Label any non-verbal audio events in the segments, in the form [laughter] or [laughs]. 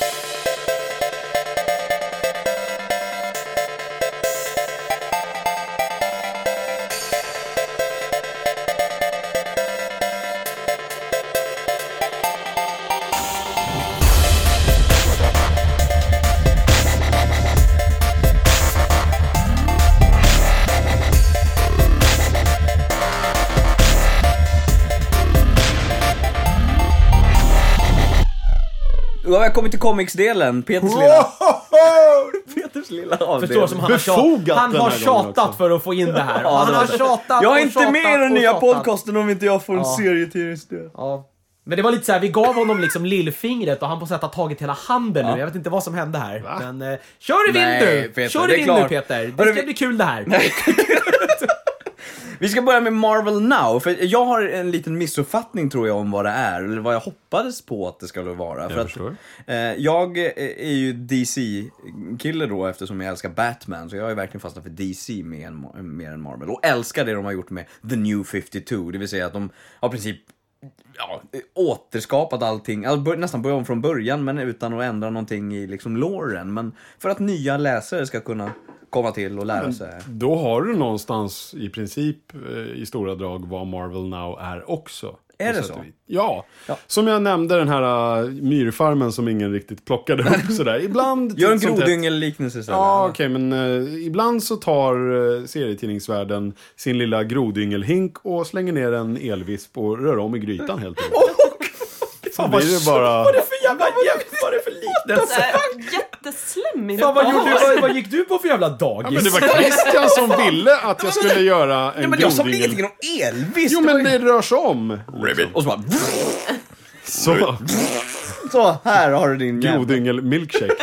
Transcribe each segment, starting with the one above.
Bye. Då har jag kommit till comics-delen, Peters lilla... Peters lilla avdelning. Förstår som han har, Befogat tjat, han den har här gången tjatat också. för att få in det här. Ja, han det har var det. tjatat Jag är och inte tjatat med i den och nya tjatat. podcasten om inte jag får en Ja. serietidningsdel. Ja. Men det var lite så här, vi gav honom liksom lillfingret och han på sätt har tagit hela handen nu. Jag vet inte vad som hände här. Men eh, kör i vind Nej, nu! Peter, Kör det i är vind nu klart. Peter! Det Hörru, ska vi- bli kul det här. [laughs] [laughs] Vi ska börja med Marvel Now, för jag har en liten missuppfattning tror jag om vad det är, eller vad jag hoppades på att det skulle vara. för att, eh, jag är ju DC-kille då eftersom jag älskar Batman, så jag har ju verkligen fastnat för DC mer än, mer än Marvel. Och älskar det de har gjort med The New 52, det vill säga att de har i princip ja, återskapat allting, alltså nästan börja om från början men utan att ändra någonting i liksom loren. Men för att nya läsare ska kunna komma till och lära sig. Då har du någonstans i princip eh, i stora drag vad Marvel Now är också. Är det så? Ja. Ja. Som jag nämnde den här uh, myrfarmen som ingen riktigt plockade upp [laughs] sådär. Ibland... Gör en grodyngel-liknelse istället. Ja, okej, men eh, ibland så tar uh, serietidningsvärlden sin lilla grodyngelhink och slänger ner en elvisp och rör om i grytan helt enkelt. [laughs] Så blir det bara... Vad är det för jävla... Vad är det för liknelse? Jätteslemmig. Fan, vad, gjorde, du- vad, vad gick du på för jävla dagis? Men det var Christian som [laughs] ville att jag skulle göra en Ja, men jag sa väl ingenting om elvisp? Jo, men det rör sig om. Och så bara... Så, Så, här har du din jävla... grodyngel milkshake.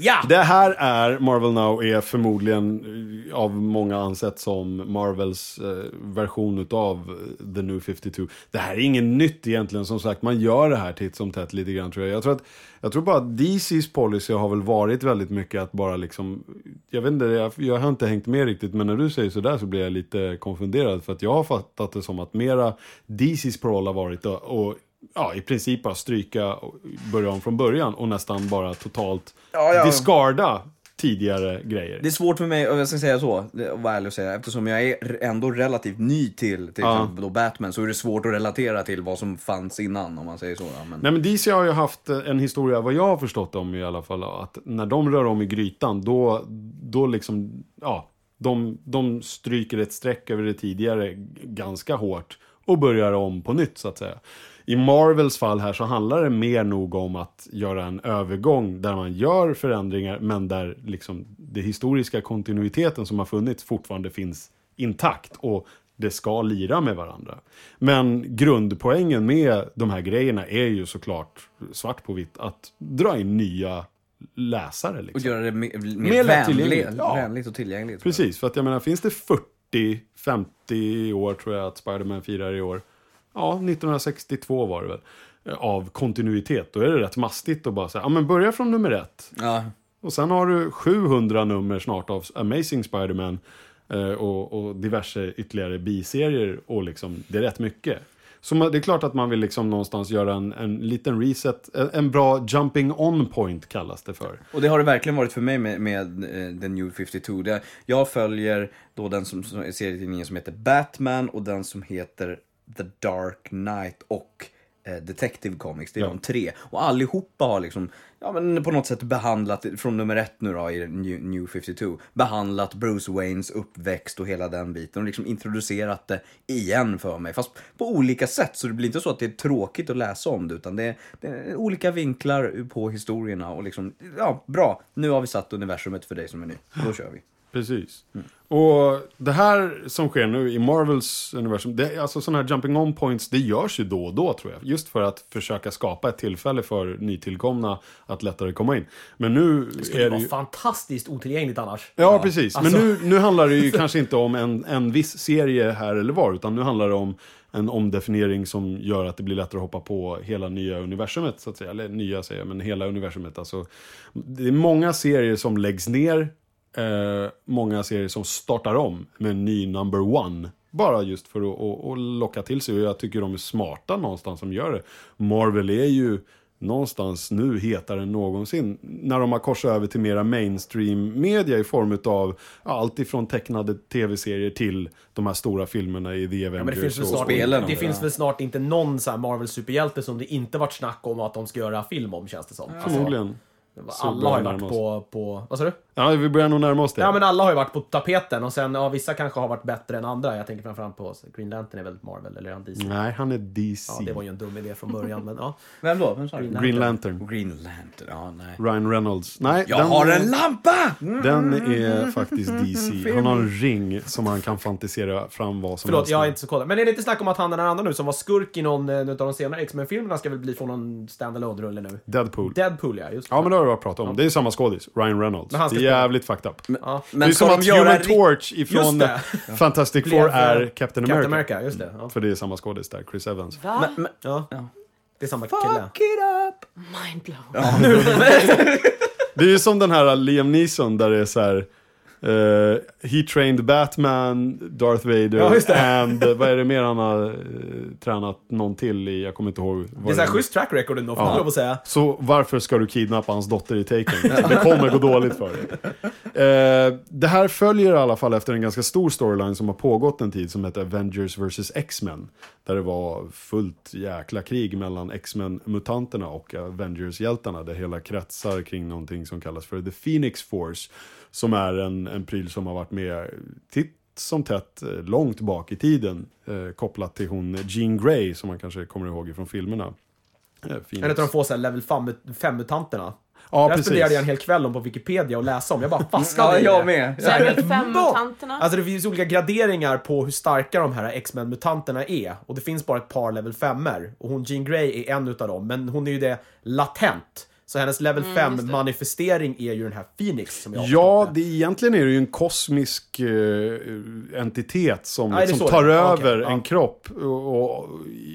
Ja! Det här är, Marvel Now är förmodligen eh, av många ansett som Marvels eh, version utav eh, The New 52. Det här är inget nytt egentligen, som sagt, man gör det här titt som tätt lite grann tror jag. Jag tror, att, jag tror bara att DC's policy har väl varit väldigt mycket att bara liksom, jag vet inte, jag, jag har inte hängt med riktigt, men när du säger sådär så blir jag lite konfunderad, för att jag har fattat det som att mera DC's paroll har varit att och, ja, i princip bara stryka och börja om från början och nästan bara totalt Ja, ja. discarda tidigare grejer. Det är svårt för mig, jag ska säga så, att vara ärlig och säga, eftersom jag är ändå relativt ny till till Ja. exempel då Batman, så är det svårt att relatera till vad som fanns innan, om man säger så. Ja, men... Nej men DC har ju haft eh, en historia, vad jag har förstått om i alla fall, att när de rör om i grytan, då, då liksom, ja, de, de stryker ett streck över det tidigare ganska hårt och börjar om på nytt så att säga. I Marvels fall här så handlar det mer nog om att göra en övergång där man gör förändringar men där liksom den historiska kontinuiteten som har funnits fortfarande finns intakt och det ska lira med varandra. Men grundpoängen med de här grejerna är ju såklart svart på vitt att dra in nya läsare. Och Liksom. göra det mer, mer, vänligt, ja. vänligt och tillgängligt. Precis, för att jag menar, finns det 40-50 år tror jag att Spider-Man firar i år. Ja, 1962 var det väl. eh, Av kontinuitet. Då är det rätt mastigt att bara säga, ja men börja från nummer ett. Ja. Och sen har du 700 nummer snart av Amazing Spider-Man. eh, Och, och diverse ytterligare biserier. Och liksom, det är rätt mycket. Så man, det är klart att man vill liksom någonstans göra en, en liten reset. En, en bra jumping on point kallas det för. Och det har det verkligen varit för mig med, med eh, The New 52. Det, jag följer då den som, som serietidningen som heter Batman och den som heter The Dark Knight och eh, Detective Comics. Det är Ja. de tre. Och allihopa har liksom, ja men på något sätt behandlat, från nummer ett nu då i New, New 52, behandlat Bruce Waynes uppväxt och hela den biten och liksom introducerat det igen för mig. Fast på olika sätt, så det blir inte så att det är tråkigt att läsa om det, utan det är, det är olika vinklar på historierna och liksom, ja, bra, nu har vi satt universumet för dig som är ny. Då kör vi. Precis. Och det här som sker nu i Marvels universum, det, alltså sådana här jumping on points, det görs ju då och då tror jag. Just för att försöka skapa ett tillfälle för nytillkomna att lättare komma in. Men nu Det skulle är det vara ju... fantastiskt otillgängligt annars. Ja, precis. Alltså- Men nu, nu handlar det ju [laughs] kanske inte om en, en viss serie här eller var, utan nu handlar det om en omdefiniering som gör att det blir lättare att hoppa på hela nya universumet, så att säga. Eller nya säger jag, men hela universumet. Alltså, det är många serier som läggs ner, eh, många serier som startar om med en ny number one. Bara just för att, att, att locka till sig. Och jag tycker de är smarta någonstans som gör det. Marvel är ju någonstans nu hetare än någonsin. När de har korsat över till mera mainstream-media i form av allt ifrån tecknade tv-serier till de här stora filmerna i The Ja, Avengers. men det finns, väl snart, det och- finns ja. väl snart inte någon så här Marvel-superhjälte som det inte varit snack om att de ska göra film om, känns det som. Alltså, Förmodligen. Alla har ju varit på, på... Vad sa du? Ja, vi börjar nog närma oss det. Ja, men alla har ju varit på tapeten och sen, ja, vissa kanske har varit bättre än andra. Jag tänker framförallt på Green Lantern är väl Marvel, eller är han DC? Nej, han är DC. Ja, det var ju en dum idé från början, men ja. [laughs] Vem då? Vem sa du? Green Lantern. Green Lantern, ja nej. Ryan Reynolds. Nej, Jag den, har en lampa! Mm. Den är faktiskt DC. [laughs] Han har en ring som han kan fantisera fram vad som Förlåt, helst jag är inte så koll. Men är det inte snack om att han den här andra nu som var skurk i någon eh, av de senare X-Men-filmerna ska väl bli från någon standalone rulle nu? Deadpool. Deadpool, ja. Just det. Ja, men det har vi pratat om. Det är samma skådis. Ryan Reynolds. Men jävligt fucked up. ja. det är Men som de att Human Torch ifrån. [laughs] Fantastic Four eh, är Captain Captain America. America, just det. Ja. För det är samma skådis där, Chris Evans. Va? Men, men, ja. Ja. Det är samma kille. fuck it up! Mind blown. [laughs] Det är ju som den här Liam Neeson där det är så här. Eh, he trained Batman, Darth Vader Ja, and eh, vad är det mer han har eh, tränat någon till i? Jag kommer inte ihåg. Det är såhär är. schysst track record ändå, får Ja. man säga. Så varför ska du kidnappa hans dotter i Taken? Det kommer gå dåligt för dig. Eh, det här följer i alla fall efter en ganska stor storyline som har pågått en tid som heter Avengers vs X-Men. Där det var fullt jäkla krig mellan X-Men-mutanterna och Avengers-hjältarna. Det hela kretsar kring någonting som kallas för The Phoenix Force. Som är en, en pryl som har varit med titt som tätt eh, långt bak i tiden. Eh, kopplat till hon Jean Grey som man kanske kommer ihåg från filmerna. Eh. En av de få såhär level 5-mutanterna. Ja, Jag precis. spenderade jag en hel kväll om på Wikipedia och läsa om. Jag bara fastnade Ja, i jag det. med. Så här, 5-mutanterna. Alltså det finns olika graderingar på hur starka de här X-Men-mutanterna är. Och det finns bara ett par level 5 Och hon Jean Grey är en utav dem, men hon är ju det latent. Så hennes level Mm, 5 just det. manifestering är ju den här Phoenix som jag Ja, det, egentligen är det ju en kosmisk eh, entitet som Ja, liksom så tar det över ja. en kropp. Och, och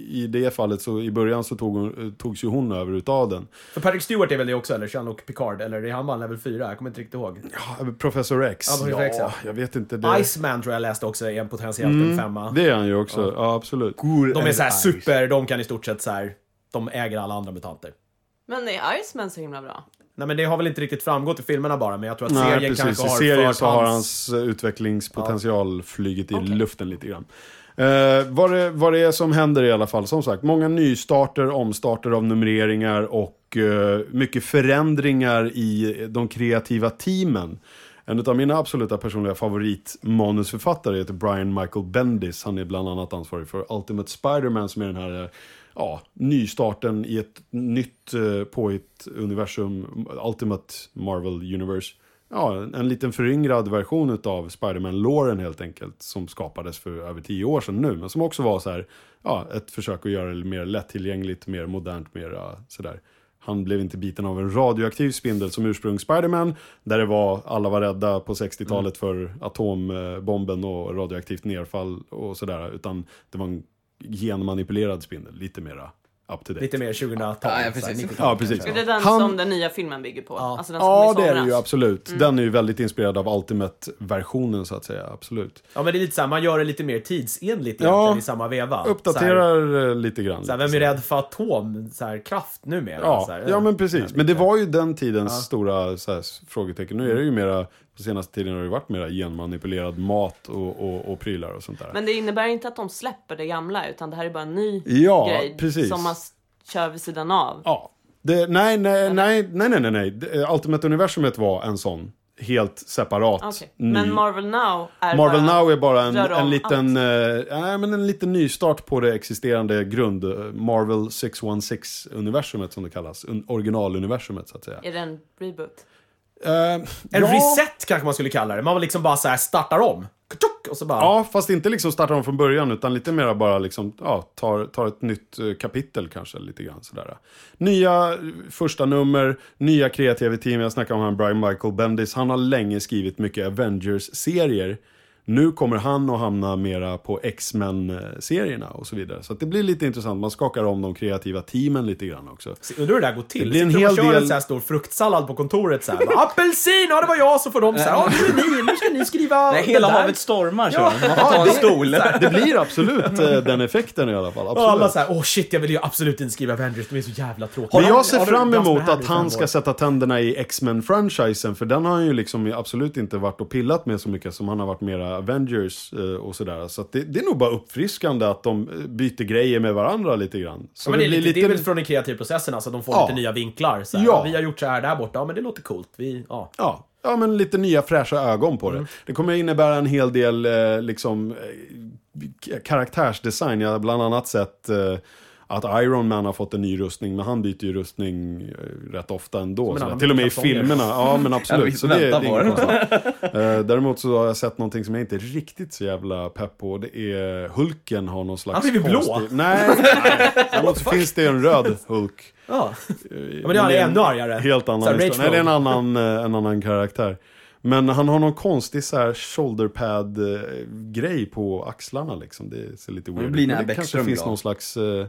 i det fallet så i början så tog hon, togs ju hon över utav den. För Patrick Stewart är väl det också, eller Jean-Luc Picard, eller är han bara level 4? Jag kommer inte riktigt ihåg. Ja, Professor X. Ja, Professor X, ja. jag vet inte. Det, Iceman tror jag läste också är en potentiellt Mm, en femma. det är han ju också. Ja, absolut. De är så här super, de kan i stort sett så här. De äger alla andra mutanter. Men är Iceman så himla bra? Nej men det har väl inte riktigt framgått i filmerna bara, men jag tror att Nej, serien precis. kanske I har serien fört så har hans... eh, utvecklingspotential flugit i Okej. luften lite grann. Eh, vad, det, vad det är som händer i alla fall, som sagt, många nystarter, omstarter av numreringar och eh, mycket förändringar i de kreativa teamen. En av mina absoluta personliga favoritmanusförfattare heter Brian Michael Bendis. Han är bland annat ansvarig för Ultimate Spider-Man som är den här eh, ja, nystarten i ett nytt eh, påhitt universum, Ultimate Marvel Universe. Ja, en, en liten föryngrad version av Spider-Man-låren helt enkelt. Som skapades för över tio år sedan nu. Men som också var så här, ja, ett försök att göra det mer lättillgängligt, mer modernt, mer sådär. Han blev inte biten av en radioaktiv spindel som ursprung Spider-Man. Där det var, alla var rädda på 60-talet för atombomben och radioaktivt nedfall och sådär. Utan det var en genmanipulerad spindel, lite mera up to date. Lite mer 2000-tal. Ja, precis. 90-tal Ja, precis. Är det den Han- som den nya filmen bygger på? Ja. Alltså den som Ja, det är det ju absolut. Den är ju väldigt inspirerad av Ultimate-versionen så att säga, absolut. Ja men det är lite såhär, man gör det lite mer tidsenligt Ja. egentligen i samma veva. Så här, Uppdaterar eh, lite grann. så här, vem är rädd för atom, så här, kraft numera? Ja, så här, ja men precis. Men det var ju den tidens Ja. stora så här, frågetecken. Nu är det ju mera, på senaste tiden har det varit mera genmanipulerad mat och, och, och prylar och sånt där. Men det innebär inte att de släpper det gamla, utan det här är bara en ny ja, grej precis. som man kör vid sidan av. Ja. Det, nej, nej, nej, nej, nej, nej, nej. Eh, Ultimate-universumet var en sån helt separat. Okej. ny- Men Marvel Now är Marvel bara... Now är bara en, en liten, eh, nej, men en liten nystart på det existerande grund, eh, Marvel 616-universumet som det kallas. Un- Originaluniversumet så att säga. Är det en reboot? Eh, En ja, reset kanske man skulle kalla det. Man liksom bara så här startar om. Och så bara... Ja, fast inte liksom startar om från början utan lite mer bara liksom, ja, tar, tar ett nytt eh, kapitel kanske lite grann sådär. Nya eh, första nummer, nya kreativa team. Jag snackar om han Brian Michael Bendis. Han har länge skrivit mycket Avengers-serier. Nu kommer han att hamna mera på X-Men-serierna och så vidare. Så att det blir lite intressant. Man skakar om de kreativa teamen lite grann också. Undrar hur det där går till. Det blir en och hel kör del- en så här stor fruktsallad på kontoret så här. Apelsin! Ja, det var jag! Så får de så här. Ja, nu är ni, nu ska ni skriva Nej, hela där." havet stormar kör Ja. Man får ta en stol. Det blir absolut eh, den effekten i alla fall. Och alla Absolut. så här, åh shit, jag vill ju absolut inte skriva Avengers, de är så jävla tråkiga. Men jag ser fram emot att han ska sätta tänderna i X-Men-franchisen, för den har han ju liksom absolut inte varit och pillat med så mycket som han har varit mera Avengers eh, och sådär. Så att det, det är nog bara uppfriskande att de eh, byter grejer med varandra lite grann. Så Ja, men det, är blir lite, det är väl från den kreativa processen, alltså de får Ja. lite nya vinklar. Så här, Ja. Vi har gjort så här där borta, ja men det låter coolt. Vi, ja. Ja, ja, men lite nya fräscha ögon på det. Mm. Det kommer innebära en hel del eh, liksom, karaktärsdesign. Jag har bland annat sett att Iron Man har fått en ny rustning, men han byter ju rustning eh, rätt ofta ändå. en sådär. annan Till och med i filmerna. Ja, men [laughs] absolut. så det, det är inget det. [laughs] Eh, Däremot så har jag sett någonting som jag inte är riktigt så jävla pepp på. Det är Hulken har någon slags Han är väl blå? konstig- Nej, nej. Däremot så finns det en röd Hulk. ja. Men det är han ännu argare. Helt annan Nej, det är en annan, eh, en annan karaktär. Men han har någon konstig så här shoulderpad-grej på axlarna liksom. Det ser lite weird ut. Men Det kanske finns glad. någon slags... eh,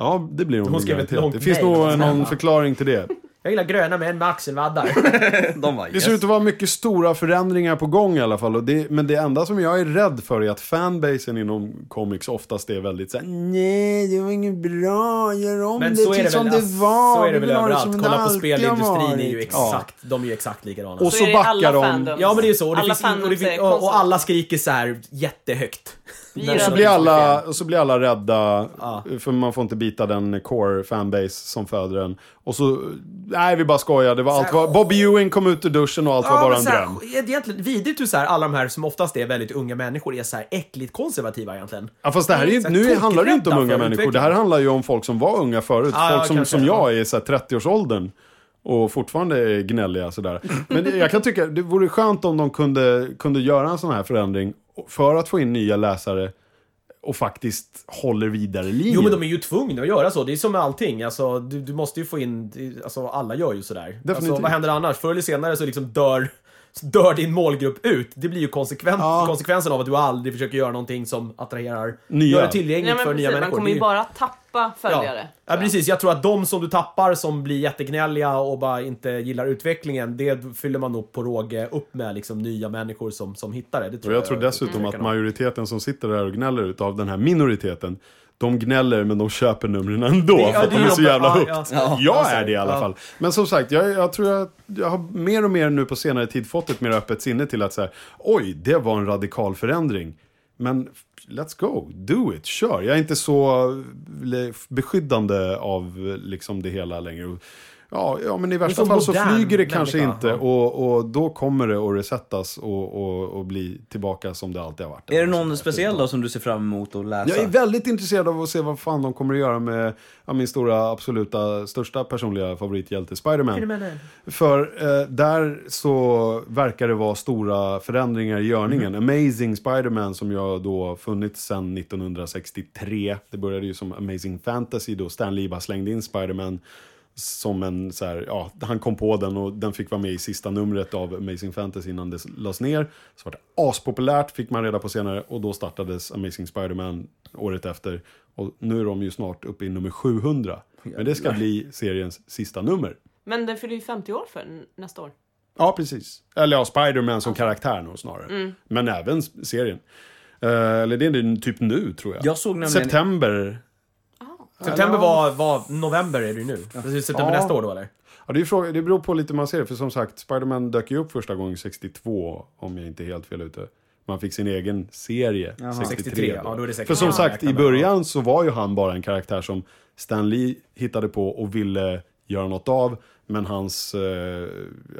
Ja, det blir Hon hon skrev ett långt Det finns nog någon snälla. förklaring till det. Jag gillar gröna män med axelvaddar. [laughs] De var Det yes. ser ut att vara mycket stora förändringar på gång i alla fall. Och det, men det enda som jag är rädd för är att fanbasen inom comics oftast är väldigt såhär Nej, det var inget bra, gör om Men det så är till det som väl, det var. så är det väl överallt. det Kolla på spelindustrin är ju varit." exakt, de är ju exakt likadana. Och Så så det backar alla de. fandoms. Ja men det är ju så, och, det Alla finns, och, det finns, är och, alla skriker så här jättehögt. Vi Och så blir som alla, så blir alla rädda, Ja. för man får inte bita den core fanbase som föder den. Och så, nej vi bara skojar, det var allt var, Bobby Ewing kom ut ur duschen och allt var bara en här, dröm. det är egentligen vidrigt hur så här, alla de här som oftast är väldigt unga människor är så här äckligt konservativa egentligen. Ja, fast det här är, ju- nu handlar det inte om unga människor, det här handlar ju om folk som var unga förut. Ja, ja, folk som, kanske, som ja. jag är i så här 30-årsåldern. Och fortfarande är gnälliga sådär. Men jag kan tycka, det vore skönt om de kunde, kunde göra en sån här förändring för att få in nya läsare och faktiskt håller vidare linjen. Jo men de är ju tvungna att göra så, det är som med allting. Alltså, du, du måste ju få in, alltså alla gör ju sådär. Alltså, vad händer annars? Förr eller senare så liksom dör, dör din målgrupp ut. Det blir ju konsekven, Ja. konsekvensen av att du aldrig försöker göra någonting som attraherar, Nya. gör det tillgängligt Nej, för nya precis, man människor. kommer ju bara tappa följare. Ja. tror ja, jag. precis. Jag tror att de som du tappar som blir jättegnälliga och bara inte gillar utvecklingen, det fyller man nog på råge upp med liksom nya människor som, som hittar det. det Och jag tror dessutom att majoriteten som sitter där och gnäller utav den här minoriteten, de gnäller men de köper numren ändå Det- för att de är så jävla hooked. ja, Ja, jag är det i alla fall. Men som sagt, jag, jag tror jag, jag har mer och mer nu på senare tid fått ett mer öppet sinne till att säga, oj, det var en radikal förändring. Men let's go, do it, kör. Jag är inte så le- beskyddande av liksom det hela längre. Ja, ja, men i värsta fall så flyger det kanske människa, inte och, och då kommer det att resettas och, och, och bli tillbaka som det alltid har varit. Är det någon speciell då som du ser fram emot att läsa? Jag är väldigt intresserad av att se vad fan de kommer att göra med ja, min stora, absoluta, största personliga favorithjälte Spiderman. För eh, där så verkar det vara stora förändringar i görningen. Amazing Spiderman som jag då funnits sedan 1963. Det började ju som Amazing Fantasy då Stan Lee bara slängde in Spiderman som en så här, ja, han kom på den och den fick vara med i sista numret av Amazing Fantasy innan det lades ner. Så var det aspopulärt, fick man reda på senare, och då startades Amazing Spider-Man året efter. Och nu är de ju snart uppe i nummer 700. Men det ska bli seriens sista nummer. Men den fyller ju 50 år för nästa år. Ja, precis. Eller ja, Spider-Man som karaktär nog snarare. Men även serien. Eh, eller det är det typ nu, tror jag. Jag såg nämligen... September. September var, var, november är det ju nu. Det är september Ja. nästa år då eller? Ja, det, är fråga, det beror på lite hur man ser det. För som sagt, Spider-Man dök ju upp första gången 62, om jag inte är helt fel ute. Man fick sin egen serie 63. 63, då. ja, då är det säkert För som ja, sagt, i början så var ju han bara en karaktär som Stan Lee hittade på och ville göra något av. Men hans, eh,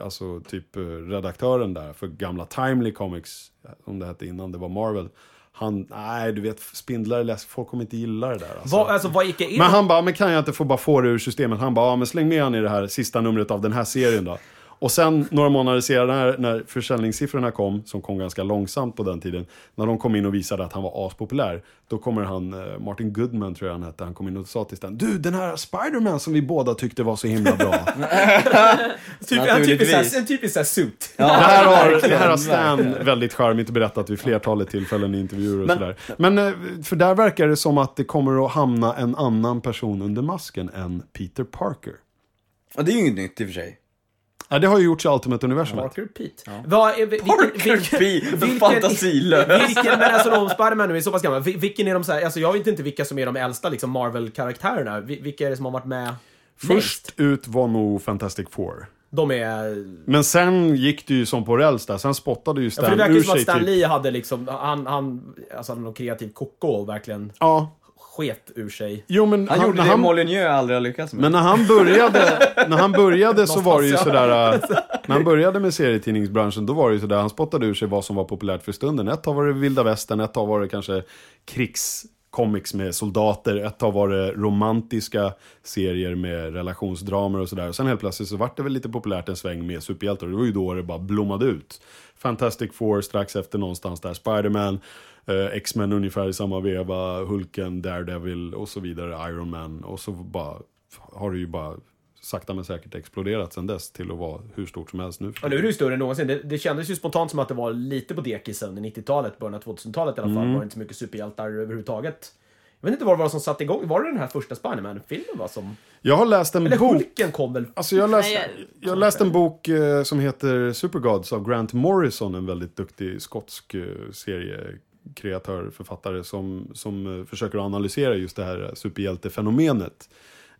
alltså typ eh, redaktören där för gamla Timely Comics, som det hette innan det var Marvel. Han, nej du vet, spindlar läs, folk kommer inte gilla det där. Alltså. Vad, alltså vad gick jag in? Men han bara, men kan jag inte få bara få det ur systemet? Han bara, ja men släng med han i det här sista numret av den här serien då. Och sen några månader senare när försäljningssiffrorna kom, som kom ganska långsamt på den tiden, när de kom in och visade att han var aspopulär, då kommer han, eh, Martin Goodman tror jag han hette, han kom in och sa till Stan, du den här Spiderman som vi båda tyckte var så himla bra. [laughs] Typ, en typisk, såhär- en typisk såhär suit. Det här har, det här har Stan väldigt charmigt berättat vid flertalet tillfällen i intervjuer och Men- sådär. Men eh, för där verkar det som att det kommer att hamna en annan person under masken än Peter Parker. Och det är ju inget nytt i och för sig. Ja, det har ju gjorts i Ultimate Universumet. Parker Pete. Vad är, vilken, Parker P, fantasilös. Vilken, men alltså de Spiderman nu är så pass gamla, vil- vilken är de så här, alltså jag vet inte vilka som är de äldsta liksom Marvel-karaktärerna. Vi- Vilka är det som har varit med Först ut var nog Fantastic Four. De är... Men sen gick det ju som på räls där. Sen spottade ju Ja, Stan för det verkar ju som att Stan typ. Lee hade liksom, han, han, alltså hade någon kreativ kocko och verkligen Ja, sket ur sig. jo men Han gjorde när det han, Molyneux aldrig har lyckats med. Men när han började, när han började så var det ju sådär, äh, när han började med serietidningsbranschen, då var det ju sådär, han spottade ur sig vad som var populärt för stunden. Ett tag var det vilda västern, ett tag var det kanske krigscomics med soldater, ett tag var det romantiska serier med relationsdramer och sådär. Och sen helt plötsligt så vart det väl lite populärt en sväng med superhjältar, och det var ju då det bara blommade ut. Fantastic Four strax efter någonstans där, Spiderman, eh, X-Men ungefär i samma veva, Hulken, Daredevil och så vidare, Iron Man. Och så bara har det ju bara sakta men säkert exploderat sen dess till att vara hur stort som helst nu. Ja, nu är det ju större än någonsin. Det, det kändes ju spontant som att det var lite på dekisen i 90-talet, början av 2000-talet i alla fall. Mm. var det inte så mycket superhjältar överhuvudtaget. Jag vet inte vad det var som satte igång. Var det den här första Spiderman-filmen va? Som... Jag har läst en Eller bok. Hulken kom väl? Alltså jag läste, Nej, jag läste en bok eh, som heter Supergods av Grant Morrison, en väldigt duktig skotsk eh, kreatör, författare som, som eh, försöker analysera just det här superhjältefenomenet.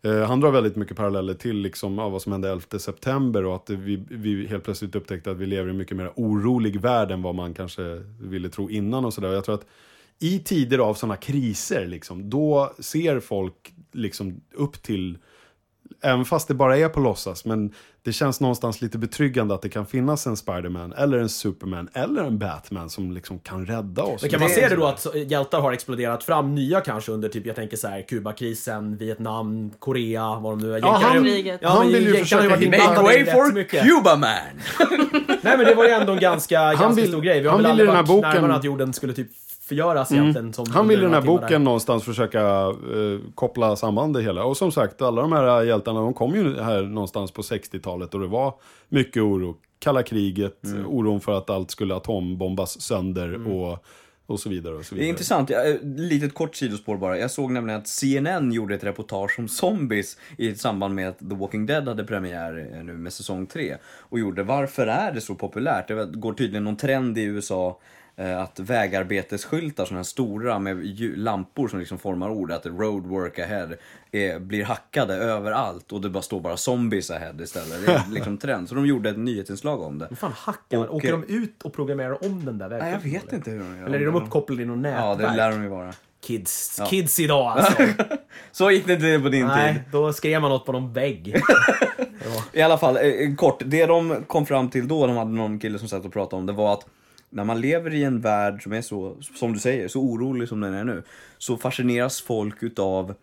Eh, han drar väldigt mycket paralleller till liksom, ja, vad som hände 11 september och att vi, vi helt plötsligt upptäckte att vi lever i en mycket mer orolig värld än vad man kanske ville tro innan och sådär. Jag tror att i tider av sådana kriser, liksom, då ser folk liksom upp till Även fast det bara är på låtsas, men det känns någonstans lite betryggande att det kan finnas en Spiderman, eller en Superman, eller en Batman som liksom kan rädda oss. Men kan man se det då att hjältar har exploderat fram, nya kanske under typ, jag tänker så här, Kubakrisen, Vietnam, Korea, vad de nu är. Ja, han-. Ja, han vill ju försöka varit hitta- Make way for mycket. Cuba man! [laughs] Nej men det var ju ändå en ganska, ganska vill- stor grej. Vi har han väl vill i alla varit boken- närmare att jorden skulle typ förgöras egentligen. Som Han vill i den här boken någonstans försöka eh, koppla samman det hela. Och som sagt, alla de här hjältarna, de kom ju här någonstans på 60-talet och det var mycket oro. Kalla kriget, Mm. oron för att allt skulle atombombas sönder och, och så vidare. Och så Det är vidare. intressant, jag, eh, litet kort sidospår bara. Jag såg nämligen att CNN gjorde ett reportage om zombies i samband med att The Walking Dead hade premiär eh, nu med säsong 3. Och gjorde varför är det så populärt? Det går tydligen någon trend i USA att vägarbetesskyltar, sådana här stora med lampor som liksom formar ord, att road work ahead, är, blir hackade överallt och det bara står bara zombies ahead istället. Det är liksom [laughs] trend. Så de gjorde ett nyhetsinslag om det. Hur fan hackar man? Och, Åker eh, de ut och programmerar om den där Nej, jag vägskylten, vet eller? inte hur de gör. Eller är de uppkopplade i någon Ja, nätverk? det lär de ju vara. Kids, Ja. kids idag alltså. [laughs] Så gick det inte på din tid. Nej, då skrev man något på någon vägg. [laughs] I alla fall, eh, kort. Det de kom fram till då, de hade någon kille som satt och pratade om det, var att när man lever i en värld som är så, som du säger, så orolig som den är nu, så fascineras folk utav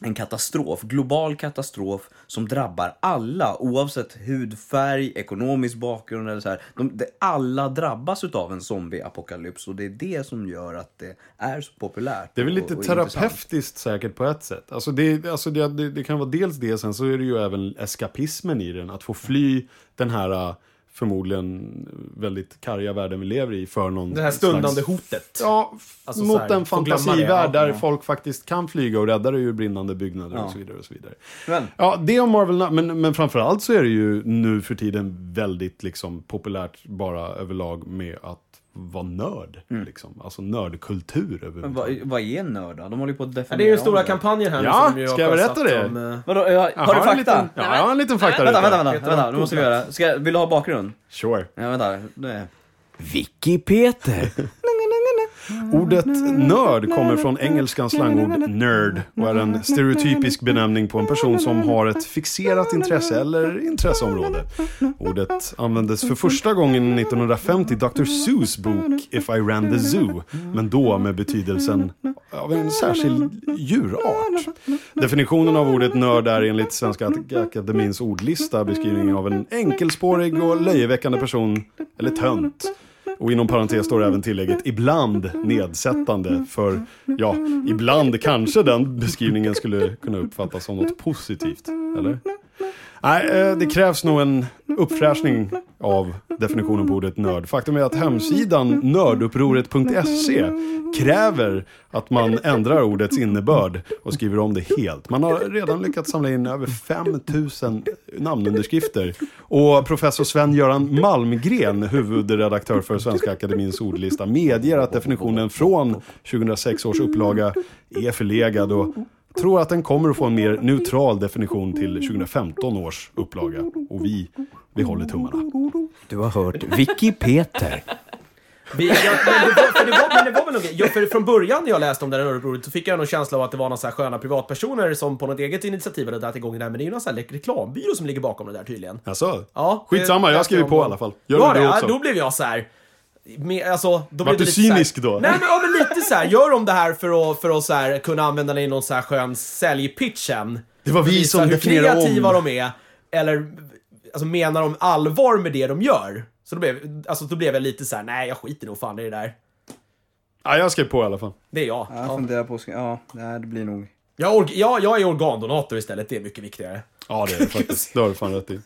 en katastrof, global katastrof som drabbar alla oavsett hudfärg, ekonomisk bakgrund eller så här. De, det, alla drabbas utav en zombieapokalyps och det är det som gör att det är så populärt. Det är väl och- lite och intressant. terapeutiskt säkert på ett sätt. Alltså det, alltså det, det, det kan vara dels det, sen så är det ju även eskapismen i den. Att få fly den här förmodligen väldigt karga världen vi lever i för någon Det här stundande slags, hotet. Ja, Alltså så mot här, en fantasivärld det, ja. där folk faktiskt kan flyga och rädda dig ur brinnande byggnader Ja. och så vidare. Och så vidare. Men, Ja, det om Marvel, men, men framförallt så är det ju nu för tiden väldigt liksom populärt bara överlag med att vara nörd. Liksom. Alltså nördkultur men överhuvudtaget. vad, vad är nördar? De håller ju på att Ja, definiera det är ju stora det. kampanjen här nu Ja, som ju har ska jag berätta det? om, eh, Vadå, ja, har Jag du fakta? Liten, ja, jag har en liten fakta Vänta, vänta, vänta, vänta, nu måste vi göra. Ska, vill du ha bakgrund? Sure. Ja, vänta. Det är... Wiki-Peter. Ordet nörd kommer från engelskans slangord nerd och är en stereotypisk benämning på en person som har ett fixerat intresse eller intresseområde. Ordet användes för första gången 1950 i Dr. Seuss bok If I Ran the Zoo, men då med betydelsen av en särskild djurart. Definitionen av ordet nörd är enligt Svenska Akademins ordlista beskrivningen av en enkelspårig och löjeväckande person, eller tönt. Och inom parentes står även tillägget ibland nedsättande för, ja, ibland kanske den beskrivningen skulle kunna uppfattas som något positivt, eller? Nej, eh, det krävs nog en uppfräschning av definitionen på ordet nörd. Faktum är att hemsidan nördupproret.se kräver att man ändrar ordets innebörd och skriver om det helt. Man har redan lyckats samla in över 5000 namnunderskrifter. Och professor Sven-Göran Malmgren, huvudredaktör för Svenska Akademins ordlista, medger att definitionen från 2006 års upplaga är förlegad och tror att den kommer att få en mer neutral definition till 2015 års upplaga. Och vi, vi håller tummarna. Du har hört Vicky Peter. Vi, ja, men, det var, för det var, men det var väl nog, ja, för från början när jag läste om det här Örebro så fick jag någon känsla av att det var några så här sköna privatpersoner som på något eget initiativ hade dragit igång det där. Men det är ju någon sån här reklambyrå som ligger bakom det där tydligen. Alltså, Ja, skitsamma, det jag skriver på i alla fall. Gör det ja, också? då blev jag så här. Med, alltså, då Vart du lite så här- cynisk då? Nej men, ja, men lite så här. gör de det här för att, för att så här, kunna använda det i någon så här skön säljpitch sen? Det var vi Visa som hur definierade kreativa om. de är. Eller alltså, menar de allvar med det de gör? Så då blev, alltså, då blev jag lite så här: nej jag skiter nog fan i det där. Ja, jag skrev på i alla fall. Det är jag. Jag Ja. funderar på, ja, nej, det blir nog... Jag, org- ja, jag är organdonator istället, det är mycket viktigare. Ja, det är det faktiskt. Det har du fan rätt i.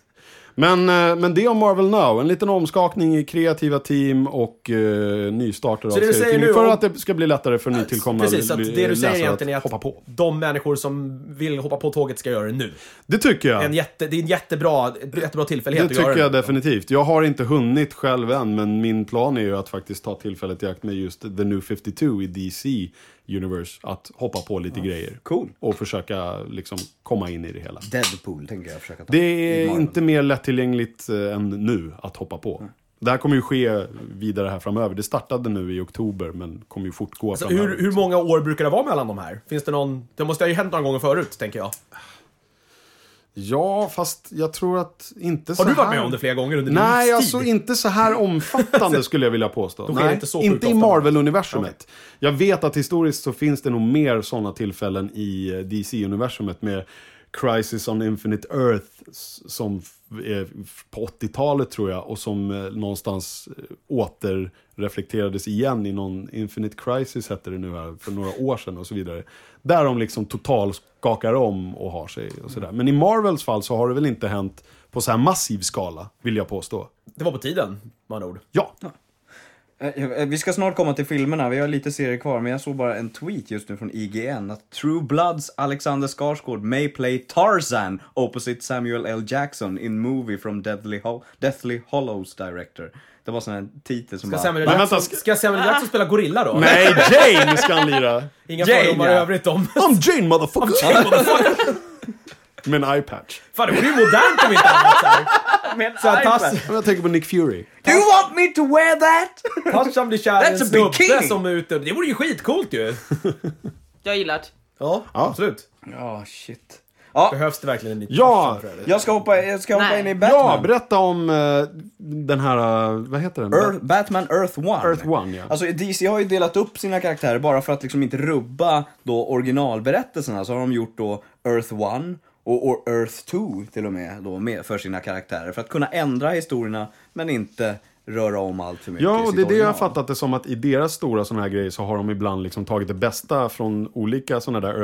Men, eh, men det om Marvel Now. En liten omskakning i kreativa team och uh, nystarter av det säger serietidning För om- att det ska bli lättare för nytillkomna Precis, så att det du säger läsare egentligen är att hoppa på. de människor som vill hoppa på tåget ska göra det nu. Det tycker jag. En jätte, det är en jättebra, ett jättebra tillfälle Det att göra tycker jag det. definitivt. Jag har inte hunnit själv än, men min plan är ju att faktiskt ta tillfället i akt med just The New 52 i DC Universe. Att hoppa på lite grejer. Cool. Och försöka liksom komma in i det hela. Deadpool tänker jag försöka ta. Det är inte mer lättillgängligt eh, än nu att hoppa på. Det här kommer ju ske vidare här framöver. Det startade nu i oktober, men kommer ju fortgå Så framöver. hur, hur många år brukar det vara mellan de här? Finns det någon... Det måste ha ju hänt några gånger förut, tänker jag. Ja, fast jag tror att inte Har så du varit här... med om det flera gånger under din Nej, livstid? alltså inte så här omfattande [laughs] skulle jag vilja påstå. Nej, inte så inte i. Marvel-universumet. Jag vet att historiskt så finns det nog mer sådana tillfällen i eh, DC-universumet med Crisis on Infinite Earth som är f- på 80-talet tror jag och som eh, någonstans eh, återreflekterades igen i någon Infinite Crisis hette det nu här för några år sedan och så vidare. Där de liksom total skakar om och har sig och sådär. Men i Marvels fall så har det väl inte hänt på så här massiv skala, vill jag påstå. Det var på tiden, med andra ord. Ja, Eh, eh, Vi ska snart komma till filmerna, vi har lite serier kvar, men jag såg bara en tweet just nu från IGN att True Bloods Alexander Skarsgård may play Tarzan opposite Samuel L. Jackson in movie from Deathly, Ho- Deathly Hollows director. Det var sån här titel som Ska bara... Samuel Men vänta, ska- ska Samuel Jackson spela Gorilla då? Nej, [laughs] Jane ska han lira. Inga Jane, fördomar i ja. övrigt om... I'm Jane motherfucker! [laughs] Med en eye-patch. Fan, det vore ju modernt om inte annat. [laughs] Med iPad. Tass- Jag tänker på Nick Fury. Do you want me to wear that? Tarzan blir kär i en snubbe som är ute. Det vore ju skitcoolt ju. Jag gillar det. Ja, Ja. absolut. Ja, shit. Ja, Behövs det verkligen en ny Ja. Tror jag ska hoppa, jag ska hoppa Nej. in i Batman. Ja, berätta om eh, den här, eh, vad heter den? Earth, Batman Earth One. Earth One, ja. Alltså DC har ju delat upp sina karaktärer bara för att liksom inte rubba då originalberättelserna så har de gjort då Earth One och, och Earth 2 till och med då med för sina karaktärer för att kunna ändra historierna men inte röra om allt för mycket Ja, och det är det jag har fattat det som att i deras stora sådana här grejer så har de ibland liksom tagit det bästa från olika sådana där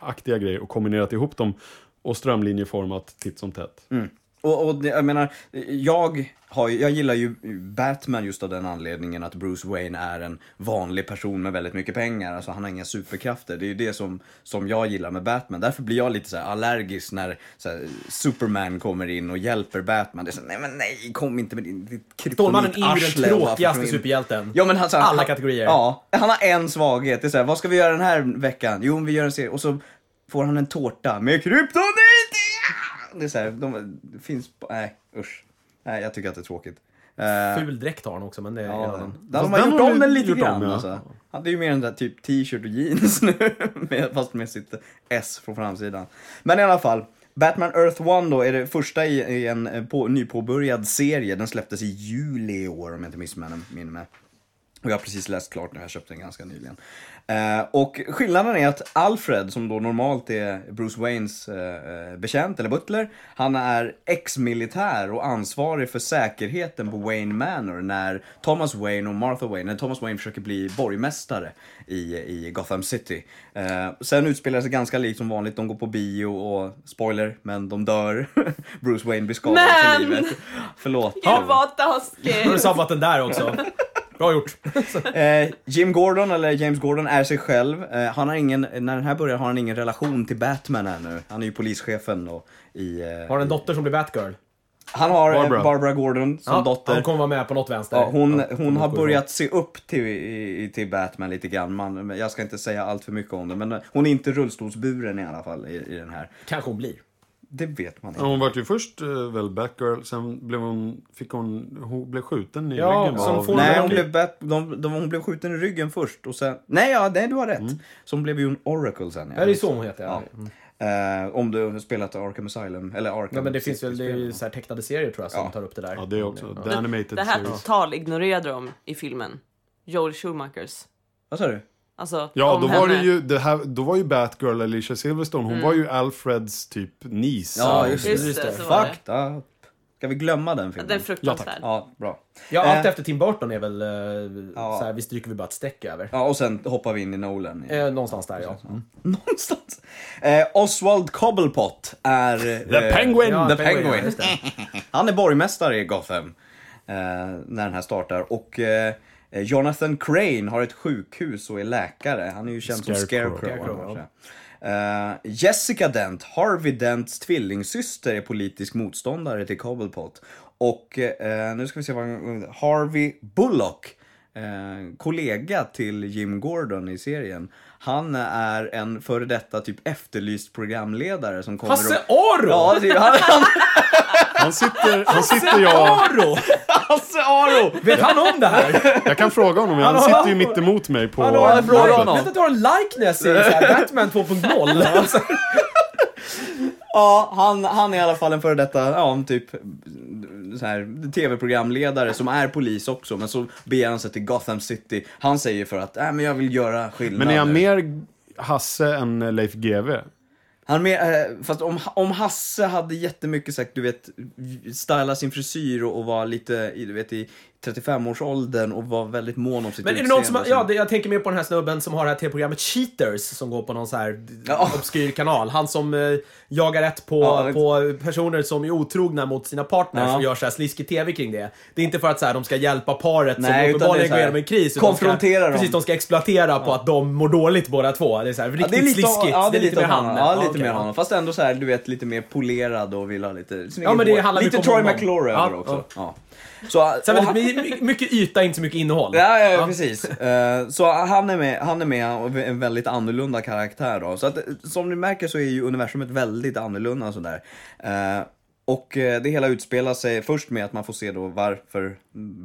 aktiga grejer och kombinerat ihop dem och strömlinjeformat titt som tätt. Mm. Och, och det, jag menar, jag, har, jag gillar ju Batman just av den anledningen att Bruce Wayne är en vanlig person med väldigt mycket pengar. Alltså han har inga superkrafter. Det är ju det som, som jag gillar med Batman. Därför blir jag lite så allergisk när så här, Superman kommer in och hjälper Batman. Det är så, nej men nej, kom inte med din ditt Stålmannen är ju den kryptonitarsle tråkigaste försvinn." superhjälten. Ja, men han, så här, Alla kategorier. Ja, han har en svaghet. Det är så här, vad ska vi göra den här veckan? Jo, vi gör en serie. Och så får han en tårta med kryptonit! Det är så här, de, finns... Nej, usch. Nej, jag tycker att det är tråkigt. Eh, Ful dräkt har han också, men det är en Ja, annan. där har den gjort om de den lite gjort om, grann. ja. Alltså. Han är ju mer en där typ t-shirt och jeans [laughs] nu, med, fast med sitt S från framsidan. Men i alla fall, Batman Earth One då är det första i, i en eh, på, nypåbörjad serie. Den släpptes i juli i år om jag inte missminner mig. Och jag har precis läst klart nu, jag köpte den ganska nyligen. Eh, och skillnaden är att Alfred, som då normalt är Bruce Waynes eh, betjänt, eller butler, han är ex-militär och ansvarig för säkerheten på Wayne Manor när Thomas Wayne och Martha Wayne, när Thomas Wayne försöker bli borgmästare i, i Gotham City. Eh, sen utspelar det sig ganska likt som vanligt, de går på bio och, spoiler, men de dör. [laughs] Bruce Wayne blir skadad för Men! livet. Förlåt. Gud vad Nu har du taskigt! sabbat den där också. [laughs] Bra gjort. [laughs] Eh, Jim Gordon, eller James Gordon, är sig själv. Eh, han har ingen, när den här börjar har han ingen relation till Batman ännu. Han är ju polischefen då i... Eh, Har en dotter som blir Batgirl. han har Barbara, Barbara. Barbara Gordon som dotter. Hon kommer vara med på något vänster. Ja, hon, Ja, hon kommer har börjat se upp till, i- till Batman lite grann. Man, men jag ska inte säga allt för mycket om det, men hon är inte rullstolsburen i alla fall i, i den här. Kanske hon blir. Det vet man Ja, inte. Hon var ju först uh, väl Batgirl, sen blev hon, fick hon, hon blev skjuten i Ja, ryggen va, som av- Nej, hon blev, bat, de, de, hon blev skjuten i ryggen först och sen... Nej, ja, nej, du har rätt. Så hon blev ju en Oracle sen. Ja, det är så hon heter. Ja. Ja. Eh, om du har spelat Arkham Asylum, eller Arkham Ja, men det finns väl det är så här tecknade serier tror jag som Ja. tar upp det där. Ja, det också. Ja. The Animated Det här Series. tal ignorerade de i filmen. Joel Schumachers. Vad sa du? Alltså, Ja, då var det henne. ju, det här, då var ju Batgirl Alicia Silverstone, hon var ju Alfreds typ niece. Ja, just det. Just det. Fucked up. Ska vi glömma den filmen? Den är fruktansvärd. Ja, bra. Ja, allt Eh, efter Tim Burton är väl eh, Ja. så här, vi stryker vi bara ett streck över. Ja, och sen hoppar vi in i Nolan. Eh, någonstans där ja. Mm. [laughs] Någonstans. Eh, Oswald Cobblepot är... The Penguin! Ja, The Penguin, Penguin. just. [laughs] Han är borgmästare i Gotham. Eh, när den här startar. Och eh, Jonathan Crane har ett sjukhus och är läkare. Han är ju känd som Scarecrow. Scarecrow. Scarecrow, ja. Eh, Jessica Dent, Harvey Dents tvillingsyster, är politisk motståndare till Cobblepot. Och eh, nu ska vi se vad Harvey Bullock, eh, kollega till Jim Gordon i serien. Han är en före detta typ efterlyst programledare som kommer Hasse och... Aro! Ja, det är han, han, [laughs] Han sitter, han sitter jag... Aro! Hasse Aro! Vet han om det här? Jag kan fråga honom, han sitter ju mitt emot mig på... Han har en fråga like, honom. vet att du har en likeness i så här, Batman 2.0. Alltså, [laughs] Ja, han, han är i alla fall en före detta, ja, typ så här, tv-programledare som är polis också, men så beger han sig till Gotham City. Han säger för att, äh, men jag vill göra skillnad. Men är han nu." mer Hasse än Leif GW? Han med, eh, fast om, om Hasse hade jättemycket sagt, du vet, styla sin frisyr och, och vara lite, du vet, i 35-årsåldern och var väldigt mån om sitt Men är det någon som, ja, jag tänker mer på den här snubben som har det här tv-programmet Cheaters som går på någon så här Ja. obskyr kanal. Han som eh, jagar rätt på, Ja, på personer som är otrogna mot sina partners Ja. och gör så här sliskig tv kring det. Det är inte för att så här, de ska hjälpa paret Nej, som uppenbarligen går igenom en kris. de konfrontera ska, dem. Precis, de ska exploatera på att de mår dåligt båda två. Det är så här, Ja, riktigt det är lite, sliskigt. ja, det är lite, mer åt honom. han. Ja, lite okej, mer honom. Fast ändå så här, du vet, lite mer polerad och vill ha lite... Ja, men det handlar Lite Troy. McClure över Ja, också. Så, väldigt, han- my- my- mycket yta, inte så mycket innehåll. Ja, ja, ja precis. Eh, så han är med, han är med en väldigt annorlunda karaktär då. Så att, som ni märker så är ju universumet väldigt annorlunda sådär. Uh, och eh, det hela utspelar sig först med att man får se då varför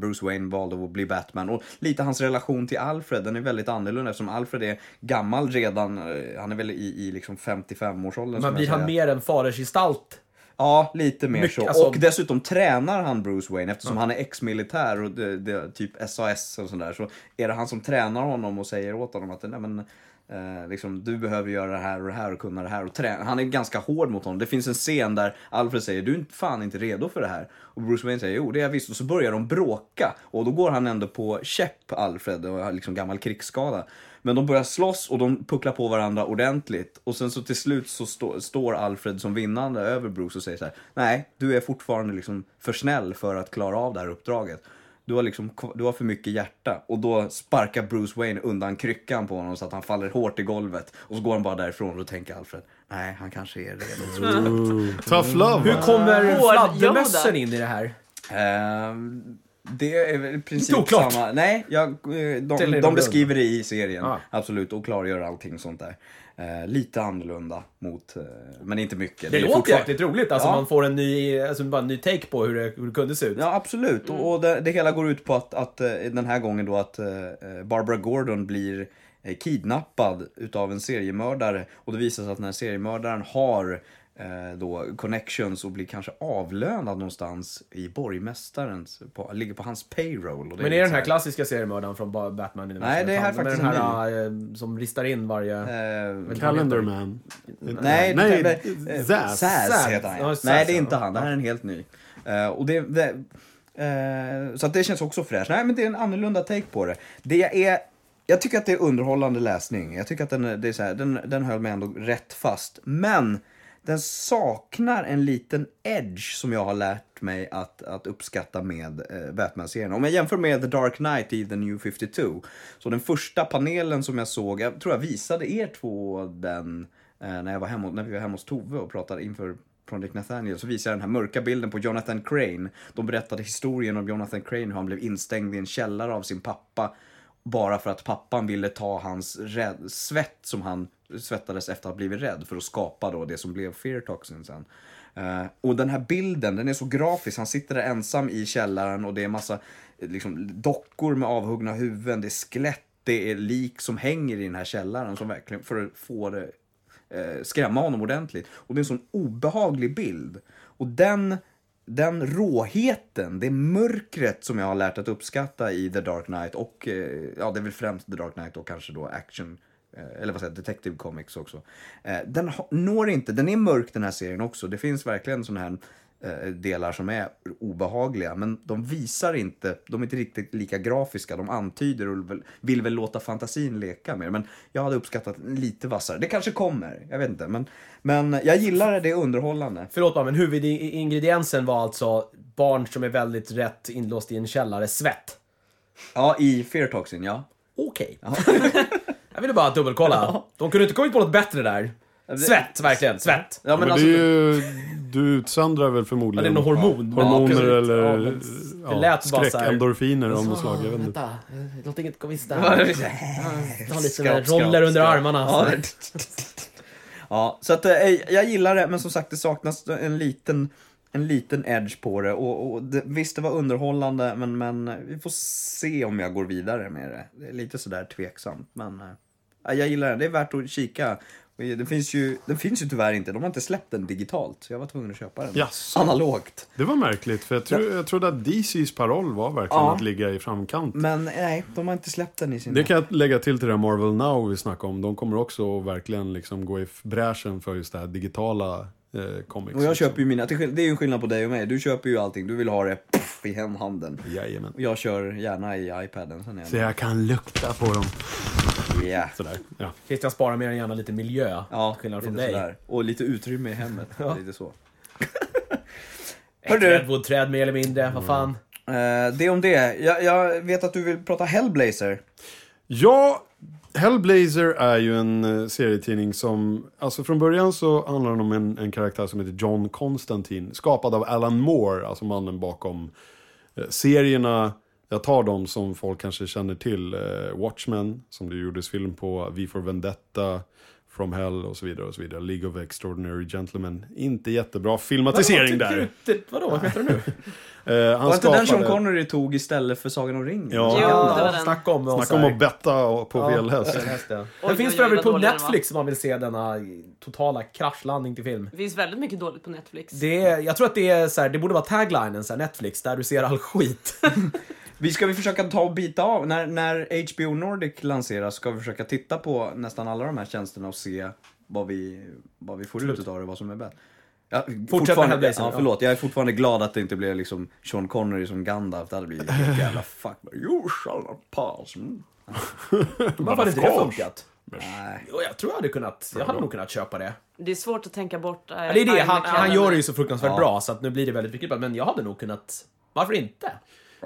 Bruce Wayne valde att bli Batman. Och lite hans relation till Alfred, den är väldigt annorlunda eftersom Alfred är gammal redan. Han är väl i, i liksom 55-årsåldern. Men blir han mer en fadersgestalt? Ja, lite mer Mycket, så. alltså- Och dessutom tränar han Bruce Wayne eftersom han är ex-militär och det, det, typ SAS och sådär. Så är det han som tränar honom och säger åt honom att Nej, men, eh, liksom, du behöver göra det här och det här och kunna det här. Och träna. Han är ganska hård mot honom. Det finns en scen där Alfred säger du är fan inte redo för det här. Och Bruce Wayne säger jo det är jag visst. Och så börjar de bråka. Och då går han ändå på käpp Alfred och har liksom gammal krigsskada. Men de börjar slåss och de pucklar på varandra ordentligt. Och sen så till slut så stå, står Alfred som vinnande över Bruce och säger så här: Nej, du är fortfarande liksom för snäll för att klara av det här uppdraget. Du har, liksom, du har för mycket hjärta. Och då sparkar Bruce Wayne undan kryckan på honom så att han faller hårt i golvet. Och så går han bara därifrån och då tänker Alfred, nej han kanske är redo. trots [laughs] allt." Ooh, tough love. Hur kommer fladdermössen in i det här? Ehm, det är väl i princip oklart. samma. Nej, jag, eh, de, de beskriver det i serien. Ah. Absolut, och klargör allting sånt där. Eh, lite annorlunda mot, eh, men inte mycket. Det är låter fortfarande- jäkligt roligt. Alltså Ja. man får en ny, alltså bara en ny take på hur det, hur det kunde se ut. Ja, absolut. Och, och det, det hela går ut på att, att eh, den här gången då att eh, Barbara Gordon blir kidnappad utav en seriemördare. Och det visar sig att den här seriemördaren har då connections och blir kanske avlönad någonstans i borgmästarens, på, ligger på hans payroll. Och Men är det den här klassiska seriemördaren från ba- Batman? Nej, det är här faktiskt den här eh, som ristar in varje... Eh, Calendar Man. Nej, Nej, det, Zaz. Zaz. Heter han. Nej, det är inte han. Det här är en helt ny. Eh, och det, det, eh, så att det känns också fräscht. Nej, men det är en annorlunda take på det. Det är... Jag tycker att det är underhållande läsning. Jag tycker att den, det är så här, den, den höll mig ändå rätt fast. Men den saknar en liten edge som jag har lärt mig att, att uppskatta med eh, Batman-serien. Om jag jämför med The Dark Knight i The New 52. Så den första panelen som jag såg, jag tror jag visade er två den eh, när, jag var hemma, när vi var hemma hos Tove och pratade inför Project Nathaniel så visade jag den här mörka bilden på Jonathan Crane. De berättade historien om Jonathan Crane, hur han blev instängd i en källare av sin pappa bara för att pappan ville ta hans svett som han svettades efter att ha blivit rädd för att skapa då det som blev fear toxin sen. Uh, och den här bilden, den är så grafisk. Han sitter där ensam i källaren och det är massa liksom, dockor med avhuggna huvuden, det är skelett, det är lik som hänger i den här källaren som verkligen för att få det uh, skrämma honom ordentligt. Och det är en sån obehaglig bild. Och den, den råheten, det mörkret som jag har lärt att uppskatta i The Dark Knight och, eh, ja det är väl främst The Dark Knight och kanske då action, eller vad säger Detective Comics också. Eh, den når inte, den är mörk den här serien också. Det finns verkligen sådana här eh, delar som är obehagliga, men de visar inte, de är inte riktigt lika grafiska, de antyder och vill, väl låta fantasin leka mer. Men jag hade uppskattat lite vassare. Det kanske kommer, jag vet inte. Men, men jag gillar det, underhållande. Förlåt bara, men huvudingrediensen var alltså barn som är väldigt rätt inlåst i en källare, svett. Ja, i Fear Toxin, ja. Okej. [laughs] Jag ville bara dubbelkolla. De kunde inte kommit på något bättre där. Svett, verkligen. Svett. Ja, men Men alltså, det är ju, du utsöndrar väl Ja, det är förmodligen någon hormon. hormoner Ja, eller ja, men ja, det lät bara så här- skräckendorfiner av något slag. Jag vet inte. Vänta, låt inget gå visst [laughs] där. Ja, Ha lite Skrap, roller skrap, under skrap. armarna. Ja, så. [laughs] Ja, så att eh, jag gillar det, men som sagt det saknas en liten, en liten edge på det. Och, och det, visst, det var underhållande, men, men vi får se om jag går vidare med det. Det är lite sådär tveksamt, men eh, ja, jag gillar det. Det är värt att kika. Det finns, ju, den finns ju tyvärr inte, de har inte släppt den digitalt. Så jag var tvungen att köpa den Jaså? analogt. Det var märkligt, för jag, tro, jag trodde att DCs paroll var verkligen Ja. att ligga i framkant. Men nej, de har inte släppt den i sin... Det kan jag lägga till till det här Marvel Now vi snackade om. De kommer också verkligen liksom gå i bräschen för just det här digitala eh, comics. Och jag liksom. köper ju mina, till skill- det är ju en skillnad på dig och mig. Du köper ju allting, du vill ha det puff, i hemhanden. Jajamän. Och jag kör gärna i iPaden. Sen är Så jag kan lukta på dem. Yeah. Sådär. Ja. Christian sparar mer än gärna lite miljö. Ja, till skillnad från lite dig. sådär. Och lite utrymme i hemmet. [laughs] Lite så. Ett redwoodträd mer eller mindre, vad fan. Eh, det om det. Jag, jag vet att du vill prata Hellblazer. Ja, Hellblazer är ju en eh, serietidning som, alltså från början så handlar den om en, en karaktär som heter John Constantine, skapad av Alan Moore, alltså mannen bakom eh, serierna, jag tar dem som folk kanske känner till, eh, Watchmen, som det gjordes film på, V for Vendetta, From Hell och så vidare och så vidare. League of Extraordinary Gentlemen. Inte jättebra filmatisering Vadå, där. Vadå, vad menar du nu? [laughs] Eh, han Var inte den Sean skapade- Connery tog istället för Sagan om ringen? Ja. Det var Ja, den. snacka om att Snacka om att betta på fel häst. Den Oj, finns för övrigt på. Netflix om man vill se denna totala kraschlandning till film. Det finns väldigt mycket dåligt på Netflix. Det är, jag tror att det är så här, det borde vara taglinen så här, Netflix, där du ser all skit. [laughs] Vi ska vi försöka ta och bita av. När, när HBO Nordic lanseras ska vi försöka titta på nästan alla de här tjänsterna och se vad vi, vad vi får ut av det, vad som är bäst. Ja, fortfarande- Hellblazer, Ja, ja. förlåt. Jag är fortfarande glad att det inte blev liksom Sean Connery som Gandalf. Det hade blivit helt jävla fuck. You shall not pass. Mm. [laughs] Varför hade inte det funkat? Nej. Jag tror jag hade kunnat, jag hade nog kunnat köpa det. Det är svårt att tänka bort. äh, Ja, det är det, han, han gör det ju så fruktansvärt Ja. bra så att nu blir det väldigt viktigt. Men jag hade nog kunnat, varför inte?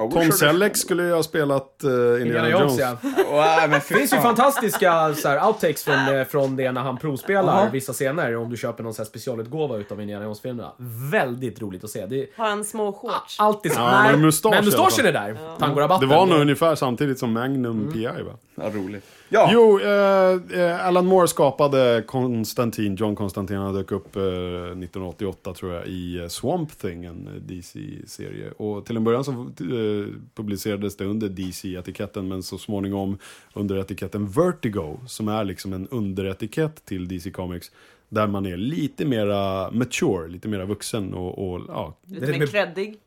Tom Selleck skulle ju ha spelat uh, Indiana, Indiana Jones. Jones, ja. Wow, men Det finns ju fantastiska så här, outtakes från, eh, från det när han provspelar Jaha. vissa scener. Om du köper någon så här specialutgåva utav Indiana Jones-filmerna. Väldigt roligt att se. Det är Har han små shorts? alltid så. Ja, men mustaschen är där. Tangorabatten. Det var nog ungefär samtidigt som Magnum PI va? Ja, roligt. Ja, Jo, eh, eh, Alan Moore skapade Konstantin, John Konstantin, han dök upp eh, 1988 tror jag i eh, Swamp Thing, en eh, DC-serie. Och till en början så eh, publicerades det under DC-etiketten, men så småningom under etiketten Vertigo, som är liksom en underetikett till DC Comics. Där man är lite mera mature, lite mera vuxen och, och ja. Lite mer kreddig.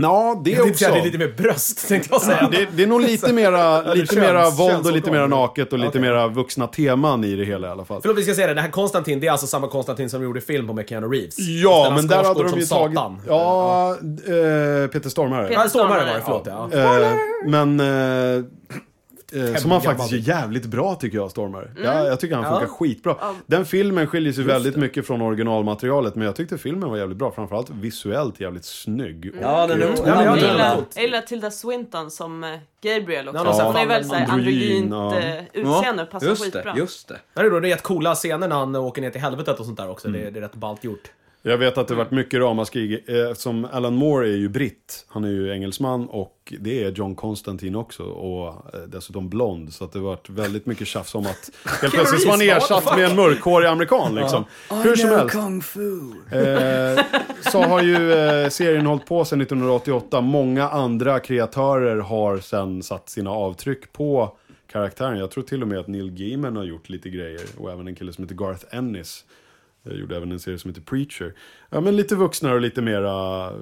Ja, det tänkte också. det är lite mer bröst, tänkte jag säga. Det, det är nog lite mera, [laughs] lite köns- mera våld och lite mera naket och lite Okej. mera vuxna teman i det hela i alla fall. Förlåt, vi ska säga det. Det här Konstantin, det är alltså samma Konstantin som gjorde film på med Keanu Reeves. Ja, men där hade de ju som tagit... Satan. Ja, eh, Peter Stormare. Peter Ja, Stormare var det, förlåt. Ja. Eh, men... Eh, eh, som han faktiskt gör jävligt bra tycker jag, Stormare. Ja, jag tycker han funkar Ja. skitbra. Den filmen skiljer sig väldigt mycket från originalmaterialet, men jag tyckte filmen var jävligt bra. Framförallt visuellt jävligt snygg. ja den är Ja, otrolig. jag Jag det gillar, jag Tilda Swinton som eh, Gabriel också. Ja, hon har ju väldigt såhär androgynt ja. utseende, passar just skitbra. det, just det. Det är då rätt coola scener när han åker ner till helvetet och sånt där också. Det, det är rätt ballt gjort. Jag vet att det varit mycket ramaskri, eh, som Alan Moore är ju britt, han är ju engelsman och det är John Constantine också och eh, dessutom blond. Så att det varit väldigt mycket tjafs om att [laughs] helt plötsligt var han ersatt med en mörkhårig amerikan liksom. Hur som helst. kung fu. Eh, så har ju eh, serien hållit på sedan 1988. Många andra kreatörer har sen satt sina avtryck på karaktären. Jag tror till och med att Neil Gaiman har gjort lite grejer. Och även en kille som heter Garth Ennis. Eh, Gjorde även en serie som heter Preacher. Ja men lite vuxnare och lite mera eh,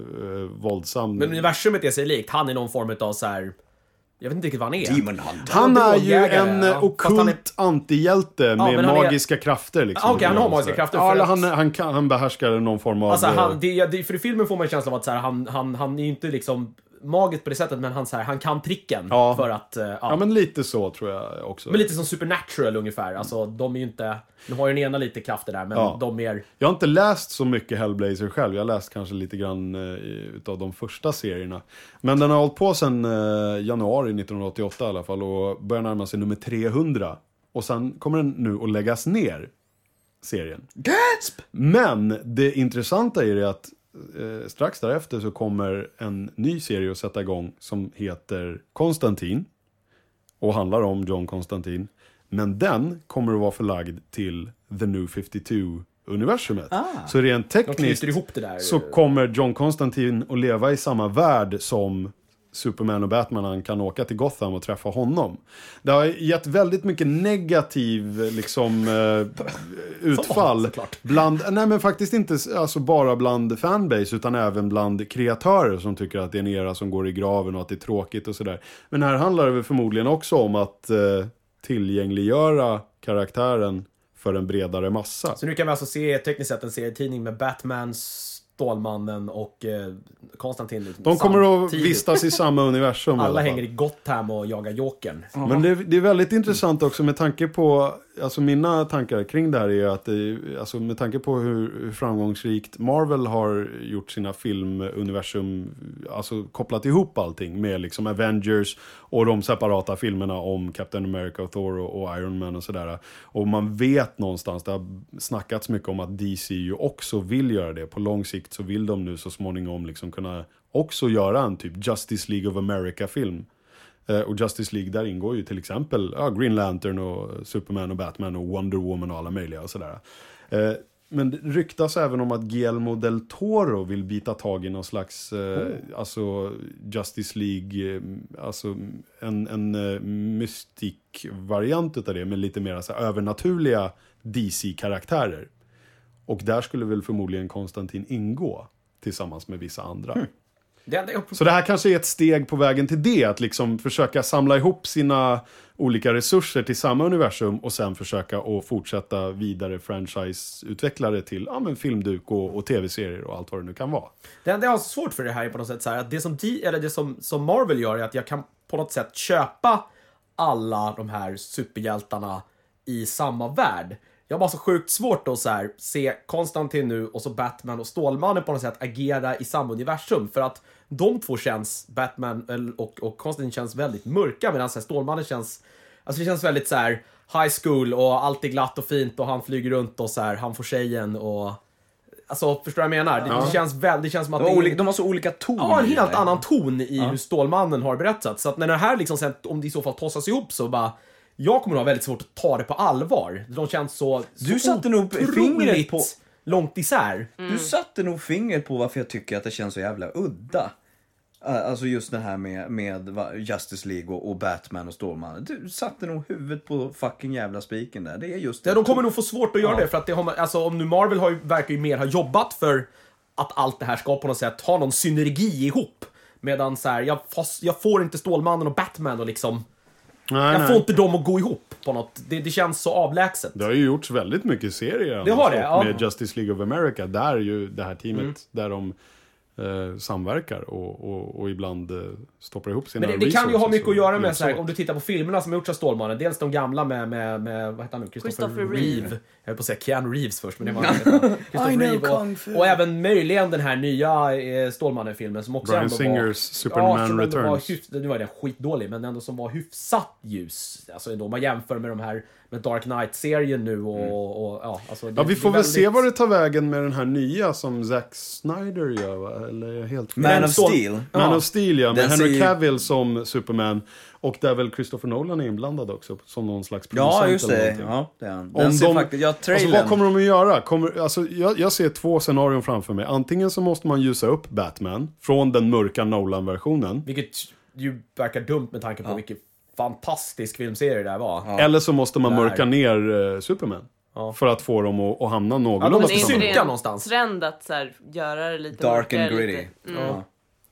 våldsam. Men universumet är sig likt. Han är någon form av så här. Jag vet inte riktigt vad han är. Demon Hunter. han är ju en ja. eh, han är- okult antihjälte med han är- magiska krafter. Liksom, Ah, okej, han har magiska krafter Ja, eller att- han, han, kan, han behärskar någon form av... Alltså, eh, han, det, det, för i filmen får man en känsla av att så här, han, han, han är ju inte liksom magiskt på det sättet, men han, så här, han kan tricken. Ja. För att, eh, ja. Ja men lite så tror jag också. Men lite som Supernatural ungefär. Alltså, de är ju inte... Nu har ju den ena lite krafter där, men Ja. de är... Jag har inte läst så mycket Hellblazer själv. Jag har läst kanske lite grann eh, utav de första serierna. Men den har hållit på sedan eh, januari 1988 i alla fall och börjar närma sig nummer 300. Och sen kommer den nu att läggas ner, serien. Gasp! Men det intressanta är det att eh, strax därefter så kommer en ny serie att sätta igång som heter Konstantin. Och handlar om John Konstantin. Men den kommer att vara förlagd till The New 52-universumet. Så rent tekniskt knyter ihop det där. så kommer John Konstantin att leva i samma värld som Superman och Batman. Han kan åka till Gotham och träffa honom. Det har gett väldigt mycket negativ liksom, eh, [laughs] utfall. såklart. Bland, nej men faktiskt inte alltså bara bland fanbase utan även bland kreatörer som tycker att det är en era som går i graven och att det är tråkigt och sådär. Men här handlar det väl förmodligen också om att eh, tillgängliggöra karaktären för en bredare massa. Så nu kan vi alltså se tekniskt sett en serietidning med Batman, Stålmannen och eh, Konstantin. De kommer att vistas i samma universum i alla Alla fall. hänger i Gotham och jagar Jokern. Men det, det är väldigt intressant också med tanke på, alltså mina tankar kring det här är att det, alltså med tanke på hur, hur framgångsrikt Marvel har gjort sina filmuniversum, alltså kopplat ihop allting med liksom Avengers och de separata filmerna om Captain America och Thor och, och Iron Man och sådär. Och man vet någonstans, det har snackats mycket om att DC ju också vill göra det. På lång sikt så vill de nu så småningom liksom kunna också göra en typ Justice League of America-film. Eh, Och Justice League, där ingår ju till exempel ja, Green Lantern och Superman och Batman och Wonder Woman och alla möjliga och sådär. Eh, Men det ryktas även om att Guillermo del Toro vill bita tag i någon slags, eh, alltså Justice League, alltså en, en eh, mystik-variant utav det med lite mer så här, övernaturliga DC-karaktärer. Och där skulle väl förmodligen Konstantin ingå tillsammans med vissa andra. Det. Så det här kanske är ett steg på vägen till det, att liksom försöka samla ihop sina olika resurser till samma universum och sen försöka att fortsätta vidare franchise-utvecklare till ja, men filmduk och, och tv-serier och allt vad det nu kan vara. Det enda jag har svårt för det här är på något sätt så här att det som, eller det som, som Marvel gör är att jag kan på något sätt köpa alla de här superhjältarna i samma värld. Jag har bara så sjukt svårt att så här, se Konstantin nu och så Batman och Stålmannen på något sätt agera i samma universum. För att de två känns, Batman eller- och, och Konstantin känns väldigt mörka medan så här, Stålmannen känns, alltså det känns väldigt så här high school och allt är glatt och fint och han flyger runt och så här, han får tjejen och Alltså, förstår du vad jag menar? Det, det, känns väl, det känns som att De olika, de har så olika ton Ja, en helt annan ton i hur Stålmannen har berättat. Så att när det här liksom sen, om det i så fall tossas ihop så bara... jag kommer att ha väldigt svårt att ta det på allvar. De känns så, Du så satte nog fingret på- långt isär. Du satte nog fingret på varför jag tycker att det känns så jävla udda. Alltså just det här med, med Justice League och, och Batman och Stålmannen. Du satte nog huvudet på fucking jävla spiken där. Det är just det. Ja, de kommer nog få svårt att göra det för att det har, man- alltså, om nu Marvel har ju, verkar ju mer ha jobbat för att allt det här ska på något sätt ha någon synergi ihop. Medan så här, jag, fast, jag får inte Stålmannen och Batman och liksom, Nej, jag nej. får inte dem att gå ihop på något. Det, det känns så avlägset. Det har ju gjorts väldigt mycket serier Det har det, ja. med Justice League of America. Där ju det här teamet, Mm. där de eh, samverkar och, och, och ibland eh, stoppar ihop sina Men det, det kan ju ha mycket att göra med så här, om du tittar på filmerna som har gjorts av Stålmannen. Dels de gamla med, med, med vad heter han nu? Christopher, Christopher Reeve. Reeve. Jag höll på att säga Keanu Reeves först, men det var [laughs] han I Reeve och, och även möjligen den här nya eh, Stålmannen-filmen som också Brian ändå var... Singers Superman som ändå Var Returns. hyfs, nu var den skitdålig, men ändå som var hyfsat ljus. Alltså ändå, om man jämför med de här med Dark Knight-serien nu och, och ja, alltså, Mm. Ja, det- vi det får är väl väldigt- se vad det tar vägen med den här nya som Zack Snyder gör, va? Eller helt? Man Men of Steel. Man Ja. of Steel, ja. Med Den Henry Cavill som Superman. Och där väl Christopher Nolan är inblandad också, som någon slags producent Ja, just eller det. Ja, det är han. Den Om ser de, faktiskt... Ja, alltså, vad kommer de att göra? Kommer, alltså, jag, jag ser två scenarion framför mig. Antingen så måste man ljusa upp Batman från den mörka Nolan-versionen. Vilket ju verkar dumt med tanke på vilken fantastisk filmserie det här var. Eller så måste man Där. mörka ner eh, Superman. Ja. För att få dem att, att hamna Ja, de någorlunda måste är på samma- synka det en någonstans. trend att så här, göra det lite Dark and mörkare, gritty. Lite. Mm. Ja.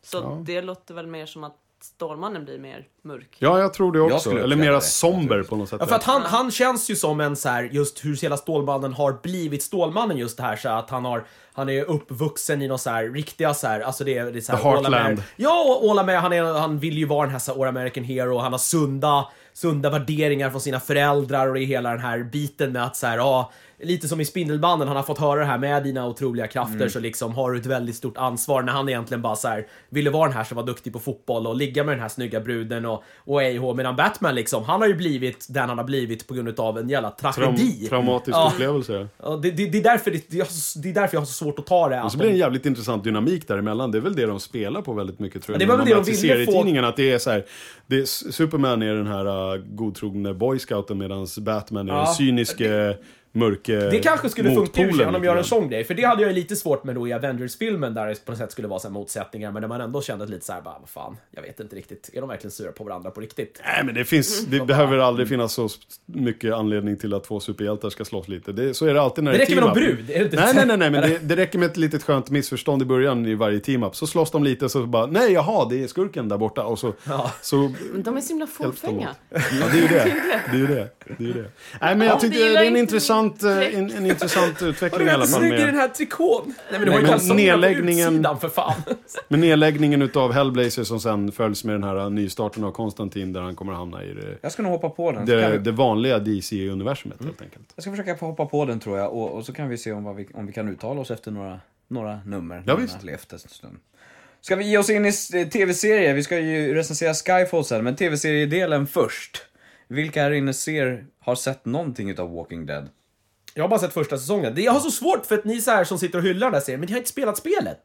Så det låter väl mer som att Stålmannen blir mer mörk. Ja, jag tror det också. Eller mera det, somber på något sätt. Ja, för att han, han känns ju som en så här, just hur hela Stålmannen har blivit Stålmannen just det här så att han har han är uppvuxen i någon så här riktiga så här, alltså det det är så här, The Heartland. Ja, och All Amer, han, är, han vill ju vara den här, så här All American Hero, han har sunda, sunda värderingar från sina föräldrar och i hela den här biten med att så här, ja, lite som i Spindelmannen, han har fått höra det här med dina otroliga krafter så liksom har du ett väldigt stort ansvar när han egentligen bara så här ville vara den här som var duktig på fotboll och ligga med den här snygga bruden och, och AH medan Batman liksom, han har ju blivit den han har blivit på grund av en jävla tragedi. Traum, traumatisk Ja. upplevelse. Ja, det, det, det, är därför det, det, är- därför jag har så svårt att ta det. Och så blir det en jävligt intressant dynamik däremellan. Det är väl det de spelar på väldigt mycket tror jag. Ja, det var väl det de ville få- serietidningen. Att det är så här, det är, Superman är den här uh, godtrogne boyscouten medan Batman är Ja, den cyniske, mörke det kanske skulle funka i och för sig om de gör en sån grej. För det hade jag ju lite svårt med då i Avengers-filmen där det på något sätt skulle vara så här motsättningar. Men där man ändå kände lite så här, bara, vad fan, jag vet inte riktigt. Är de verkligen sura på varandra på riktigt? Nej, men det finns, det behöver aldrig finnas så mycket anledning till att två superhjältar ska slåss lite. Det, så är det alltid när Det det är räcker med någon brud, är det inte Nej, nej, nej, nej, men det, det räcker med ett litet skönt missförstånd i början i varje team-up. Så slåss de lite så bara, nej, jaha, det är skurken där borta. Och så, Ja. så Men de är så himla de fåfänga. Ja, det är ju det. [laughs] Det är ju det. det, är ju det. Nej, men jag tyckte det det är en inte intressant, eh, min en, en intressant utveckling i alla inte fall. snygg i den här trikån? Nej men du har Nej, ju kalsongerna på nedläggningen- utsidan för fan. [laughs] med nedläggningen utav Hellblazer som sen följs med den här nystarten av Konstantin där han kommer att hamna i det, Jag ska nog hoppa på den. Det, vi, det vanliga DC-universumet helt enkelt. jag ska försöka hoppa på den tror jag. Och, och så kan vi se om, vad vi, om vi kan uttala oss efter några, några nummer. Ja, visst. levt en stund. Ska vi ge oss in i eh, tv-serier? Vi ska ju recensera Skyfall sen, men tv-seriedelen först. Vilka här inne ser, har sett någonting utav Walking Dead? Jag har bara sett första säsongen. Det- Jag har så svårt för att ni så här som sitter och hyllar den där serien, men ni har inte spelat spelet.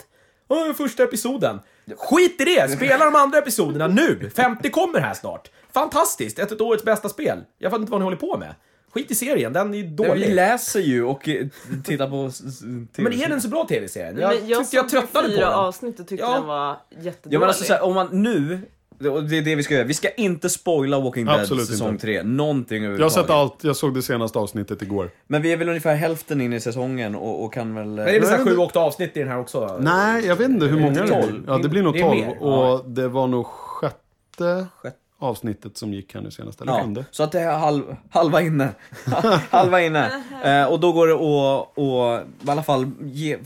Åh, första episoden. Skit i det! Spela de andra episoderna nu! 50 kommer här snart. Fantastiskt! Ett av årets bästa spel. Jag fattar inte vad ni håller på med. Skit i serien, den är Ja, vi dålig. läser ju och eh, tittar på TV. [laughs] Men är den så bra tv-serien? Jag, jag tyckte jag såg tröttnade på fyra den. avsnitt och tyckte Ja. den var jättedålig. Ja men alltså så här, om man nu, det är det vi ska göra, vi ska inte spoila Walking Dead Absolut säsong inte. 3, någonting Jag har sett allt, jag såg det senaste avsnittet igår. Men vi är väl ungefär hälften in i säsongen och, och kan väl... Men det är väl Nej, såhär men- sju, åtta avsnitt i den här också? Nej, jag vet inte hur Är många det blir. Ja, det blir nog Det är 12. mer, Och det var nog sjätte Sjätte. avsnittet som gick här nu senast. Eller Ja, sjunde. så att det är halv, halva inne. [laughs] halva inne. [laughs] Eh, och då går det att, att i alla fall ge,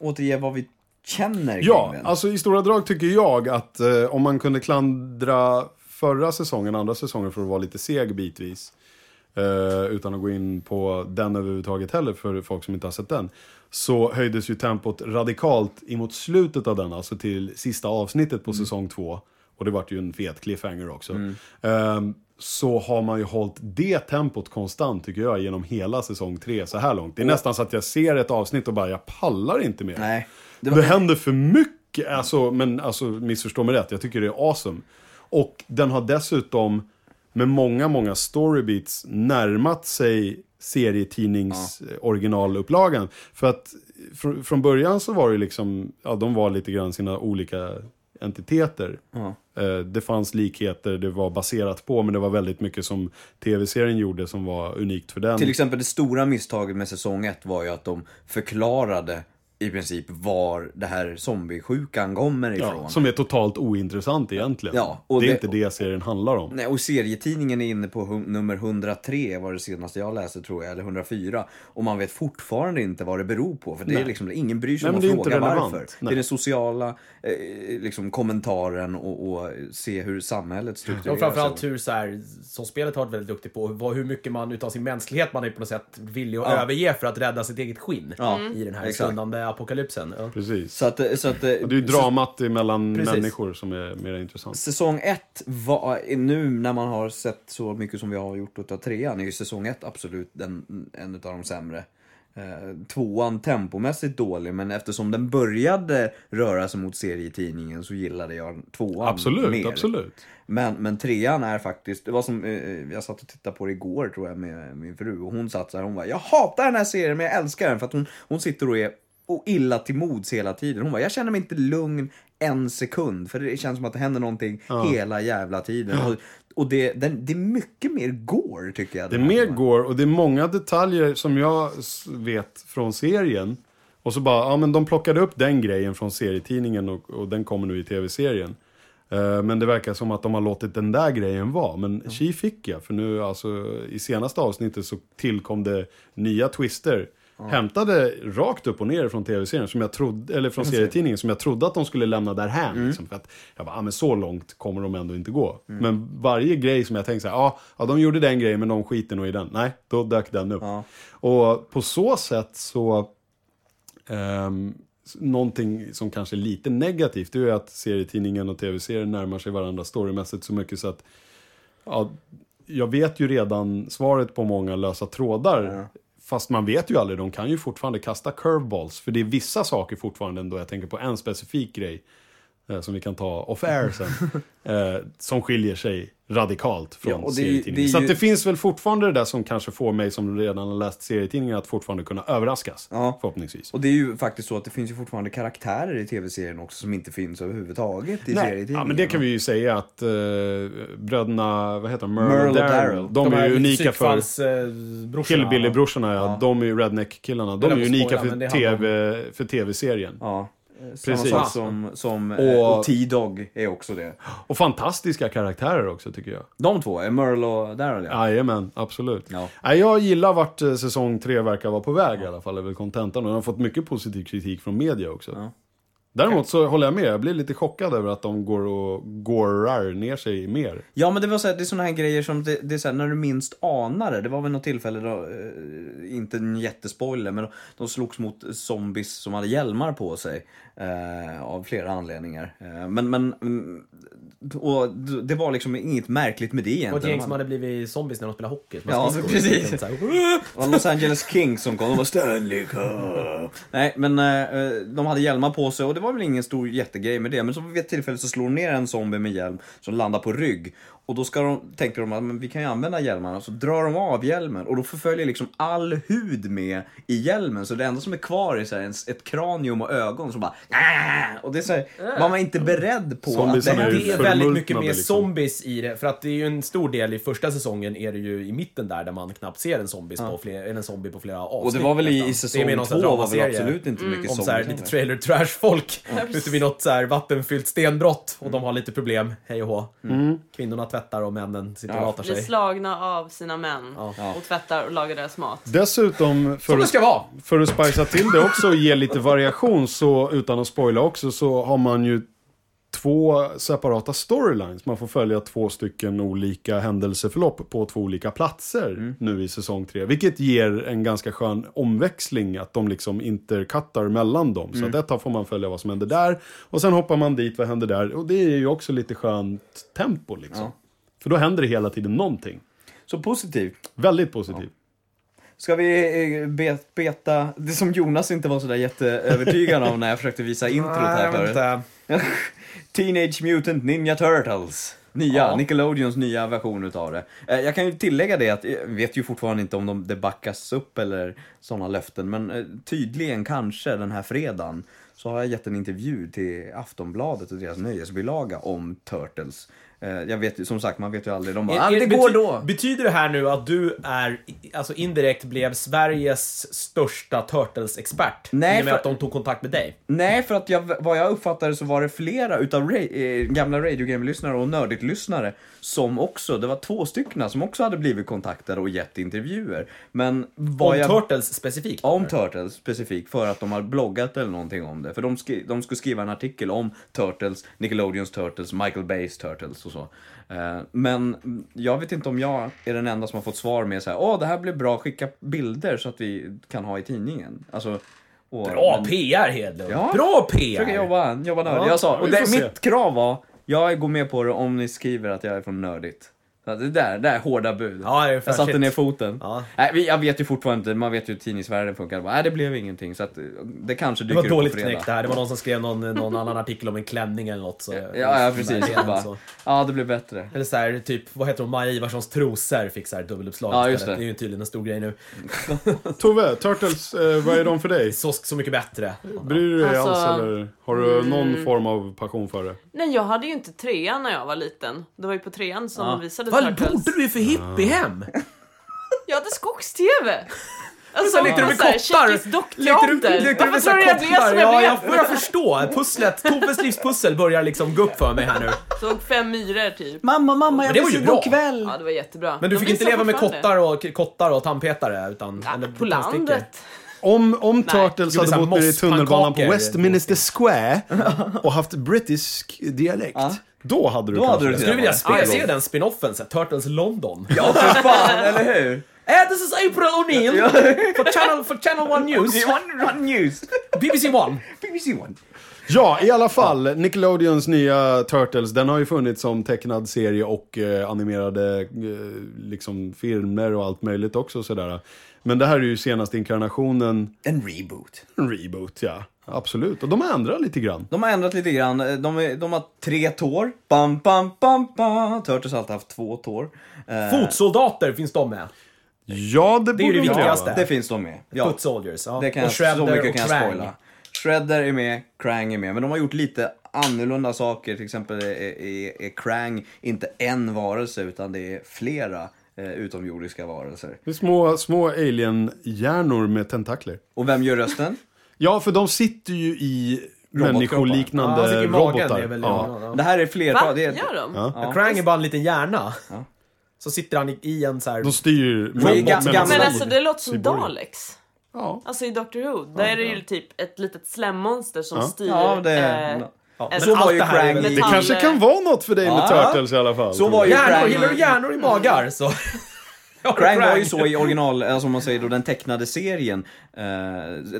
återge vad vi känner Ja, den. alltså i stora drag tycker jag att eh, om man kunde klandra förra säsongen, andra säsongen för att vara lite seg bitvis. Eh, utan att gå in på den överhuvudtaget heller för folk som inte har sett den. Så höjdes ju tempot radikalt emot slutet av den, alltså till sista avsnittet på säsong två. Och det vart ju en fet cliffhanger också. Eh, så har man ju hållit det tempot konstant tycker jag genom hela säsong tre så här långt. Det är nästan så att jag ser ett avsnitt och bara, jag pallar inte mer. Nej. Det Det, var, händer för mycket, alltså, men alltså, missförstå mig rätt, jag tycker det är awesome. Och den har dessutom med många, många storybeats närmat sig serietidnings eh, originalupplagan. För att fr från början så var det liksom, ja de var lite grann sina olika entiteter. Ja. Eh, Det fanns likheter, det var baserat på, men det var väldigt mycket som tv-serien gjorde som var unikt för den. Till exempel det stora misstaget med säsong 1 var ju att de förklarade i princip var det här zombiesjukan kommer ifrån. ja, som är totalt ointressant egentligen. Ja, och det är det- inte det serien handlar om. Nej, och serietidningen är inne på hum- nummer 103 var det senaste jag läste tror jag, eller 104. Och man vet fortfarande inte vad det beror på. För det är liksom, ingen bryr sig Nej, om att fråga varför. Nej. Det är den sociala eh, liksom, kommentaren och, och se hur samhället Ja, struktureras. och framförallt hur, så här, som spelet har varit väldigt duktigt på, vad, hur mycket man utav sin mänsklighet man är på något sätt villig att Ja. överge för att rädda sitt eget skinn Ja, i den här exakt. stundande apokalypsen. Ja. Precis. Så att, eh, så att, Och det är ju dramat mellan Precis. människor som är mer intressant. Säsong 1, nu när man har sett så mycket som vi har gjort utav trean, är ju säsong 1 absolut den, en utav de sämre. Eh, tvåan tempomässigt dålig, men eftersom den började röra sig mot serietidningen så gillade jag tvåan Absolut, mer. absolut. Men, men trean är faktiskt, det var som, eh, jag satt och tittade på det igår tror jag med min fru och hon satt så här, hon bara, jag hatar den här serien men jag älskar den för att hon, hon sitter och är och illa till mods hela tiden. Hon bara, jag känner mig inte lugn en sekund för det känns som att det händer någonting hela jävla tiden. Och, och det, den, det är mycket mer gore tycker jag. Det är mer går och det är många detaljer som jag vet från serien. Och så bara, ja men de plockade upp den grejen från serietidningen och, och den kommer nu i tv-serien. Eh, Men det verkar som att de har låtit den där grejen vara. Men tji fick jag, för nu alltså i senaste avsnittet så tillkom det nya twister. Hämtade rakt upp och ner från tv-serien, som jag trodde, eller från serietidningen, som jag trodde att de skulle lämna därhän. Liksom, för att jag bara, ah, men så långt kommer de ändå inte gå. Men varje grej som jag tänkte så här, ja, ja, de gjorde den grejen men de skiter nog i den. Nej, då dök den upp. Ja. Och på så sätt så s- någonting som kanske är lite negativt det är ju att serietidningen och tv-serien närmar sig varandra storymässigt så mycket så att ja, jag vet ju redan svaret på många lösa trådar. Fast man vet ju aldrig, de kan ju fortfarande kasta curveballs. För det är vissa saker fortfarande ändå, jag tänker på en specifik grej. Eh, som vi kan ta off-air sen. [laughs] eh, som skiljer sig radikalt från Ja, det serietidningen. det Så ju- det finns väl fortfarande det där som kanske får mig som redan har läst serietidningen att fortfarande kunna överraskas. Ja. Förhoppningsvis. Och det är ju faktiskt så att det finns ju fortfarande karaktärer i tv-serien också som inte finns överhuvudtaget i Nej, serietidningen. ja, men det kan vi ju säga att uh, bröderna, vad heter de? Merle, Merle och Daryl. Daryl. De, är ju unika för för... Hillbilly-brorsorna, ja. De är ju redneck-killarna. De är unika men det för, TV, Ja. eh, Samma Precis. sak som, som och, Och- och T-Dog är också det. Och fantastiska karaktärer också tycker jag. De två, är Merle och Daryl ja. Jajamän, absolut. Ja. Nej, jag gillar vart eh, säsong tre verkar vara på väg i alla fall, är väl kontentan. Och den har fått mycket positiv kritik från media också. Ja. Däremot så håller jag med, jag blir lite chockad över att de går och gorar ner sig mer. Ja men det var så här, det är sådana här grejer som, det, det är så här, när du minst anar det. Det var väl något tillfälle då, eh, inte en jättespoiler, men de slogs mot zombies som hade hjälmar på sig. Eh, av flera anledningar. Eh, men, men, mm, och det var liksom inget märkligt med det egentligen. Och ett gäng som hade blivit zombies när de spelade hockey. Ja, precis. Så här, Los Angeles Kings som kom, de var Stanley Cup. Nej, men eh, de hade hjälmar på sig och det var väl ingen stor jättegrej med det. Men så vid ett tillfälle så slår de ner en zombie med hjälm som landar på rygg. Och då ska de, tänker de att men vi kan ju använda hjälmarna, så drar de av hjälmen och då förföljer liksom all hud med i hjälmen. Så det enda som är kvar är så här, en, ett kranium och ögon som bara Och det är så här, man var inte beredd på Zombies att det är. Det är väldigt mycket mer liksom. zombies i det, för att det är ju en stor del i första säsongen är det ju i mitten där, där man knappt ser en, zombies på fler, en zombie på flera avsnitt. Och det var väl i, i säsong två var väl absolut inte mycket Om så här, zombies. lite trailer trash-folk ute vid något så här vattenfyllt stenbrott och de har lite problem, hej och hå. Kvinnorna tvättar och männen sitter och Ja. latar Blir sig. slagna av sina män Ja. och tvättar och lagar deras mat. Dessutom, för Som det att, ska vara! för att spicea till det också och ge lite variation, så utan att spoila också, så har man ju två separata storylines. Man får följa två stycken olika händelseförlopp på två olika platser nu i säsong tre. Vilket ger en ganska skön omväxling, att de liksom intercuttar mellan dem. Så att ett tag får man följa vad som händer där, och sen hoppar man dit, vad händer där? Och det är ju också lite skönt tempo liksom. Ja. För då händer det hela tiden någonting. Så positivt. Väldigt positivt. Ska vi eh, be- beta, det som Jonas inte var sådär jätteövertygad om när jag försökte visa introt här förut. [laughs] Teenage Mutant Ninja Turtles. Nya, Ja. Nickelodeons nya version utav det. Eh, Jag kan ju tillägga det att jag vet ju fortfarande inte om de, det backas upp eller sådana löften, men eh, tydligen kanske den här fredagen så har jag gett en intervju till Aftonbladet och deras nöjesbilaga om Turtles. Eh, Jag vet ju, som sagt, man vet ju aldrig. De bara, ah, Är- är- det går då. Betyder det här nu att du är, alltså indirekt blev Sveriges största Turtles-expert? Nej, I och med för- att de tog kontakt med dig? Nej, för att jag, vad jag uppfattade så var det flera utav ra- eh, gamla radiogame-lyssnare och nördigt-lyssnare som också, det var två stycken som också hade blivit kontaktade och gett intervjuer. Men vad Om jag... Turtles specifikt? Om Turtles specifikt, för att de har bloggat eller någonting om det. För de, skri- de skulle skriva en artikel om Turtles, Nickelodeons Turtles, Michael Bays Turtles och så. Eh, men jag vet inte om jag är den enda som har fått svar med så här, åh det här blev bra, skicka bilder så att vi kan ha i tidningen. Alltså, och, Bra men- PR Hedlund! Ja. Bra PR! Försöka jobba, jobba nördigt. Ja, jag sa, och det, mitt krav var, jag går med på det om ni skriver att jag är från nördigt. Så det där, det är hårda bud. Ja, det är jag satte ner foten. Ja. Nej, vi- jag vet ju fortfarande inte, man vet ju hur tidningsvärlden funkar. Bara, Nej, det blev ingenting. Så att det kanske Det dyker var upp på dåligt fredag. knäckt det här. Det var någon som skrev någon, någon annan artikel om en klänning eller något. Så Ja, ja precis. Så. Bara, ja, det blev bättre. Eller så här, typ, vad heter hon, Maja Ivarssons trosor fick så här dubbeluppslag Ja, just det. Det är ju tydligen en stor grej nu. [laughs] Tove, Turtles, eh, vad är de för dig? Så, så mycket bättre. Bryr du dig Alltså, alls eller har du någon form av passion för det? Nej, jag hade ju inte trean när jag var liten. Det var ju på trean som Ja. de visade Vad bodde du i för hippiehem? [laughs] Jag hade skogs-tv! Alltså, Så lekte du med? Tjeckisk Lekte du, med Varför så tror här du jag blev som kottar? jag Ja, jag börjar förstå. Pusslet, Toves livspussel börjar liksom gå upp för mig här nu. Såg fem myror typ. Mamma, mamma, var ju bra. kväll. Ja, det var jättebra. Men du De fick inte leva med kottar och, kottar och tandpetare? Utan, Ja, eller på tandstickor? landet. Om, om Turtles hade bott i tunnelbanan på. Westminster Square och haft brittisk dialekt. Då hade du Då hade du det. Skulle vilja Ja, se, ja. se den spinoffen? Så här, Turtles London? Ja, för fan, eller hur? Eh, [laughs] this is April O'Neil [laughs] for Channel, for Channel One News. [laughs] One, one news. BBC One. BBC One. Ja, i alla fall. Nickelodeons nya Turtles, den har ju funnits som tecknad serie och eh, animerade eh, liksom filmer och allt möjligt också sådär. Men det här är ju senaste inkarnationen, En reboot. en reboot ja. Absolut, och de har ändrat lite grann. De har ändrat lite grann. De, är, de har tre tår. Bam, bam, bam, bam. Turtles har alltid haft två tår. Eh, Fotsoldater finns de med. Ja, det, Det är det de viktigaste. Det finns de med. Ja. Foot Soldiers. Ja. Det kan och jag, så Shredder mycket och kan jag spoila. Shredder är med, Krang är med, men de har gjort lite annorlunda saker. Till exempel är, är, är Krang inte en varelse, utan det är flera eh, utomjordiska varelser. Det är små, små alien-hjärnor med tentakler. Och vem gör rösten? Ja, för de sitter ju i Robotkroppar. människoliknande Ja, han sitter i magen. robotar. Det är väl, ja. ja. Det här är. Va? Det är, Gör de? Ja. Ja. Krang är bara en liten hjärna. Ja. Så sitter han i, i en så här... De styr är ga- människor. gamla- Men alltså det låter som Cyborg. Daleks. Ja. Alltså i Doctor Who, där är det ju typ ett litet slemmonster som Ja. styr... Ja, det... eh, Ja, men så var ju det här är Krang väl- i- Det kanske kan vara något för dig med Ja. Turtles i alla fall. Så var ju Hjärnor, Krang... gillar du hjärnor i magar så... Ja, Krang var ju så i original, alltså om man säger då den tecknade serien, eh,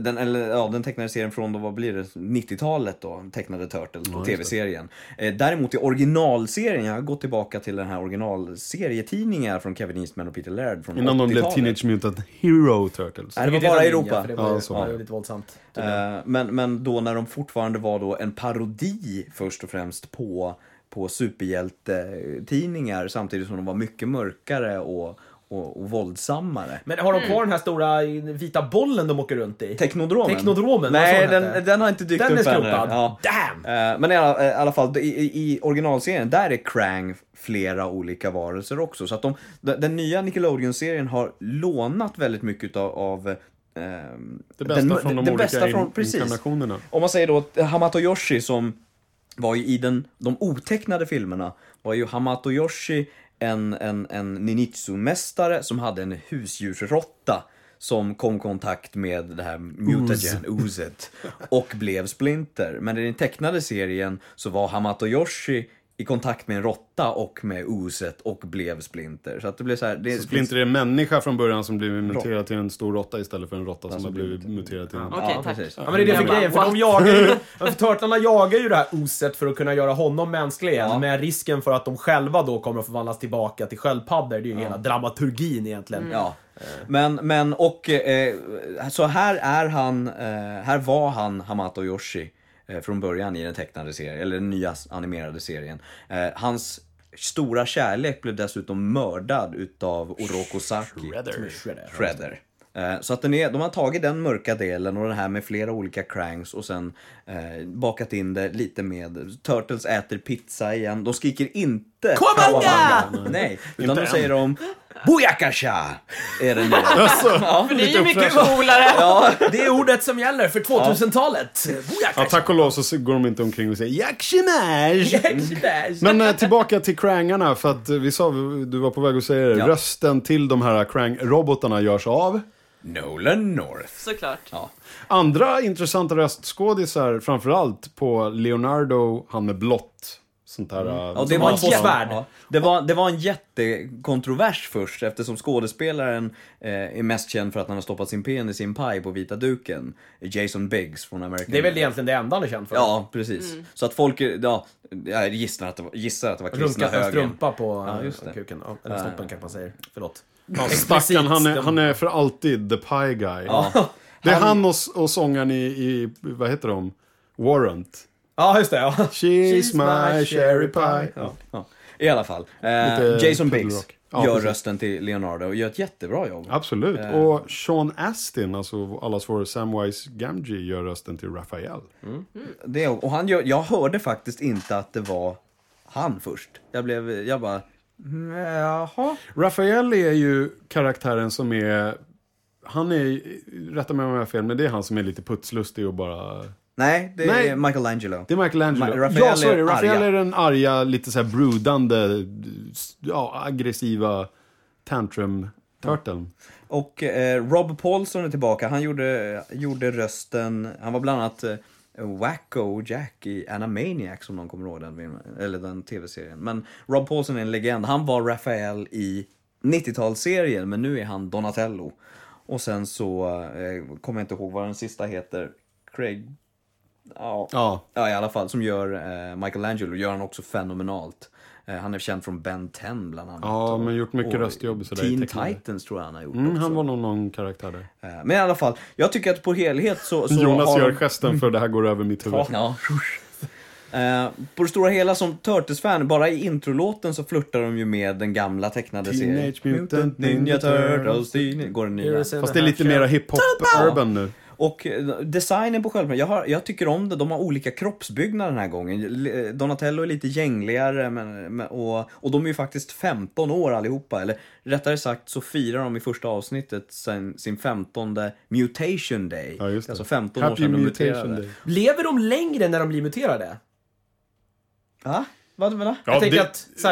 den, eller, ja, den tecknade serien från då, vad blir det, 90-talet då, tecknade Turtles på tv-serien. Eh, däremot i originalserien, jag har gått tillbaka till den här originalserietidningen från Kevin Eastman och Peter Laird från Innan de blev 80-talet. Teenage Mutant Hero Turtles. Nej, det var bara i Europa. För det var, Ja, ja, så. det var ju lite våldsamt. Eh, men, men då när de fortfarande var då en parodi först och främst på, på superhjältetidningar samtidigt som de var mycket mörkare och, och, och våldsammare. Men har de kvar den här stora vita bollen de åker runt i? Teknodromen? Teknodromen, Nej, den den, den har inte dykt Den är upp ännu. skrotad. Ja. Damn! Eh, Men i alla, i alla fall, i, i originalserien, där är Krang flera olika varelser också. Så att de, den, den nya Nickelodeon-serien har lånat väldigt mycket av, av Det bästa den- från de det olika bästa från- inkarnationerna. Om man säger då att Hamato Yoshi som var ju i den, de otecknade filmerna var ju Hamato Yoshi en, en, en ninitsu-mästare som hade en husdjursråtta som kom i kontakt med det här mutagen, oozet, och blev Splinter. Men i den tecknade serien så var Hamato Yoshi i kontakt med en råtta och med oozet och blev Splinter. Så att det blev så här... Det, Splinter är en människa från början som blivit muterad till en stor råtta istället för en råtta som har blivit muterad till en... Okej, Ja, tack. precis. Ja men det är det för grejen, för de jagar ju, [laughs] för Turtlarna jagar ju det här oset för att kunna göra honom mänsklig igen. Ja. Med risken för att de själva då kommer att förvandlas tillbaka till sköldpaddor. Det är ju hela dramaturgin egentligen. Ja. Men, men och eh, så här är han, eh, här var han Hamato Yoshi eh, från början i den tecknade serien, eller den nya animerade serien. Eh, hans stora kärlek blev dessutom mördad utav Oroko Saki. Shredder. Shredder. Eh, Så att den är, de har tagit den mörka delen och den här med flera olika cranks och sen eh, bakat in det lite med Turtles äter pizza igen. De skriker inte Kawabanga! Nej, utan Inte än. säger de Booyakasha! Är det nu. Alltså, För det är ju mycket coolare. Ja, Det är ordet som gäller för 2000-talet. Ja, tack och lov så går de inte omkring och säger Yakshimage! Booyakasha! Men eh, tillbaka till crangarna, för att eh, vi sa, du var på väg att säga det. Ja. Rösten till de här crang-robotarna görs av. Nolan North. Såklart. Ja. Andra intressanta röstskådisar, framförallt på Leonardo, han med blått. Sånt här... eh, Ja, det, Som var svärd. ja, det, var, det var en jättekontrovers först eftersom skådespelaren eh, är mest känd för att han har stoppat sin penis i en paj på vita duken. Jason Biggs från American Det är väl egentligen det enda han är känd för. Ja, precis. Så att folk, ja, jag gissar att det var, gissar att det var kristna Runkat en högern. strumpa på Ja, det. kuken. Ja, eller snoppen kanske man säger. Förlåt. Ja, stackarn, han är, han är för alltid the pie guy. Ja. Det är han och, och sångaren i, i, vad heter de? Warrant. Ja, just det. Ja. She's my cherry pie. Ja, ja. I alla fall. Eh, Jason Biggs. Ja, gör precis. rösten till Leonardo och gör ett jättebra jobb. Absolut. Eh. Och Sean Astin, alltså allas vår Samwise Gamgee, gör rösten till Raphael. Det, och han gör, jag hörde faktiskt inte att det var han först. Jag blev, jag bara, "Mm, jaha. Raphael är ju karaktären som är... Han är, rätta mig om jag har fel, men det är han som är lite putslustig och bara... Nej, det Nej. är Michelangelo. Det är Michelangelo. Ma- Raphael ja, sorry. är Raphael arga. är den arga, lite så här broodande, ja, aggressiva tantrum-turteln. Och eh, Rob Paulson är tillbaka. Han gjorde, gjorde rösten, han var bland annat eh, Wacko Jack i Animaniacs om någon kommer ihåg den, eller den tv-serien. Men Rob Paulson är en legend. Han var Raphael i 90-talsserien, men nu är han Donatello. Och sen så eh, kommer jag inte ihåg vad den sista heter. Craig... Ja, Ja. ja i alla fall. Som gör eh, Michelangelo, gör han också fenomenalt. Eh, han är känd från Ben 10 bland annat. Ja, Och- men gjort mycket och röstjobb sådär Teen. Titans tror jag han har gjort Mm, också. han var nog någon karaktär där. Eh, Men i alla fall, jag tycker att på helhet så... så Jonas har gör gesten för det här går över mitt huvud. Ja. Eh, på det stora hela som Turtles-fan, bara i introlåten så flörtar de ju med den gamla tecknade serien. Teenage Mutant Ninja Turtles. Teen- Går den nya. Fast det är lite mera hiphop-urban nu. Och eh, designen på själva, jag, har, jag tycker om det, de har olika kroppsbyggnad den här gången. L- Donatello är lite gängligare men, men, och, och de är ju faktiskt 15 år allihopa. Eller rättare sagt så firar de i första avsnittet sin, sin 15 mutation day. Ja, just det. Alltså 15 år Happy sedan de muterade. day. Lever de längre när de blir muterade? Va? Vad menar du? Ja, Jag tänker det,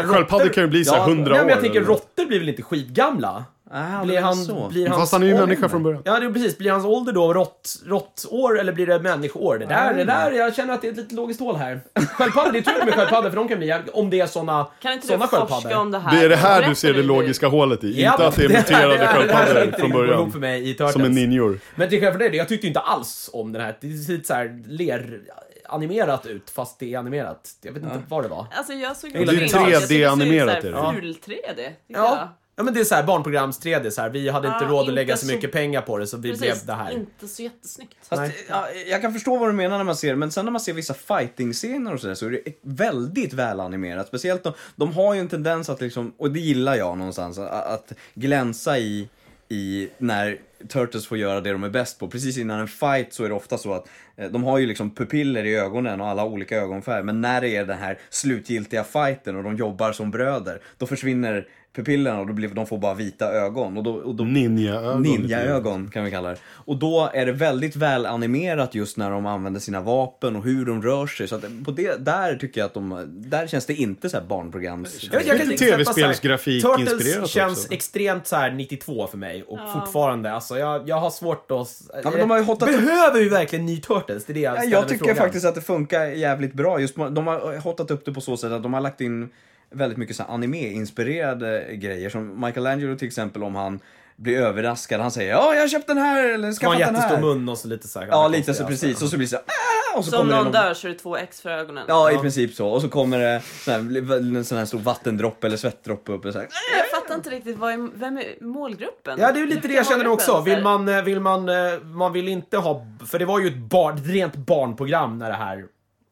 att sköldpaddor kan ju bli så här Ja, 100 Nej, år. men jag tänker råttor blir väl inte skitgamla? Ah, Blir han, så. blir hans Fast han är ju ålder- människa från början. Ja, det är precis. Blir hans ålder då rått, råttår eller blir det människoår? Det där, det där, jag känner att det är ett litet logiskt hål här. Sköldpaddor, det är tur med sköldpaddor för de kan bli, om det är såna, Kan inte såna du forska sköldpaddor. om det här? Det är det här du ser det logiska hålet i. Ja, inte att det är muterade det sköldpaddor från början. för mig i. Som är ninjor. Men till skillnad från det, jag tyckte inte alls om den här. Det ser lite såhär ler-animerat ut, fast det är animerat. Jag vet inte vad det var. Alltså jag såg. Jag 3D-animerat det är ser det. ut Ful 3D. tycker Ja. Ja men det är såhär barnprograms 3D så här. vi hade inte Ja, råd att inte lägga så så- mycket pengar på det så vi Precis, blev det här. inte så jättesnyggt. Fast, ja, jag kan förstå vad du menar när man ser det, men sen när man ser vissa fighting-scener och sådär så är det väldigt välanimerat. Speciellt de, de har ju en tendens att liksom, och det gillar jag någonstans, att, att glänsa i, i när Turtles får göra det de är bäst på. Precis innan en fight så är det ofta så att eh, de har ju liksom pupiller i ögonen och alla olika ögonfärg. Men när det är den här slutgiltiga fighten och de jobbar som bröder, då försvinner pupillerna och då blir, de får bara vita ögon. Och då, och då, Ninja-ögon. Ninja-ögon kan vi kalla det. Och då är det väldigt väl animerat just när de använder sina vapen och hur de rör sig. Så att på det, där tycker jag att de, där känns det inte så här barnprograms... Jag, jag kan Lite TV-spelsgrafik Turtles inspirerat känns också. extremt så här 92 för mig och fortfarande, alltså jag, jag har svårt att... Ja, men de har ju hotat- Behöver vi verkligen ny Turtles? Det är det jag Ja, jag tycker frågan. faktiskt att det funkar jävligt bra. Just, de har hotat upp det på så sätt att de har lagt in väldigt mycket anime-inspirerade grejer. Som Michelangelo till exempel om han blir överraskad. Han säger ja, jag har köpt den här eller Har en skaffat den jättestor här. mun och så lite så här. Ja, lite så precis. Och så blir det så här, "Ah!" och så Så om kommer det någon någon... dör så är det två X för ögonen. Ja, i princip så. Och så kommer det sån här, en sån här stor vattendroppe eller svettdroppe upp. Och så här. Jag fattar inte riktigt, vad är, vem är målgruppen? Ja, det är ju lite det jag känner också. Vill man, eh, vill man, eh, man vill inte ha, för det var ju ett, barn, ett rent barnprogram när det här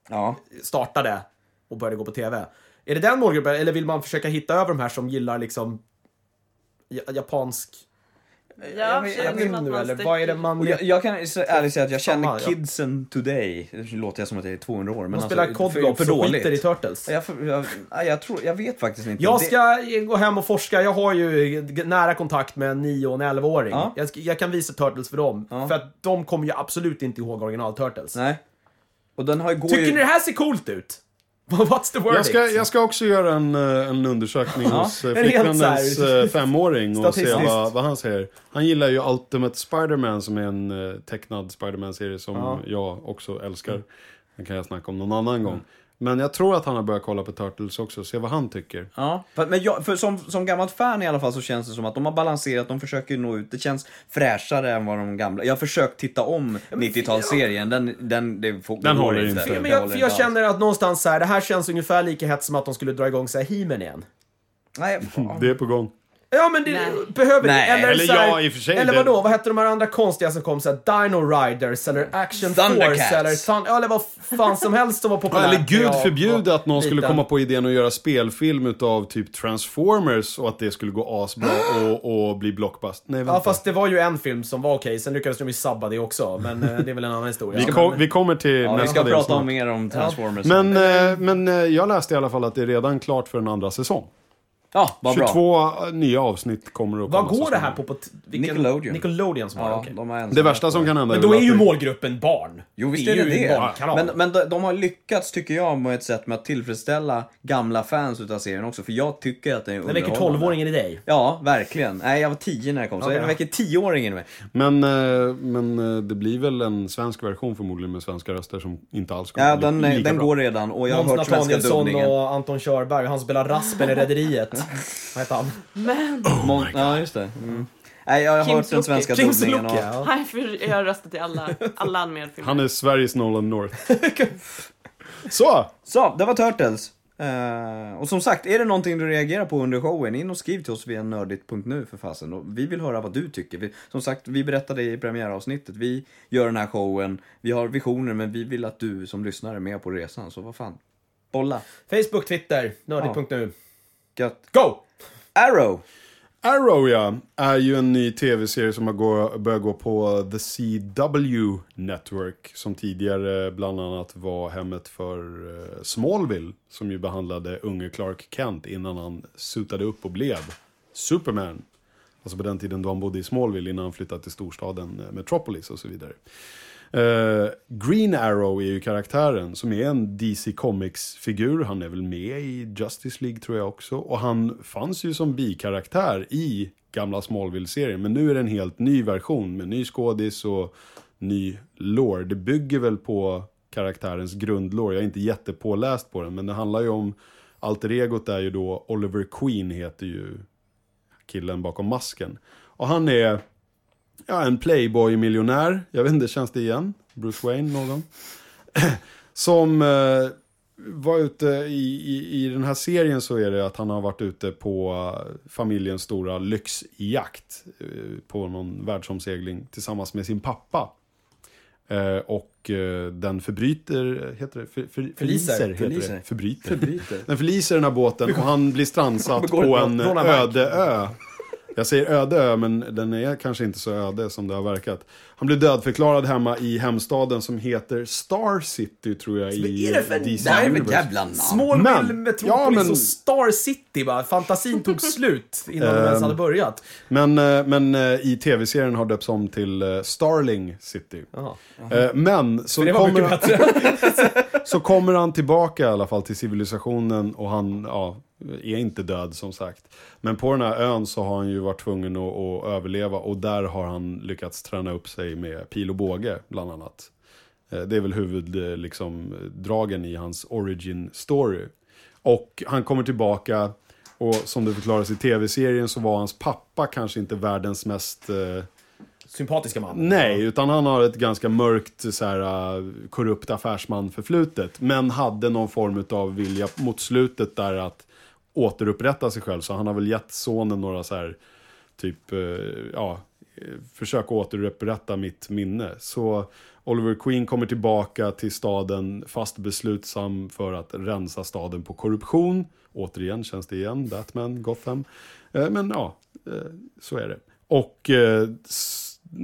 Ja. startade och började gå på TV. Är det den målgruppen, eller vill man försöka hitta över de här som gillar liksom ja- japansk... Ja, jag som vet att nu, man eller sträcker- vad är det man... Och jag, jag kan så ärligt säga att jag känner Samma, ja. kidsen today. Det låter jag som att jag är 200 år. Men man spelar alltså, Cod för, för och dåligt. skiter i Turtles. Jag, jag, jag, tror, jag vet faktiskt inte. Jag Det- ska gå hem och forska. Jag har ju nära kontakt med en 9 och en 11-åring. Ja. Jag, jag kan visa Turtles för dem. Ja. För att de kommer ju absolut inte ihåg original Turtles. Nej. Och den har ju går Tycker ju... ni det här ser coolt ut? [laughs] What's the verdict? Jag ska, jag ska också göra en, eh, en undersökning hos eh, flickvännens eh, [laughs] femåring och se vad, vad han säger. Han gillar ju Ultimate Spider-Man som är en tecknad Spider-Man-serie som Ja. jag också älskar. Den kan jag snacka om någon annan gång. Men jag tror att han har börjat kolla på Turtles också, se vad han tycker. Ja, för, men jag, för som, som gammalt fan i alla fall så känns det som att de har balanserat, de försöker nå ut. Det känns fräschare än vad de gamla... Jag har försökt titta om 90-talsserien, den, den, det får, Den håller inte. Ja, Det men jag, för inte jag känner att någonstans så här, det här känns ungefär lika hett som att de skulle dra igång så här He-Man igen. Nej, Det är på gång. Ja men det Nej. behöver Nej, Eller, eller så här, ja, i och för sig, Eller det- vadå, vad hette de här andra konstiga som kom? Så här, Dino Riders eller Action. Force eller, ja, eller vad fan som helst som var Ja, populärt. eller gud förbjude att någon skulle liten. komma på idén att göra spelfilm utav typ Transformers och att det skulle gå asbra [gasps] och, och bli blockbust. Nej, vänta. Ja fast det var ju en film som var okej, sen lyckades de ju sabba det också. Men eh, det är väl en annan historia. vi, kom, vi kommer till Ja, vi nästa ska del prata snart. mer om Transformers. Men, eh, men eh, jag läste i alla fall att det är redan klart för en andra säsong. Ja, vad bra. 22 nya avsnitt kommer att Vad komma så går det här småningom. på? på t- vilken, Nickelodeon. Nickelodeon som har det, Ja, okej. de har en Det sån värsta som kan hända Men då är väl ju att- målgruppen barn. Jo, visst är det ju det. en barnkanal. Men, men de, de har lyckats, tycker jag, med ett sätt med att tillfredsställa gamla fans utav serien också. För jag tycker att det är Den väcker underhållande. 12-åringen i dig. Ja, verkligen. Nej, jag var 10 när jag kom, så Okej. den väcker 10-åringen i mig. Men, eh, men eh, det blir väl en svensk version förmodligen med svenska röster som inte alls kommer Ja, att bli den, lika den bra. går redan och jag har Måns hört svenska Nathanielsson dubbningen. och Anton Körberg, han spelar Raspen i Rederiet. Vad heter han? Men, Mon- ja, just det. Mm. Nej, jag har Kim hört den svenska Kim dubbningen. Och... ja. nej, för jag har röstat till alla, alla animerade filmer. Han är Sveriges Nolan North. [laughs] Så! Så, det var Turtles. Eh, och som sagt, är det någonting du reagerar på under showen, in och skriv till oss via nördigt.nu för fasen. Och vi vill höra vad du tycker. Vi, som sagt, vi berättade i premiäravsnittet, vi gör den här showen, vi har visioner, men vi vill att du som lyssnar är med på resan. Så vad fan, bolla. Facebook, Twitter, nördigt.nu. Gött. Go! Arrow! Arrow ja, är ju en ny tv-serie som har gå, börjat gå på The CW Network. Som tidigare bland annat var hemmet för eh, Smallville. Som ju behandlade unge Clark Kent innan han sutade upp och blev Superman. Alltså på den tiden då han bodde i Smallville innan han flyttade till storstaden eh, Metropolis och så vidare. Uh, Green Arrow är ju karaktären som är en DC Comics-figur. Han är väl med i Justice League tror jag också. Och han fanns ju som bikaraktär i gamla Smallville-serien. Men nu är det en helt ny version med ny skådis och ny lore. Det bygger väl på karaktärens grundlore. Jag är inte jättepåläst på den. Men det handlar ju om... Alter egot är ju då Oliver Queen heter ju killen bakom masken. Och han är ja, en playboy-miljonär. Jag vet inte, känns det igen? Bruce Wayne, någon? [clears throat] Som eh, var ute i, i, i den här serien så är det att han har varit ute på familjens stora lyxjakt eh, på någon världsomsegling tillsammans med sin pappa. Eh, och eh, den förbryter, heter det? För, för, förliser, heter Förliser. det. Förbryter. Förbryter. Den förliser den här båten och han blir [laughs] strandsatt på en öde ö. Jag säger öde ö, men den är kanske inte så öde som det har verkat. Han blir dödförklarad hemma i hemstaden som heter Star City, tror jag, i är det för DC Det är väl Universe. jävla namn. Smallville, Men- Metropolis ja, men- och Star City bara. Fantasin tog [laughs] slut innan de ens Ehm, hade börjat. Men, eh, men eh, i tv-serien har döpts om till eh, Starling City. Jaha. Eh, Men så kommer, bättre. [laughs] så kommer han tillbaka i alla fall till civilisationen och han ja, är inte död som sagt. Men på den här ön så har han ju varit tvungen att, att överleva och där har han lyckats träna upp sig med pil och båge bland annat. Det är väl huvuddragen liksom, dragen i hans origin story. Och han kommer tillbaka och som det förklaras i tv-serien så var hans pappa kanske inte världens mest eh, Sympatiska man. Nej, utan han har ett ganska mörkt så här, uh, korrupt affärsman förflutet. Men hade någon form av vilja mot slutet där att återupprätta sig själv. Så han har väl gett sonen några så här, typ, eh, ja, försöka återupprätta mitt minne. Så Oliver Queen kommer tillbaka till staden fast beslutsam för att rensa staden på korruption. Återigen känns det igen, Batman, Gotham. Eh, Men ja, eh, så är det. Och eh,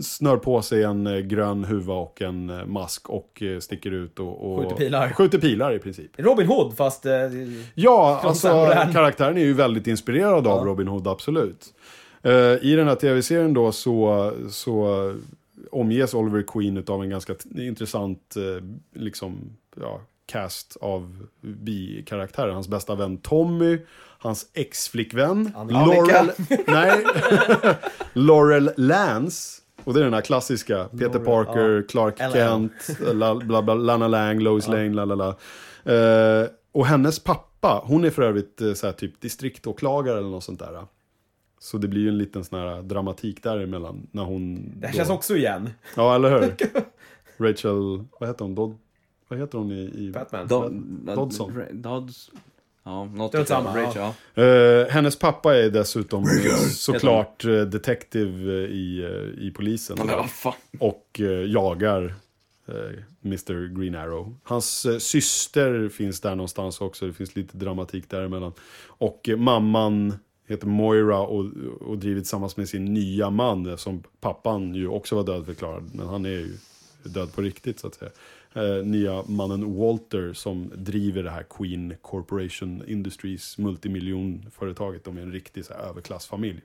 snör på sig en grön huva och en mask och sticker ut och, och Skjuter pilar. skjuter pilar i princip. Robin Hood, fast... Eh, Ja, alltså karaktären är ju väldigt inspirerad av Ja. Robin Hood, absolut. I den här tv-serien då så, så omges Oliver Queen av en ganska intressant eh, liksom, ja, cast av bikaraktärer. Hans bästa vän Tommy, hans ex-flickvän. Laurel, nej, [laughs] Laurel Lance. Och det är den här klassiska, Peter Laurel, Parker, Clark LL. Kent, la, bla, bla, Lana Lang, Lois Lane, la la la. Eh, och hennes pappa, hon är för övrigt eh, så här, typ distriktåklagare eller något sånt där. Så det blir ju en liten sån här dramatik däremellan när hon... det här då- känns också igen. Ja, eller hur? [laughs] Rachel, vad heter hon? Dodd, vad heter hon i... i... Batman. Dod- Dodson. Dodds... Ja, något Det samma. Rachel, ja. ja. Eh, hennes pappa är dessutom såklart eh, detective eh, i, eh, i polisen. Fan. och jagar Mr Green Arrow. Hans syster finns där någonstans också, det finns lite dramatik däremellan. Och mamman heter Moira och, och driver tillsammans med sin nya man, som pappan ju också var dödförklarad, men han är ju död på riktigt så att säga. Eh, nya mannen Walter som driver det här Queen Corporation Industries multimiljonföretaget. De är en riktig så här, överklassfamilj.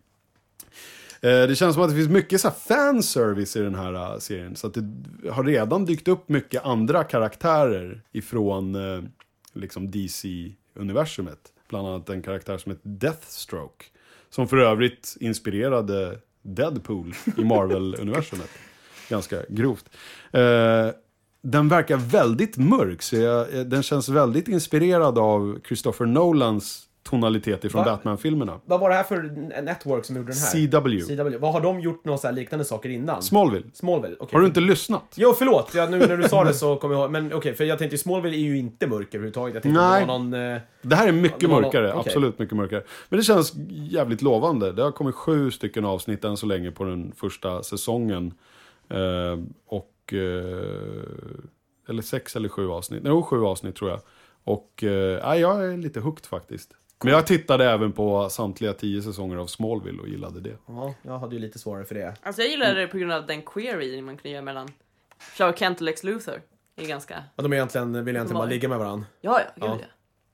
Eh, Det känns som att det finns mycket så här fanservice i den här eh, serien. Så att det har redan dykt upp mycket andra karaktärer ifrån eh, liksom DC-universumet. Bland annat en karaktär som heter Deathstroke. Som för övrigt inspirerade Deadpool i Marvel-universumet. [laughs] Ganska grovt. Eh, den verkar väldigt mörk, så jag, eh, den känns väldigt inspirerad av Christopher Nolans tonalitet ifrån Va? Batman-filmerna. Vad var det här för network som gjorde den här? CW. CW. Vad har de gjort några liknande saker innan? Smallville. Smallville? okej. Har du inte lyssnat? Jo, förlåt. Ja, nu när du sa [laughs] det så kommer jag ihåg. Men okej, för jag tänkte Smallville är ju inte mörk överhuvudtaget. Jag tänkte Nej. det var någon... Eh, Det här är mycket mörkare, någon- okej. absolut mycket mörkare. Men det känns jävligt lovande. Det har kommit sju stycken avsnitt än så länge på den första säsongen. Eh, och... Eh, eller sex eller sju avsnitt. Nej, sju avsnitt tror jag. Och eh, ja, jag är lite hooked faktiskt. Men jag tittade även på samtliga tio säsonger av Smallville och gillade det. ja, jag hade ju lite svårare för det. Alltså jag gillade det på grund av den query man kunde göra mellan Clark Kent och Lex Luthor. Det är ganska... Ja, de är egentligen, vill egentligen bara ligga med varandra. Ja, ja, gud Ja.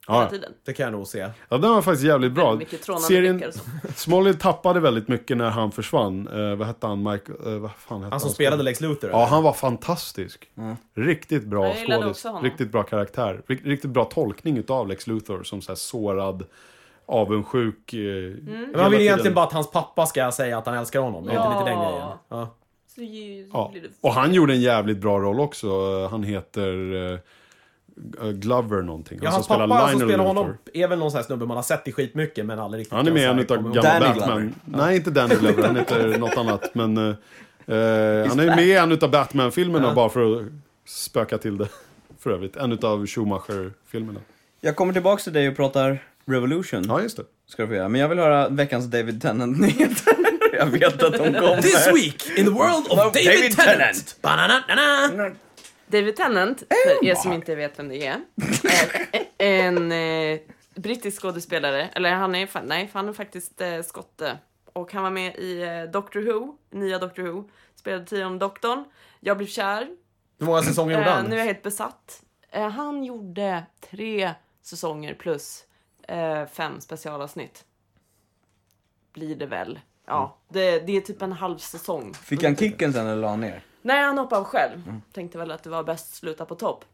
Ja. Hela Ja, tiden. Det kan jag nog se. ja den var faktiskt jävligt bra. Serien. [laughs] Smallville tappade väldigt mycket när han försvann. Eh, vad hette han? Mike... Eh, vad fan hette Han som spelade Lex Luthor. Ja, eller? han var fantastisk. Riktigt bra Ja, skådis. Riktigt bra karaktär. Rikt- Riktigt bra tolkning utav Lex Luthor som så här sårad, avundsjuk. Eh, Mm. Men han vill egentligen bara att hans pappa ska säga att han älskar honom. Det är inte Ja. lite den grejen. Ja. Så ju- Ja. Och han gjorde en jävligt bra roll också. Han heter eh, Glover någonting. Ja, Han hans som spelar pappa som Lionel spelar honom är väl någon sån här snubbe man har sett i skitmycket men aldrig riktigt Han är med i en utav gamla. Danny Batman. Nej, inte Danny Glover. Han heter [laughs] något annat. Men eh, han är med i en utav Batman-filmerna Ja. bara för att spöka till det. [laughs] För övrigt. En utav Schumacher-filmerna. Jag kommer tillbaka till dig och pratar Revolution. Ja, just det. Ska du få göra. Men jag vill höra veckans David Tennant-nyheter. [laughs] jag vet att de kommer. This week in the world of David, David Tennant! Tennant. David Tennant, för er som inte vet vem det är, är en eh, brittisk skådespelare, eller han är, nej, han är faktiskt eh, skotte. Och han var med i eh, Doctor Who, nya Doctor Who, spelade tionde doktorn. Jag blev kär, Hur många säsonger gjorde eh, han? nu är jag helt besatt. Eh, han gjorde tre säsonger plus eh, fem specialavsnitt. Blir det väl. Ja, det, det är typ en halv säsong. Fick han kicken sen eller la han ner? Nej, han hoppade av själv. Tänkte väl att det var bäst att sluta på topp.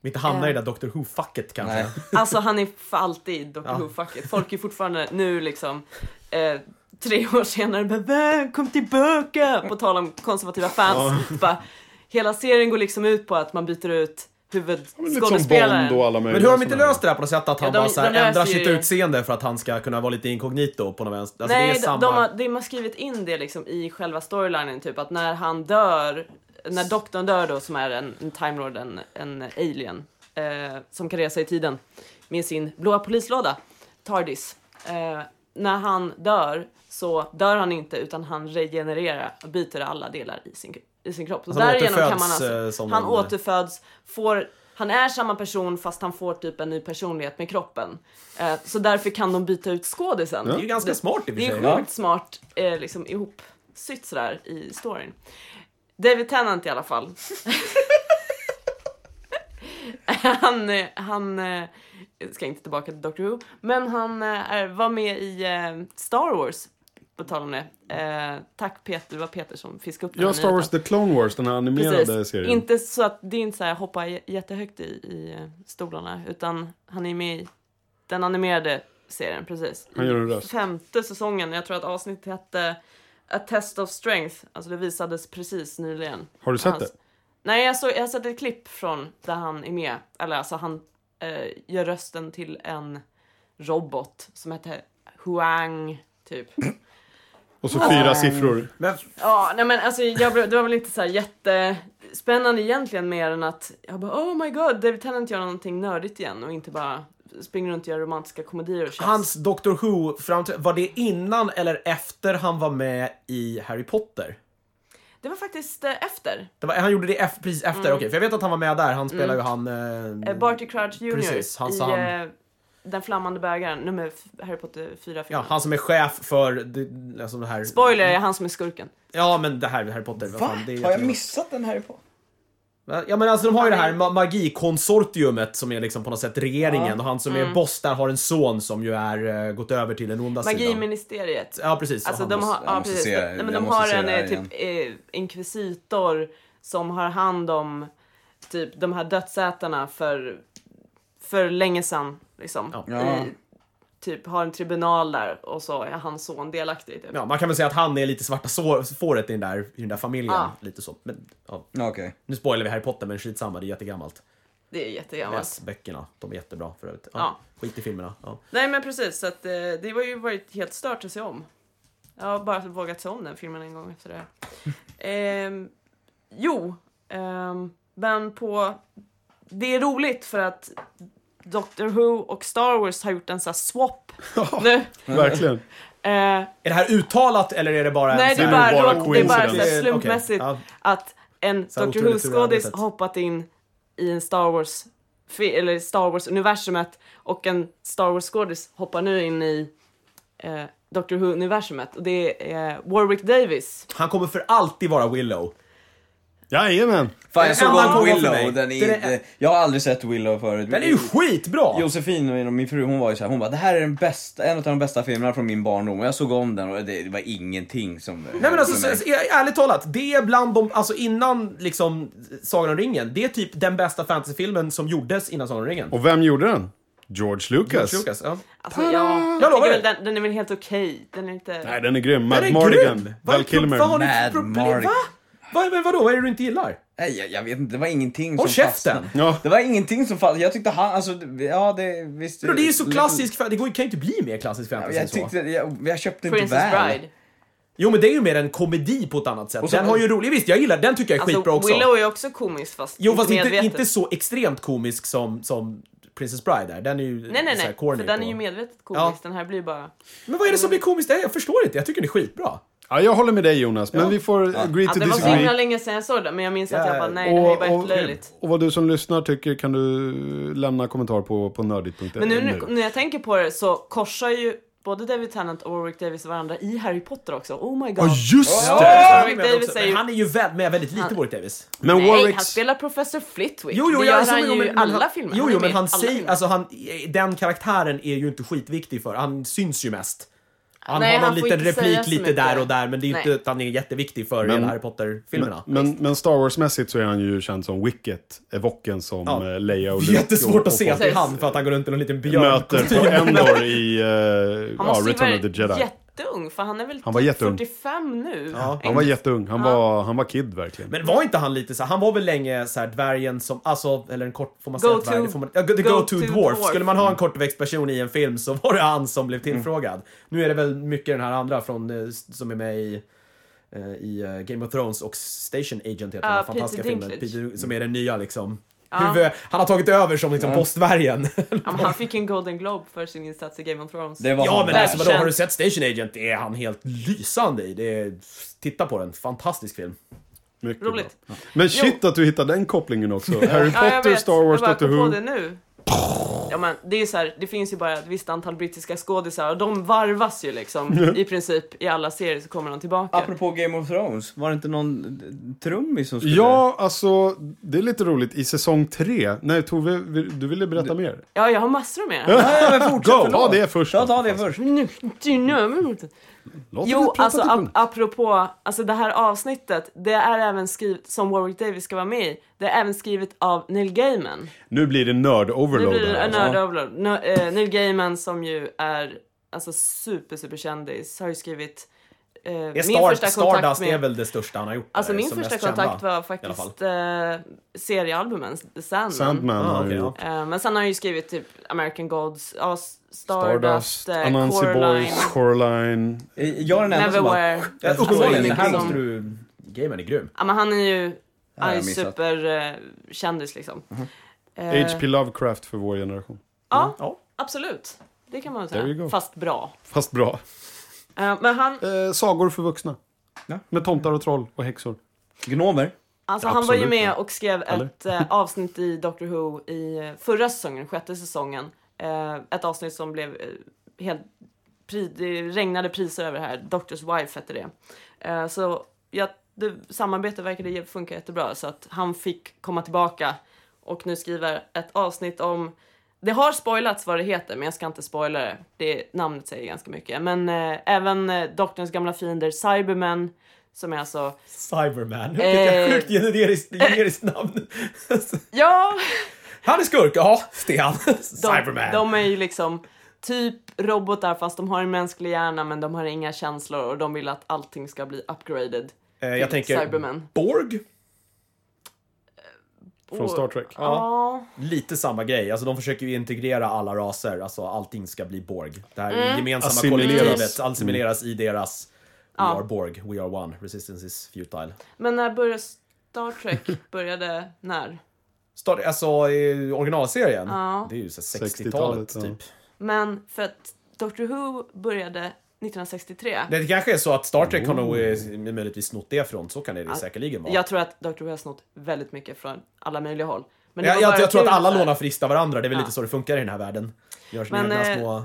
Vi inte hamnar i Eh. det där Doctor Who-facket kanske. Nej. [laughs] Alltså han är för alltid Dr. Ja. Who-facket. Folk är fortfarande nu liksom eh, tre [laughs] år senare bara "Va, kom tillbaka! På tal om konservativa fans. Bara, hela serien går liksom ut på att man byter ut huvudskådespelaren. Men hur har de inte löst det där på något sätt att han Ja, de- bara så här de ändrar ju- sitt utseende för att han ska kunna vara lite inkognito på något vänster? Alltså Nej, det är de, samma... de, har, de har skrivit in det liksom i själva storylinen, typ att när han dör, när doktorn dör då, som är en, en Time Lord, en, en alien, eh, som kan resa i tiden med sin blåa polislåda, TARDIS. Eh, när han dör så dör han inte utan han regenererar och byter alla delar i sin, i sin kropp. Så Alltså, han därigenom kan man återföds, alltså, eh, han en- återföds, får han är samma person fast han får typ en ny personlighet med kroppen. Eh, så därför kan de byta ut skådisen. Det är ju ganska smart i och för Det är sig. Ja. sjukt smart eh, liksom ihopsytt sådär i storyn. David Tennant i alla fall. [laughs] han, eh, han eh, ska inte tillbaka till Doctor Who, men han är, var med i Star Wars. På tal om det. Eh, tack Peter, det var Peter som fiskade upp den Ja, Star Wars. The Clone Wars, den här animerade Precis. serien. Inte så att det är inte så här hoppa jättehögt i, i eh, stolarna, utan han är med i den animerade serien, precis. Han gör en röst. femte säsongen, jag tror att avsnittet hette A Test of Strength, alltså det visades precis nyligen. Har du sett Hans- det? Nej, jag, såg, jag har sett ett klipp från där han är med, eller alltså han eh, gör rösten till en robot som heter Huang, typ. Och så fyra siffror. Men Ja, nej men alltså jag, det var väl inte så här jättespännande egentligen mer än att jag bara oh my god, David Tennant gör någonting nördigt igen och inte bara springer runt och gör romantiska komedier och tjafs. hans Doctor Who, var det innan eller efter han var med i Harry Potter? Det var faktiskt eh, efter. Det var, han gjorde det eff- precis efter, okej. För jag vet att han var med där. Han spelar ju han... Eh, Eh, Barty Crouch Jr. Precis, han i han- eh, Den flammande bägaren, nummer Harry Potter 4 ja, filmen. han som är chef för det, alltså det här... Spoiler, är han som är skurken. Ja, men det här Harry Potter. vad Va? fan, det är Har jag missat den här på? Ja men alltså de har ju det här ma- magikonsortiumet som är liksom på något sätt regeringen och han som Mm. är boss där har en son som ju är uh, gått över till den onda sidan. Magiministeriet. Ja precis. Alltså de har, jag ja, måste precis. se- Nej, men jag de måste har se en eh, typ eh, inkvisitor som har hand om typ de här dödsätarna för, för länge sedan. Liksom. Ja. I, typ har en tribunal där och så är hans son delaktig. Typ. Ja, man kan väl säga att han är lite svarta sår- fåret i den där, i den där familjen. Ja. Lite så. Men, ja. Okej. Nu spoilar vi Harry Potter men skitsamma, det är jättegammalt. Det är jättegammalt. Läs böckerna, de är jättebra för övrigt. Ja. Ja. Skit i filmerna. Ja. Nej men precis, så att, eh, det var ju varit helt stört att se om. Jag har bara vågat se om den filmen en gång efter det. [laughs] Ehm, jo, ehm, men på... Det är roligt för att Doctor Who och Star Wars har gjort en sån här swap nu. Verkligen. Eh, Är det här uttalat eller är det bara en nej, det sån är bara, det är bara så här slumpmässigt ja. att en Så Doctor Who-skådis hoppat in i en Star Wars eller Star Wars-universumet och en Star Wars-skådis hoppar nu in i eh, Doctor Who-universumet och det är eh, Warwick Davis. Han kommer för alltid vara Willow. Jajamän. Fan, jag såg om kommer för mig. Willow, den är Det är inte... det- Jag har aldrig sett Willow förut. Den är ju skitbra! Josefin, min fru, hon var ju såhär, hon bara det här är den bästa, en av de bästa filmerna från min barndom. Och jag såg om den och det, det var ingenting som... Nej men alltså, så, så, ärligt talat, det är bland de, alltså innan liksom Sagan om ringen, det är typ den bästa fantasyfilmen som gjordes innan Sagan om ringen. Och vem gjorde den? George Lucas. George Lucas, ja. Alltså, ja, Jag lovar den, den är väl helt okej. Den är inte... Nej, den är grym. Är Mardigan. är Val Kilmer. Mad? Mardigan. Va? Va, men vadå, vad är det du inte gillar? Nej, jag, jag vet inte, det var ingenting Håll som käften! fastnade. Ja. Det var ingenting som fastnade. Jag tyckte han, alltså, ja det, visst. Men det är ju så klassisk, fa- det går, kan ju inte bli mer klassisk fantasy än Jag så. tyckte, jag, jag köpte inte Princess väl. Bride. Jo men det är ju mer en komedi på ett annat sätt. Och så- den har ju rolig, visst jag gillar den tycker jag är Alltså, skitbra också. Willow är också komisk fast Jo fast inte, medvetet. inte så extremt komisk som, som Princess Bride är. Den är ju Nej, nej, så här nej. corny För den är ju medvetet komisk. Ja. Den här blir bara... Men vad är det som blir komiskt? Jag förstår inte, jag tycker den är skitbra. Ja, jag håller med dig Jonas, men vi får agree to Alltså, det var så disagree. himla länge sedan jag såg den, men jag minns att jag Ja, bara, nej, det här är bara och, jättelöjligt. och vad du som lyssnar tycker kan du lämna kommentar på, på nördigt.se. Men nu, nu när jag tänker på det så korsar ju både David Tennant och Warwick Davis varandra i Harry Potter också. Oh my god. Ja, just Ja, det! Warwick men Davis också- är ju- han är ju väl, med väldigt lite, Han- Warwick Davis. Men Nej, han Warwicks... spelar Professor Flitwick. Jo, jo, det ja, gör alltså, han ju men- i alla han- filmer. Jo, jo, men han säger, alltså han, den karaktären är ju inte skitviktig för, han syns ju mest. Han Nej, har någon han liten inte replik lite där och där, men det är inte Nej. att han är jätteviktig för Men- hela Harry Potter-filmerna. Men, men Star Wars-mässigt så är han ju känd som Wicket, evoken som Ja. ja. Leia och Luke Jättesvårt och, att se och till han för att han går runt i en liten möter björnkostym. på Endor i uh, ja, Return of the Jedi. Jätteung, för han är väl Han var typ jätteung. 45 nu. Ja. Han var jätteung, han var, han var kid verkligen. Men var inte han lite så han var väl länge så här dvärgen som, alltså, eller en kort, får man Go säga to- dvärg? Får man, ja, the go go-to to dwarf. dwarf. Skulle man ha en kortväxt person i en film så var det han som blev tillfrågad. Nu är det väl mycket den här andra från, eh, som är med i eh, i eh, Game of Thrones och Station Agent heter den Ah, här fantastiska Peter filmen. Peter, som är den nya liksom. Huvud, han har tagit över som liksom postvärjen. [laughs] Han fick en Golden Globe för sin insats i Game of Thrones. Det var ja, men alltså, vadå, har du sett Station Agent? Det är han helt lysande i. Det är, titta på den, fantastisk film. Mycket Roligt. bra. Men shit att du hittade den kopplingen också. Harry jag Potter. Star Wars, jag bara Doctor kom på Who. det nu. Ja, men det är så här, det finns ju bara ett visst antal brittiska skådisar och de varvas ju liksom i princip i alla serier så kommer de tillbaka. Apropå Game of Thrones, var det inte någon trummis som skulle... Ja, alltså, det är lite roligt. I säsong tre, nej Tove, du ville berätta mer? Ja, jag har massor med. Ja, ja, men fortsätt, Go! Ta det först då. ta det först. Låt Jo, alltså ap apropå, alltså det här avsnittet, det är även skrivet, som Warwick Davis ska vara med i, det är även skrivet av Neil Gaiman. Nu blir det Nu nörd-overload blir det alltså. nörd overload. Nö- eh, Neil Gaiman som ju är alltså super, super kändis, har ju skrivit eh, Är min Star, första Stardust kontakt är med... väl det största han har gjort? Alltså eh, min första kontakt kända. var faktiskt eh, seriealbumen, The Sandman. Sandman Ah, ju ja. Eh, men sen har han ju skrivit typ American Gods, ja, Stardust, Stardust, eh, Anansi Coraline, Boys, Coraline. Eh, Jag är den enda som bara... Alltså, uppenbarligen, det här måste du... Gamen är grym. Ja men han är ju, han är ju superkändis liksom. Eh, H.P. Lovecraft för vår generation. Ja, Ja. absolut. Det kan man väl säga. Fast bra. Fast bra. Eh, men han, Eh, sagor för vuxna. Ja. Med tomtar och troll och häxor. Gnomer. alltså han var ju Absolut, med ja. och skrev Eller? ett eh, [laughs] avsnitt i Doctor Who i eh, förra säsongen, sjätte säsongen. Eh, ett avsnitt som blev eh, helt... Pri, det regnade priser över det här. Doctors Wife hette det. Eh, så ja, det, samarbetet verkade funka jättebra så att han fick komma tillbaka och nu skriver ett avsnitt om det har spoilats vad det heter, men jag ska inte spoila det. det namnet säger ganska mycket. Men eh, även eh, Doktorns gamla fiender Cybermen, som är alltså... Cyberman. Eh. Vilket sjukt generiskt, generiskt namn. [laughs] Ja! han är skurk, ja. Det är han. De, Cyberman. de är ju liksom typ robotar fast de har en mänsklig hjärna men de har inga känslor och de vill att allting ska bli upgraded. Eh, jag tänker Cybermen. Borg. Från Star Trek. Ja. Lite samma grej. Alltså de försöker ju integrera alla raser. Alltså allting ska bli Borg. Det här Mm. gemensamma Assimileras. kollektivet assimileras i deras We Ja. are Borg, we are one, resistance is futile. Men när började Star Trek? [laughs] Började när? Star, alltså i originalserien, Ja. det är ju så 60-talet, 60-talet ja. typ. Men för att Doctor Who började 1963. Det kanske är så att Star Trek har nog eh, möjligtvis snott det från, så kan det Ja, säkerligen vara. Jag tror att Doctor Who har snott väldigt mycket från alla möjliga håll. Men det jag, var jag, bara jag tror att alla lånar friskt av varandra, det är väl Ja. lite så det funkar i den här världen. Gör sina Men, eh, små...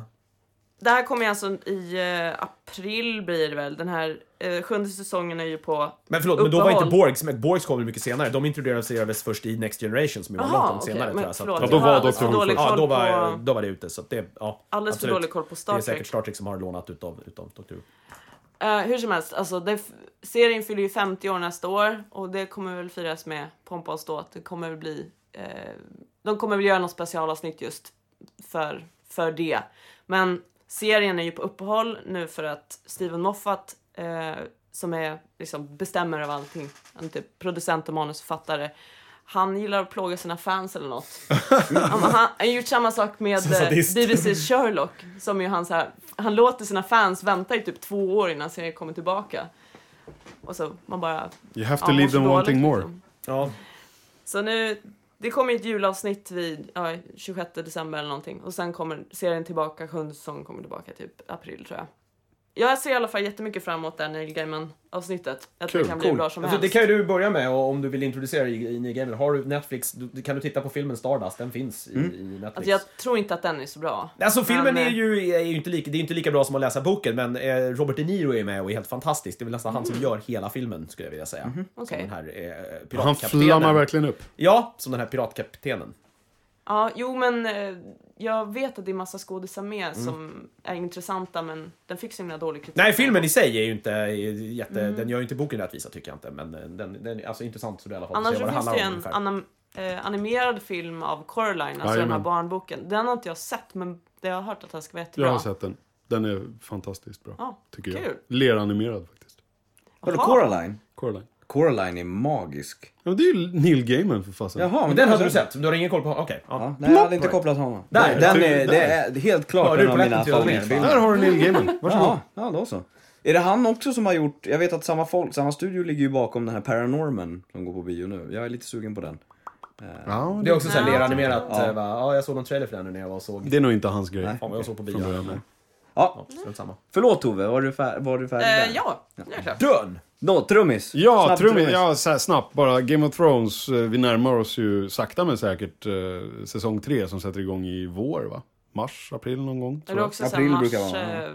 Det här kommer ju alltså i eh, april blir det väl. Den här eh, sjunde säsongen är ju på... Men förlåt, men då var inte uppehåll. Borgs med. Borgs kom väl mycket senare. De introducerades först i Next Generation som ju var långt, okej, senare tror jag. Så att, Ja, då var för Doctor Who ja, då var, då var det ute. Så att det, ja, Alldeles för absolut. dålig koll på Det Star är Trek. säkert Star Trek som har lånat utav, utav Doctor Who. Eh, hur som helst, alltså det, serien fyller ju 50 år nästa år och det kommer väl firas med pompa och ståt. Det kommer väl bli... Eh, de kommer väl göra något specialavsnitt just för, för det. Men serien är ju på uppehåll nu för att Steven Moffat, eh, som är liksom bestämmer över allting, han är typ producent och manusförfattare, han gillar att plåga sina fans eller [laughs] men han har gjort samma sak med eh. BBC's Sherlock. Som ju han, så här, han låter sina fans vänta i typ två år innan serien kommer tillbaka. Och så man bara... You have to ja, leave them wanting more. liksom. Ja, Så nu, det kommer ett julavsnitt vid ja, 26 december eller någonting. Och sen kommer serien tillbaka, sjunde säsongen kommer tillbaka typ april tror jag. Jag ser i alla fall jättemycket fram emot det här Neil Gaiman-avsnittet. Tror Kul, det kan bli cool. bra som alltså, helst. det kan ju du börja med och om du vill introducera i, i New Gamer. Har du Netflix, du, kan du titta på filmen Stardust, den finns i, i Netflix. Alltså jag tror inte att den är så bra. Alltså filmen Men, är eh, ju, är ju inte, lika, det är inte lika bra som att läsa boken, men eh, Robert De Niro är med och är helt fantastisk. Det är väl nästan han som gör hela filmen, skulle jag vilja säga. Som Mhm. Okej. den här eh, Han piratkaptenen. flammar verkligen upp. Ja, som den här piratkaptenen. Ja, jo men eh, jag vet att det är massa skådisar med Mm. som är intressanta men den fick så himla dålig kritik. Nej, filmen i sig är ju inte jätte... Mm. Den gör ju inte boken rättvisa, tycker jag inte. Men eh, den, den är alltså intressant så det är i alla fall. Annars finns det ju en anim, eh, animerad film av Coraline, alltså den här Jajamän. barnboken. Den har inte jag sett men det jag har hört att den ska vara jättebra. Jag har sett den. Den är fantastiskt bra. Ja, Tycker kul. jag. Leranimerad faktiskt. Har du Jaha. Coraline? Coraline. Coraline är magisk. Ja, men det är ju Neil Gaiman för fasen. Jaha, Men den hade du sett? Du har ingen koll på... Okej. Ja, ja. nej, jag hade inte kopplat honom. Där, den är, det är helt klart Hörde en du av på mina till favoritfilmer. Där har du Neil Gaiman. Varsågod. Ja, ja, då så. Är det han också som har gjort, jag vet att samma folk, samma studio ligger ju bakom den här Paranorman som går på bio nu. Jag är lite sugen på den. Ja, Det är också såhär leranimerat. Ja. Ja. ja, jag såg någon trailer för den nu när jag var och såg. det är nog inte hans grej. Fan vad jag såg på bio. Från början. Men, Ja, ja, strunt samma. förlåt Tove, var du, fär- var du färdig Eh, där? ja, jag är klar. Dön! Nå, trummis. Ja, Snabb trummis. Ja, så här snabbt bara. Game of Thrones, eh, vi närmar oss ju sakta men säkert eh, säsong tre som sätter igång i vår, va? Mars, april någon gång. Jag. också April April mars, brukar vara, eh,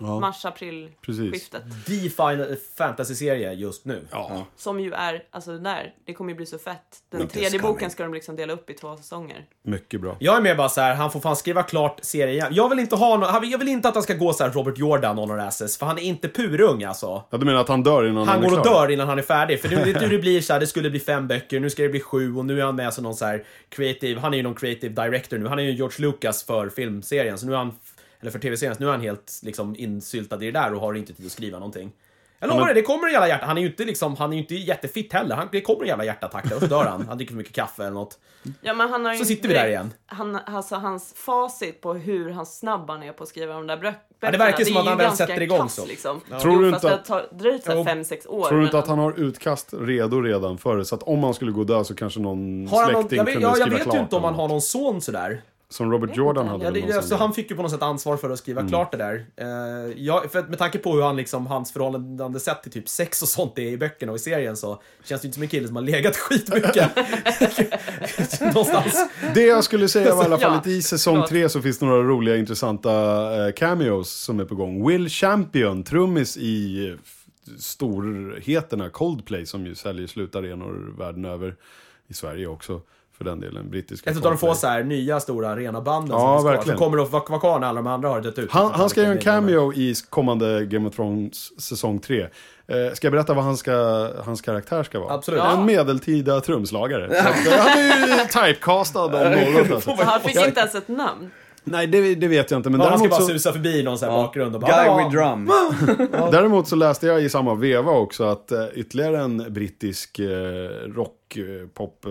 Ja. mars-april Precis. skiftet. The Final Fantasy-serie just nu. Ja. Som ju är, alltså där, det kommer ju bli så fett. Den Inte tredje scanning. boken ska de liksom dela upp i två säsonger. mycket bra. Jag är med bara så här, han får fan skriva klart serien igen. Jag vill inte ha no han- jag vill inte att han ska gå så här Robert Jordan on asses, för han är inte purung alltså. Ja, du menar att han dör innan Han är går och klar? dör innan han är färdig. För nu du hur det blir så här, det skulle bli fem böcker, nu ska det bli sju och nu är han med som någon så här creative, han är ju någon creative director nu. Han är ju George Lucas för filmserien, så nu är han, eller för tv-serien, nu är han helt liksom insyltad i det där och har inte tid att skriva någonting. Jag lovar men- det, det kommer en jävla hjärta. Han är ju inte liksom, han är ju inte jättefitt heller. Han, det kommer en jävla hjärtattack där och så dör han. Han dricker för mycket kaffe eller något. Ja, men han har Så sitter vi där igen. Han, alltså, hans facit på hur han snabb han är på att skriva de där böckerna. Ja, det verkar som att han väl sätter igång kass, så. Liksom. Tror jo, du inte det tar, dröjt så här Jo. fem, sex år. Tror du inte men- att han har utkast redo redan före? Så att om han skulle gå och dö så kanske någon Har han någon, släkting jag vet, kunde ja, jag skriva vet klart. ju inte om han har någon son sådär. Som Robert Jordan hade Ja, det, någon det, sån så grej. han fick ju på något sätt ansvar för att skriva klart det där. Uh, ja, för med tanke på hur han liksom, hans förhållande sett till typ sex och sånt är i böckerna och i serien så känns det inte som en kille som har legat [laughs] skitmycket. [laughs] Någonstans. Det jag skulle säga var i alla fall Ja, att i säsong tre så finns det några roliga intressanta eh, cameos som är på gång. Will Champion, trummis i storheterna Coldplay som ju säljer slutarenor världen över. I Sverige också för den delen. Brittiska Ett av de få så här nya stora rena banden Ja, som finns kvar. Som kommer att vara kvar när alla de andra har dött ut. Han, han ska göra en cameo i kommande Game of Thrones säsong 3. Eh, ska jag berätta vad han ska, hans karaktär ska vara? Absolut. En medeltida trumslagare. Så han är ju typecastad om något. Alltså. [laughs] Så han fick inte ens ett namn. Nej, det, det vet jag inte. Men Ja, han ska bara så, susa förbi någon sån här bakgrund och bara... Guy "Ja, with drum. [laughs] [laughs] däremot så läste jag i samma veva också att eh, ytterligare en brittisk eh, rock, eh, pop,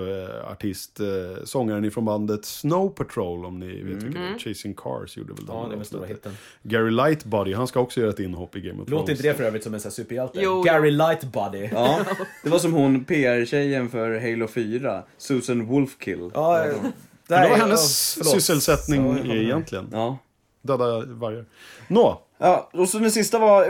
artist, sångaren ifrån bandet Snow Patrol, om ni vet vilka det är. Chasing Cars gjorde väl de Ja, det låten. stora hitten. Gary Lightbody, han ska också göra ett inhopp i Game of Thrones. Låter inte det för övrigt som en sån här superhjälte? Jo, Gary Lightbody. Ja, [laughs] det var som hon PR-tjejen för Halo 4, Susan Wolfkill. Ja, Det var hennes ja, sysselsättning egentligen. Ja. Döda vargar. Nå, Ja, och så den sista var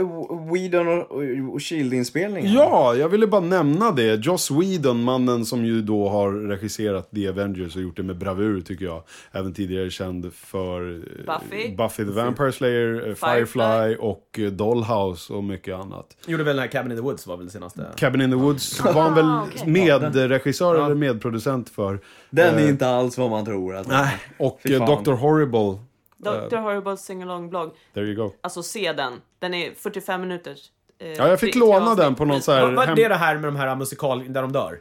Whedon och, och, och Shield-inspelningen. ja, jag ville bara nämna det. Joss Whedon, mannen som ju då har regisserat The Avengers och gjort det med bravur tycker jag. Även tidigare känd för eh, Buffy. Buffy the Vampire Slayer, eh, Firefly, Firefly. och eh, Dollhouse och mycket annat. Gjorde väl den här Cabin in the Woods var väl det senaste? Cabin in the Woods var han väl Ah, okej. medregissör eller medproducent för. Den är Eh, inte alls vad man tror. Alltså. Nej, och. Dr. Horrible. Dr. Horrible Sing-along blogg. There you go. Alltså se den. Den är 45 minuters. eh, Ja, jag fick låna den på någon så här... Hem- det det här med de här musikal där de dör?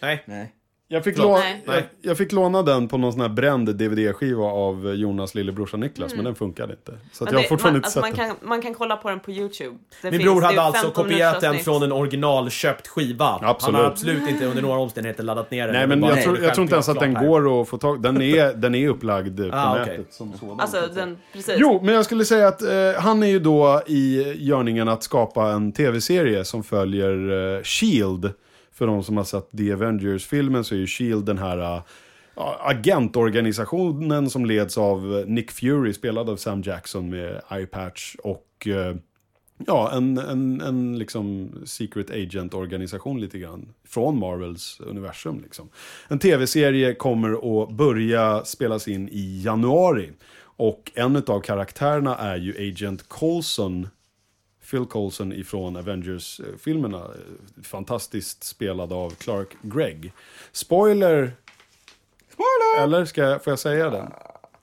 Nej. Nej. Jag fick, låna, Nej. jag, jag fick låna den på någon sån här bränd DVD-skiva av Jonas lillebrorsa Niklas, men den funkade inte. Så jag har fortfarande man, inte alltså, sett man, den. kan, man kan kolla på den på YouTube. Det Min finns- bror hade alltså 15 kopierat den från en originalköpt skiva. Absolut. Han har absolut inte under några omständigheter laddat ner den. Nej, men jag tror, jag tror inte ens att den går att få tag Den är, [laughs] den är upplagd på Ah, nätet okej. som sådan. Alltså den, precis. Jo, men jag skulle säga att eh, han är ju då i görningen att skapa en tv-serie som följer eh, Shield. För de som har sett The Avengers-filmen så är ju Shield den här äh, agentorganisationen som leds av äh, Nick Fury, spelad av Sam Jackson med Ipatch och äh, Ja, en, en, en liksom secret agent-organisation lite grann. Från Marvels universum liksom. En tv-serie kommer att börja spelas in i januari. Och en av karaktärerna är ju Agent Coulson. Phil Coulson ifrån Avengers-filmerna. Fantastiskt spelad av Clark Gregg. Spoiler! Spoiler! Eller ska jag, får jag säga den?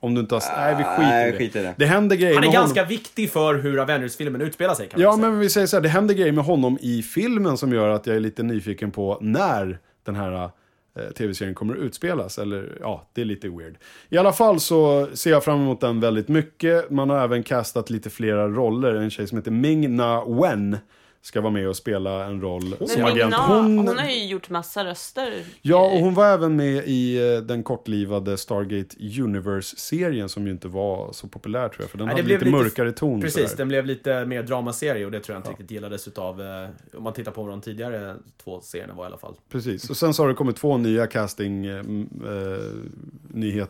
Om du inte har... Nej, vi skiter Nej, i det. skit i det. Det händer grejer Han är med honom. ganska viktig för hur Avengers-filmen utspelar sig kan Ja, säga. men vi säger så här, det händer grejer med honom i filmen som gör att jag är lite nyfiken på när den här eh, Eh, tv-serien kommer att utspelas. Eller ja, det är lite weird. I alla fall så ser jag fram emot den väldigt mycket. Man har även castat lite flera roller. En tjej som heter Ming Na Wen ska vara med och spela en roll Men som agent. Na, hon... har ju gjort massa röster. Ja, och hon var även med i eh, den kortlivade Stargate Universe-serien som ju inte var så populär tror jag, för den Nej, hade lite, lite- mörkare ton. Precis, sådär. den blev lite mer dramaserie och det tror jag inte riktigt gillades utav, eh, om man tittar på de tidigare två serierna var i alla fall. Precis, och sen så har det kommit två nya casting eh,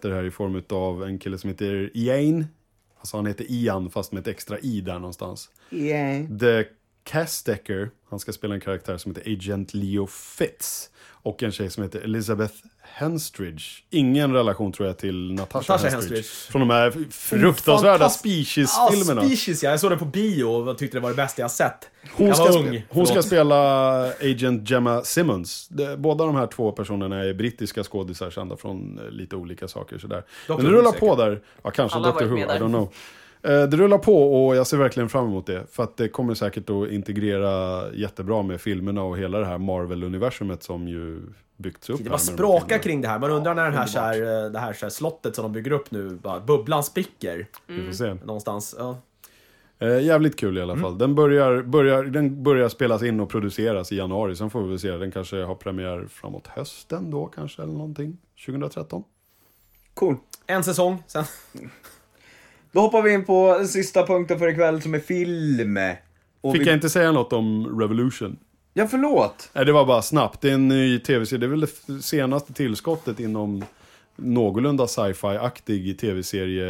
här i form av en kille som heter Ian. Alltså han heter Ian fast med ett extra i där någonstans. The Castecker, han ska spela en karaktär som heter Agent Leo Fitz. Och en tjej som heter Elizabeth Henstridge. Ingen relation tror jag till Natasha, Natasha Henstridge. Henstridge. Från de här fruktansvärda Species-filmerna. Ja, Species ja. Jag såg det på bio och tyckte det var det bästa jag sett. Hon, jag ska, ung. hon ska spela Agent Gemma Simmons. Båda de här två personerna är brittiska skådisar kända från eh, lite olika saker. Sådär. Men det rullar på där. Ja, kanske Alla Dr. Who, I don't know. Eh, Det rullar på och jag ser verkligen fram emot det. För att det kommer säkert att integrera jättebra med filmerna och hela det här Marvel-universumet som ju byggts upp. Det bara de sprakar filmerna. kring det här. Man undrar när den här, så här, eh, det här, så här slottet som de bygger upp nu, bara, bubblan spricker Vi får se. någonstans. Ja. Eh, jävligt kul i alla fall. Den, börjar, börjar, den börjar spelas in och produceras i januari. Sen får vi väl se. Den kanske har premiär framåt hösten då kanske eller någonting. 2013. Cool. En säsong, sen... [laughs] Då hoppar vi in på den sista punkten för ikväll som är film. Och Fick vi... jag inte säga något om Revolution? Ja, förlåt. Nej, det var bara snabbt. Det är en ny tv-serie. Det är väl det senaste tillskottet inom någorlunda sci-fi-aktig tv-serie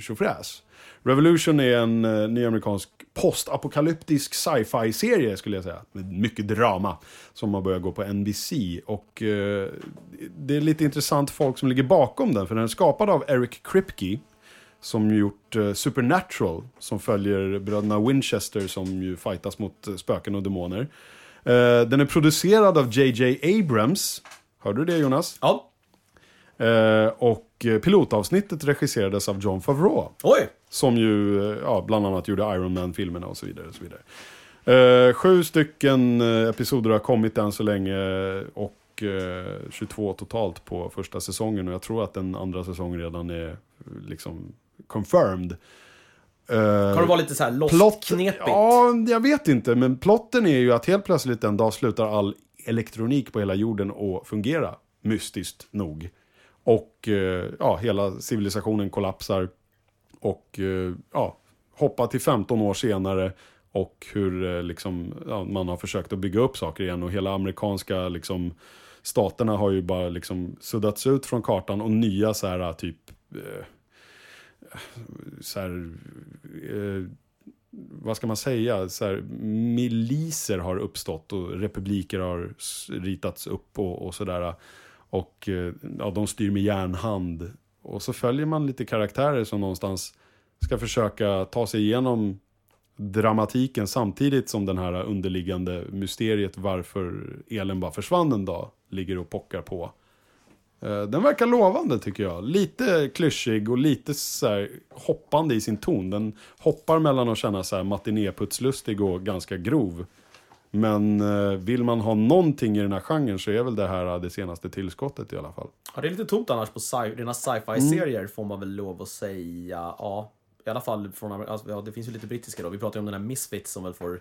tjofräs. Revolution är en eh, ny amerikansk postapokalyptisk sci-fi-serie skulle jag säga. Med mycket drama. Som har börjat gå på NBC. Och eh, det är lite intressant folk som ligger bakom den. För den är skapad av Eric Kripke. Som gjort eh, Supernatural. Som följer bröderna Winchester som ju fightas mot eh, spöken och demoner. Eh, den är producerad av JJ Abrams. Hörde du det Jonas? Ja. Och pilotavsnittet regisserades av John Favreau. Oj! Som ju ja, bland annat gjorde Iron Man-filmerna och så vidare. Och så vidare. Sju stycken episoder har kommit än så länge och eh, 22 totalt på första säsongen. Och jag tror att den andra säsongen redan är liksom confirmed. Eh, Kan det vara lite så här lost-knepigt? ja, jag vet inte. Men plotten är ju att helt plötsligt en dag slutar all elektronik på hela jorden att fungera. Mystiskt nog. Och eh, ja, hela civilisationen kollapsar. Och eh, ja, hoppa till 15 år senare. Och hur liksom, ja, man har försökt att bygga upp saker igen. Och hela amerikanska liksom, staterna har ju bara liksom suddats ut från kartan. Och nya så här typ... Eh, så här, eh, vad ska man säga, så här, miliser har uppstått och republiker har ritats upp och, och sådär. Och eh, ja, de styr med järnhand. Och så följer man lite karaktärer som någonstans ska försöka ta sig igenom dramatiken samtidigt som den här underliggande mysteriet varför elen bara försvann en dag ligger och pockar på. Eh, Den verkar lovande tycker jag. Lite klyschig och lite så här hoppande i sin ton. Den hoppar mellan att känna så här matinéputslustig och ganska grov. Men eh, vill man ha någonting i den här genren så är väl det här det senaste tillskottet i alla fall. Ja, det är lite tomt annars på sci- rena sci-fi-serier Mm. får man väl lov att säga. Ja, i alla fall från alltså, ja, det finns ju lite brittiska då. Vi pratar ju om den här Misfits som väl får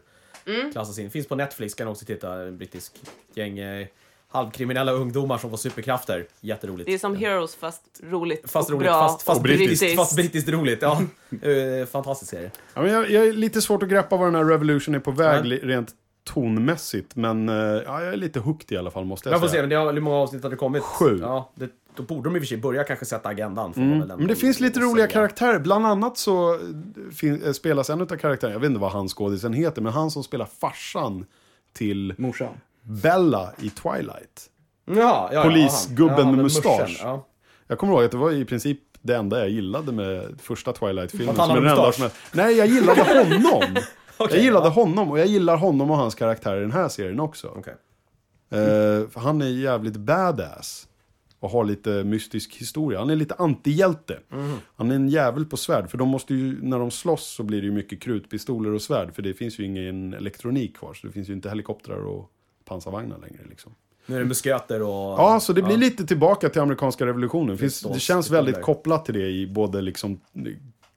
klassas in. Finns på Netflix, kan också titta. En brittisk gäng eh, halvkriminella ungdomar som får superkrafter. Jätteroligt. Det är som Heroes fast roligt Fast och roligt, bra fast, fast, och brittiskt, fast brittiskt roligt. Ja, Eh, fantastisk serie. Ja, men jag, jag är lite svårt att greppa var den här Revolution är på väg Ja. rent tonmässigt. Men eh, ja, jag är lite hooked i alla fall måste jag, Jag får säga. se, men det har, hur många avsnitt har det kommit? Sju. Ja, det, då borde de i och för sig börja kanske sätta agendan. får Mm. Men det finns lite säga. roliga karaktärer. Bland annat så eh, spelas en av karaktärerna, jag vet inte vad han skådisen heter, men han som spelar farsan till Morsan. Bella i Twilight. Ja, ja, ja, Polisgubben han. med Ja, mustasch. Ja. Jag kommer ihåg att det var i princip det enda jag gillade med första Twilight-filmen. Som är den enda som Nej, jag gillade [laughs] honom. Okej, jag gillade ja. honom och jag gillar honom och hans karaktär i den här serien också. Okej. Eh, för han är jävligt badass. Och har lite mystisk historia. Han är lite antihjälte. Han är en jävel på svärd. För de måste ju, när de slåss så blir det ju mycket krutpistoler och svärd. För det finns ju ingen elektronik kvar. Så det finns ju inte helikoptrar och pansarvagnar längre liksom. Nu är det musköter och... Ja, så det blir lite tillbaka till amerikanska revolutionen. Finns, det känns väldigt kopplat till det i både liksom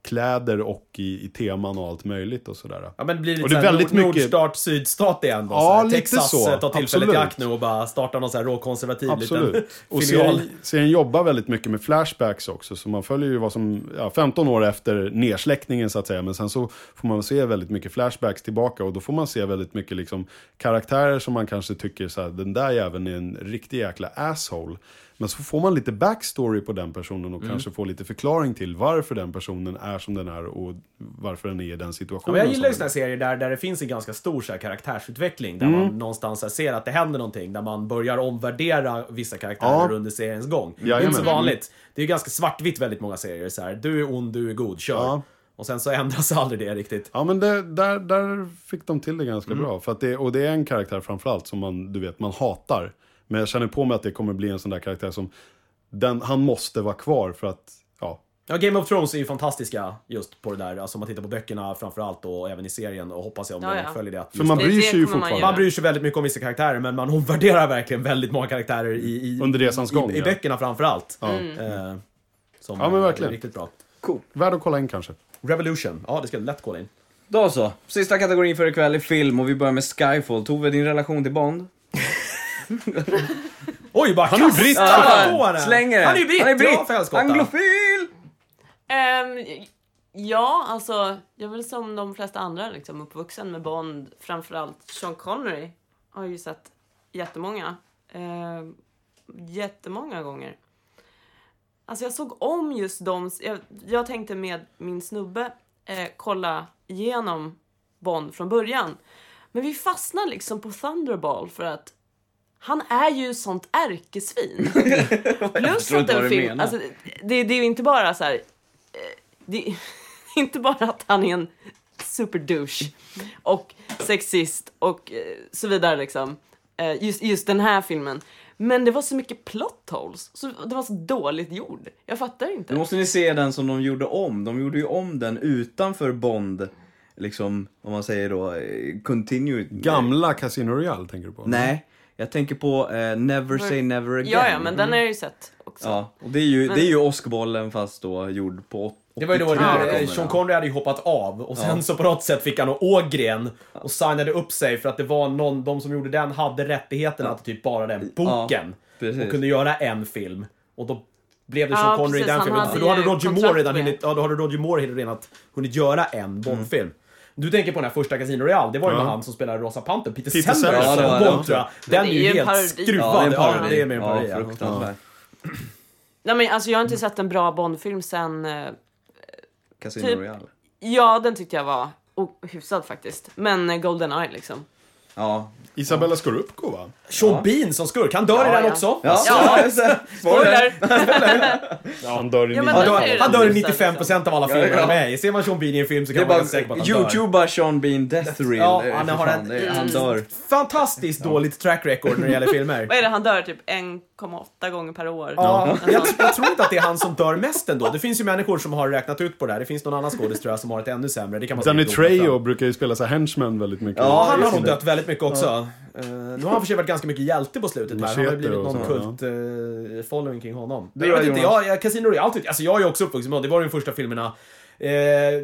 kläder och i, i teman och allt möjligt och sådär. Ja men det blir lite Och det är såhär väldigt nord, mycket- nordstart, sydstat igen då. Ja, lite Texas så. eh, tar tillfället i Absolut. akt nu och bara startar någon sån här råkonservativ liten Absolut. Och filial. serien, serien jobbar väldigt mycket med flashbacks också, så man följer ju vad som, ja, 15 år efter nedsläckningen så att säga, men sen så får man se väldigt mycket flashbacks tillbaka och då får man se väldigt mycket liksom karaktärer som man kanske tycker så här, den där jäveln är en riktig jäkla asshole. Men så får man lite backstory på den personen Mm. och kanske får lite förklaring till varför den personen är som den är och varför den är i den Ja, situationen. men jag gillar ju här serier där, där det finns en ganska stor så här, karaktärsutveckling. Där man någonstans här, ser att det händer någonting. Där man börjar omvärdera vissa karaktärer Ja. under seriens gång. Det är inte så vanligt. Det är ganska svartvitt väldigt många serier. Så här, du är ond, du är god, kör. Ja. Och sen så ändras [laughs] aldrig det riktigt. Ja men det, där, där fick de till det ganska Mm. bra. För det, och det är en karaktär framförallt som man, du vet, man hatar. Men jag känner på mig att det kommer bli en sån där karaktär som, den, han måste vara kvar för att, ja. Ja, Game of Thrones är ju fantastiska just på det där. Alltså om man tittar på böckerna framförallt och även i serien och hoppas jag om Ja, de ja. följer det. Att För man bryr det sig ju man fortfarande. göra. Man bryr sig väldigt mycket om vissa karaktärer, men man omvärderar verkligen väldigt många karaktärer i, i, Under resans i, gång, i, i ja. böckerna framförallt. Ja. Eh, som Ja, men verkligen. är riktigt bra. Cool. Värd att kolla in kanske. Revolution, ja det ska jag lätt kolla in. Då så. Sista kategorin för ikväll är film och vi börjar med Skyfall. Tove, din relation till Bond? Oj, bara Han är ju kastar britt. på henne! Slänger den. Han är ju britt! Han är britt. Ja, för helskotta. Anglofil! Ehm, ja, alltså, jag är väl som de flesta andra liksom, uppvuxen med Bond. Framförallt Sean Connery har ju sett jättemånga. Ehm, jättemånga gånger. Alltså jag såg om just de... Jag, jag tänkte med min snubbe eh, kolla igenom Bond från början. Men vi fastnar liksom på Thunderball för att han är ju sånt ärkesvin. [laughs] Plus att en film, alltså, det, det är ju inte bara så här, eh, det är [laughs] inte bara att han är en superdouche och sexist och eh, så vidare liksom. Eh, Just, just den här filmen. Men det var så mycket plot holes, så det var så dåligt gjord. Jag fattar inte. Nu måste ni se den som de gjorde om. De gjorde ju om den utanför Bond, liksom, om man säger då, continue. Gamla Casino Royale tänker du på? Nej, jag tänker på eh, Never Say Never Again. Ja, ja, men den har jag ju sett också. Ja, och det är ju, Men- det är ju Åskbollen fast då gjord på Det var ju då 83 när kommer eh. Sean Connery hade ju hoppat av och sen Ja. så på något sätt fick han Ågren och signade upp sig för att det var någon, de som gjorde den hade rättigheterna till typ bara den boken. precis. och kunde göra en film. Och då blev det Ja, Sean Connery i den filmen. För då hade Roger Moore redan hunnit, ja, då hade Roger Moore redan hunnit göra en Mm. Du tänker på den här första Casino Royale, det var ju Ja. med han som spelade Rosa Pantern, Peter, Peter Sellers som ja, tror jag. Den är ju helt skruvad. Ja, det är mer en parodi. Ja, fruktansvärt. Nej, men alltså, jag har inte sett en bra Bondfilm sen... eh, Casino Typ- Royale. Ja, den tyckte jag var oh, hyfsad faktiskt. Men eh, Goldeneye liksom. Ja. Isabella Scorupco va? Sean Ja. Bean som skurk, han dör i den ja. också. Ja. Spoiler! Han dör i Ja. Han dör, han dör i hyfsad, 95% av alla filmer han är med i. Ser man Sean Bean i en film så kan man vara säker på att han dör. youtuba Sean Bean Death Reel. Ja, han har en- Han dör. Fantastiskt dåligt track record när det gäller filmer. Vad är det, han dör typ 1,8 gånger per år? Ja, jag, jag tror inte att det är han som dör mest ändå. Det finns ju människor som har räknat ut på det här. Det finns någon annan skådis tror jag som har ett ännu sämre. Det kan man Danny Trejo brukar ju spela så här henchmen väldigt mycket. Ja, han har nog dött väldigt mycket också. Eh, nu har han för sig varit ganska mycket hjälte på slutet här. Han har blivit någon så, kult eh, following kring honom. Du Men jag vet inte, jag, jag, Casino Royale, tyckte- alltså jag är ju också uppvuxen med det. var de första filmerna. Eh,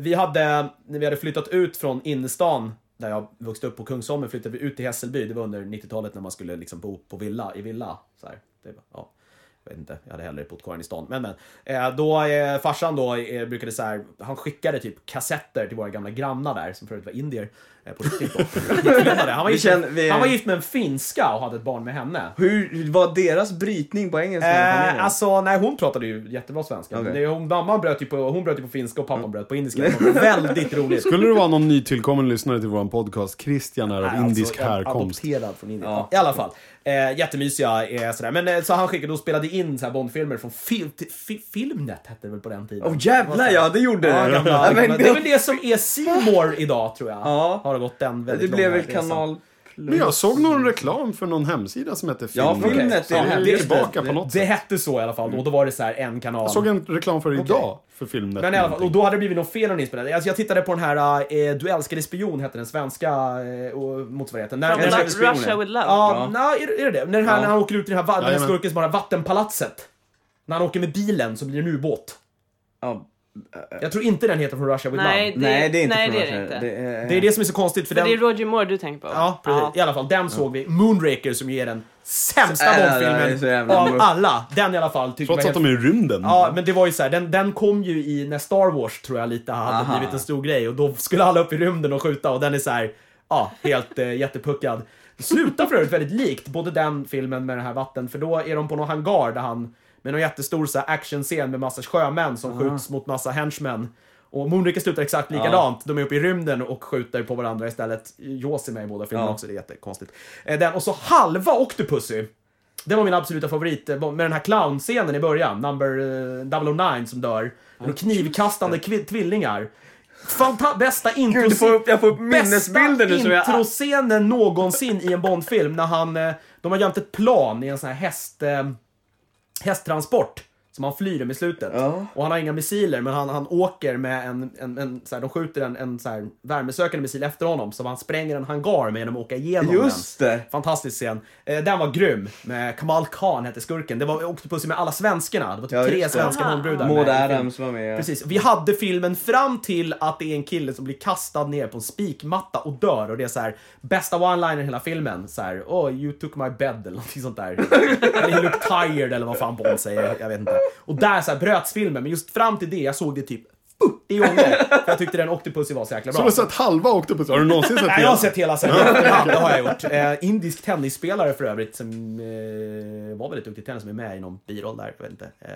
vi hade, när vi hade flyttat ut från innerstan, där jag vuxit upp på Kungsholmen, flyttade vi ut till Hässelby. Det var under 90-talet när man skulle liksom bo på villa, i villa. Så här. Det, var- ja. Jag vet inte, jag hade hellre bott kvar i stan. Men men. Eh, då, eh, farsan då eh, brukade så här, han skickade typ kassetter till våra gamla grannar där, som förut var indier. Eh, på riktigt då. [laughs] han, var Vi gift, vi- han var gift med en finska och hade ett barn med henne. Hur var deras brytning på engelska? Eh, alltså, nej hon pratade ju jättebra svenska. Det, hon, mamman bröt ju på, hon bröt ju på finska och pappan bröt på indiska. Det var väldigt [laughs] roligt. Skulle det vara någon nytillkommen lyssnare till vår podcast, Christian är av Nej, indisk alltså, härkomst. Adopterad från Indien. Ja. I alla fall. Eh, jättemysiga eh, sådär. Men eh, så han skickade och spelade in så här Bondfilmer från fil fi, Filmnet hette det väl på den tiden. Åh jävlar ja, det gjorde Ja, det! gamla, Ja, men gamla, det är väl det som är Seymour idag tror jag. Ja. Har gått den det väldigt blev långa väl kanal Men jag såg någon reklam för någon hemsida som hette Ja, Filmnet. Filmnet, Så ja, det är det. tillbaka på något Det sätt. hette så i alla fall. Och då var det så här en kanal. Jag såg en reklam för idag, för Filmnet. Men i alla fall, och då hade det blivit något fel när den inspelade. Alltså jag tittade på den här eh, Du älskade spion, hette den svenska eh, motsvarigheten. När, när, Älskade Russia with Love. ja, Ja. är, det- är det det? När, den här, Ja. när han åker ut i det här, den här skurken som har det vattenpalatset. När han åker med bilen så blir det en ubåt. Ja, Jag tror inte den heter From Russia With Nej, Love. det- Nej, det är inte nej, från det är det inte. är, Det är det som är så konstigt för För den... det är Roger Moore du tänker på? Ja, precis. I alla fall. Den såg vi. Moonraker som är den sämsta Ja, ja, ja, det Bondfilmen av mörk. alla. Den i alla fall tyckte Trots jag att var de helt... är i rymden. Ja, men det var ju så här, den, den kom ju i när Star Wars tror jag lite hade Aha. blivit en stor grej och då skulle alla upp i rymden och skjuta och den är så här, ja, helt eh, jättepuckad. Det slutar för övrigt väldigt likt, både den filmen med den här vatten, för då är de på någon hangar där han, med någon jättestor så actionscen med massa sjömän som skjuts mot massa henchmen. Och Moonraker slutar exakt likadant. De är uppe i rymden och skjuter på varandra istället. Jaws är med i båda filmerna Ja. också, det är jättekonstigt. Eh, Den, och så halva Octopussy. Det var min absoluta favorit, eh, med den här clownscenen i början, number eh, 009 som dör. Med knivkastande kvi- tvillingar. Fanta bästa intro Gud, jag får upp- jag får upp minnesbilder nu jag- introscenen någonsin i en Bondfilm när han, eh, de har gömt ett plan i en sån här häst, eh, hästtransport som han flyr med i slutet. Ja. Och han har inga missiler, men han, han åker med en, en, en så här, de skjuter en, en så här, värmesökande missil efter honom, så han spränger en hangar med genom att åka igenom Just den. det. Fantastisk scen. Eh, den var grym. Med Kamal Khan hette skurken. Det var Octopussy med alla svenskarna. Det var typ Ja, tre svenska Aha. Bondbrudar Maud. Adams var med. Precis. Vi hade filmen fram till att det är en kille som blir kastad ner på en spikmatta och dör. Och det är så här bästa one-liner i hela filmen. Så här, oh you took my bed eller någonting sånt där. eller you look tired eller vad fan Bond säger. Jag vet inte. Och där så här bröts filmen. Men just fram till det, jag såg det typ 40 gånger. För jag tyckte den Octopussy var så jäkla Så bra. du har sett halva Octopus? Har du någonsin sett Nej, det? jag har sett hela sen. Det har jag gjort. Eh, indisk tennisspelare för övrigt som eh, var väldigt duktig i tennis, som är med i någon biroll där. Jag vet inte. Eh,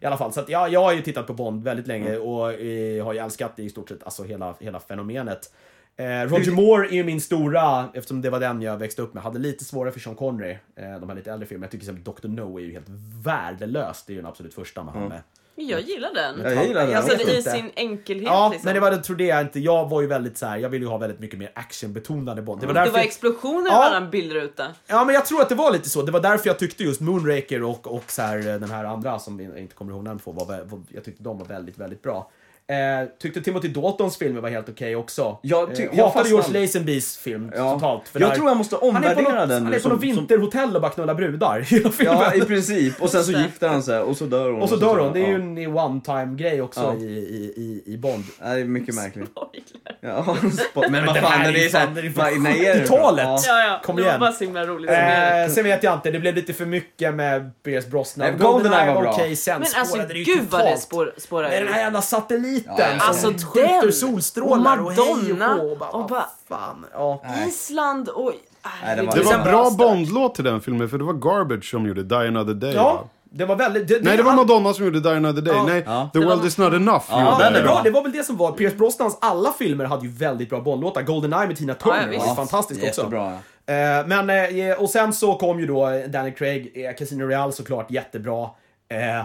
I alla fall, så att, ja, jag har ju tittat på Bond väldigt länge och eh, har ju älskat i stort sett, alltså hela, hela fenomenet. Eh, Roger Moore är ju min stora, eftersom det var den jag växte upp med. Hade lite svårare för Sean Connery, eh, de här lite äldre filmerna. Jag tycker till exempel Dr. No är ju helt värdelös. Det är ju den absolut första med han med. Jag gillar den. Ja, jag gillar den Alltså i sin enkelhet Ja, liksom. men det var det trodde jag inte. Jag var ju väldigt så här, jag ville ju ha väldigt mycket mer actionbetonade Bond. Det var Det därför var explosioner i Ja. varannan bildruta. Ja, men jag tror att det var lite så. Det var därför jag tyckte just Moonraker och, och så här, den här andra som vi inte kommer ihåg namn på, var, var, jag tyckte de var väldigt, väldigt bra. Eh, tyckte Timothy Daltons filmer var helt okej också. Jag ty- eh, jag hatade George Lazenbys film Ja. totalt. För Jag där- tror jag måste han är på omvärdera något, den Han är på något som- vinterhotell och bara knullar brudar hela filmen. Ja, i princip. Och sen så gifter han sig och så dör hon. och så dör hon. Det är ju ja. en one-time-grej också Ja. i, i, i, i Bond. Nej, det är mycket märkligt. Spoiler. Ja, [laughs] spo- men vad fan, den är ju såhär... fan- den är från vad- när är det? 70-talet. Ja. Ja, ja. Kom det igen. var bara så himla roligt. Eh, sen vet jag inte, det blev lite för mycket med Pierce Brosnan. Nej, Goldeneye var bra. men alltså spårade det gud vad det totalt. spår, spårar Med den här ur. jävla satelliten Ja, ja, ja. som Alltså skjuter den! solstrålar och, hej Madonna, och hå. Och bara, och bara- fan. Ja. Island och... Nej, det var- Det var en bra. Bond-låt till den filmen, för det var Garbage som gjorde Die Another Day. ja, va? det var väldigt... Det, Nej, det var Madonna som gjorde Die Another Day. Ja. Nej, Ja. The Det World var- Is Not Enough Ja, gjorde det, bra. var, det var väl det som var, Pierce Brosnans alla filmer hade ju väldigt bra Bondlåtar. Goldeneye med Tina Turner Ja, var ju fantastisk också. Jättebra, ja. Eh, men, eh, och sen så kom ju då Danny Craig, eh, Casino Real såklart, jättebra. Eh,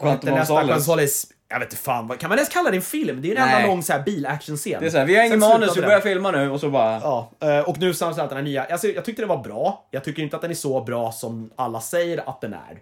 Quantum of? Solace. Jag vet inte fan, kan man ens kalla det en film? Det är ju en Nej. enda lång så här bil-action-scen. Det är såhär, vi har ingen manus, vi börjar filma nu och så bara... Ja, eh, och nu framförallt den här nya. Alltså, jag tyckte den var bra. Jag tycker inte att den är så bra som alla säger att den är.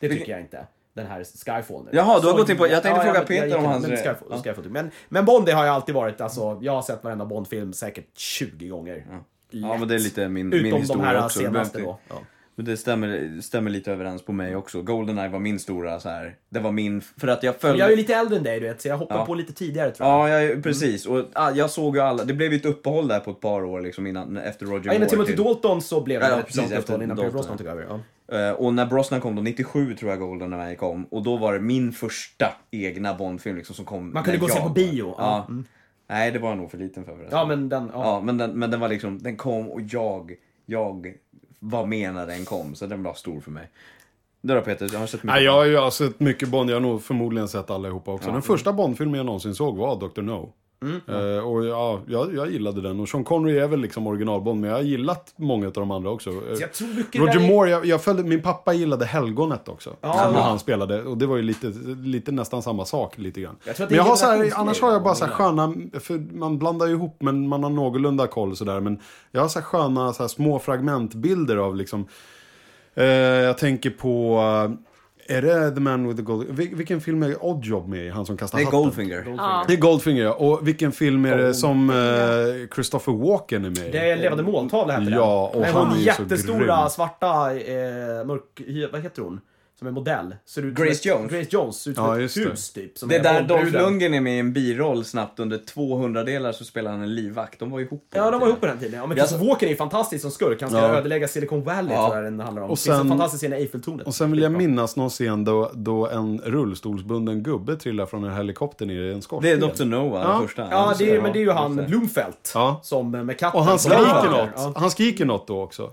Det tycker jag inte. Den här Skyfall nu. Jaha, du har Så- gått in på- jag tänkte fråga men- Peter gick om in- hans- Men, Skyfall, ja. Skyfall. men, men Bond det har jag alltid varit, alltså, jag har sett varenda Bond-film säkert 20 gånger. Ja, men det är lite min, Utom min de historia här också. Du senaste behöver då. inte- Ja. Men det stämmer, stämmer lite överens på mig också. Goldeneye var min stora så här. Det var min, för att jag följde... Jag är ju lite äldre än dig du vet, så jag hoppar Ja. på lite tidigare tror jag. Ja, jag, precis. Och ah, jag såg ju alla, det blev ju ett uppehåll där på ett par år liksom innan, efter Roger Ja, innan. Timothy till- Dalton så blev det Ja, precis, efter uppehåll innan Dalton, Brosnan tog över. Ja. Eh, Och när Brosnan kom då, 97 tror jag Goldeneye kom. Och då var det min första egna Bondfilm liksom som kom. Man kunde gå och se på bio. Ja. Ja. Nej, det var jag nog för liten för förresten. Ja, men den... Ja. Ja, men den, men den var liksom, den kom och jag, jag var med när den kom. Så den var stor för mig. Du då Peter, jag har sett mycket. Nej, jag har ju alltså sett mycket Bond. Jag har nog förmodligen sett allihopa också. Den första Bond-filmen jag någonsin såg var Dr. No. Eh, och ja, jag, jag gillade den. Och Sean Connery är väl liksom original-Bond, men jag har gillat många av de andra också. Eh, jag tror mycket Roger där är- Moore, jag, jag följde, min pappa gillade Helgonet också. Ja. när han spelade. Och det var ju lite, lite nästan samma sak lite grann. Jag tror att det men jag har så här, generationsgrej, annars har jag bara så här sköna, för man blandar ju ihop men man har någorlunda koll sådär. Men jag har så här sköna så här små fragmentbilder av liksom, eh, jag tänker på, är det The Man with the Gold, vil- vilken film är Oddjob med? Han som kastar Det är hatten? Goldfinger. Ja. Det är Goldfinger ja. Och vilken film är det som eh, Christopher Walken är med i? Det är Levande måltavla heter den. Ja, och han hon är ju så jättestora grym. svarta, eh, mörk... Vad heter hon? Som en modell. Ser ut Grace som ett, Jones? Grace Jones, ser ut som Ja, ett just det. hus typ. Som Det är där. Dolph Lundgren är med i en biroll snabbt under 200 delar så spelar han en livvakt. De var ihop. på Ja, de var tiden. ihop på den tiden. Ja, men Ja, Christopher Walken är ju fantastisk som skurk. Han ska Ja. ödelägga Silicon Valley, Ja. tror jag den handlar om. Och det finns en sen- fantastisk scen i Eiffeltornet. Och sen vill jag minnas någon scen då, då en rullstolsbunden gubbe trillar från en helikopter ner i en Det skorsten. är Dr. Noah, Ja. den första. Ja, det är, men det är ju han det. Blomfelt. Ja. Som eh, med katten. Och han skriker han- något. Ja. Han skriker något då också.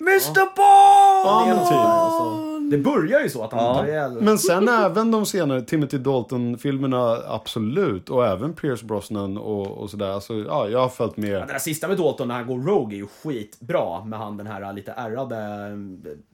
Mr. Bond! Det, något typ. Det börjar ju så att han Ja. tar ihjäl... Men sen även de senare Timothy Dalton-filmerna, absolut. Och även Pierce Brosnan och, och sådär. Alltså, ja, jag har följt med. Den där sista med Dalton när han går Rogue är ju skitbra med han den här lite ärrade...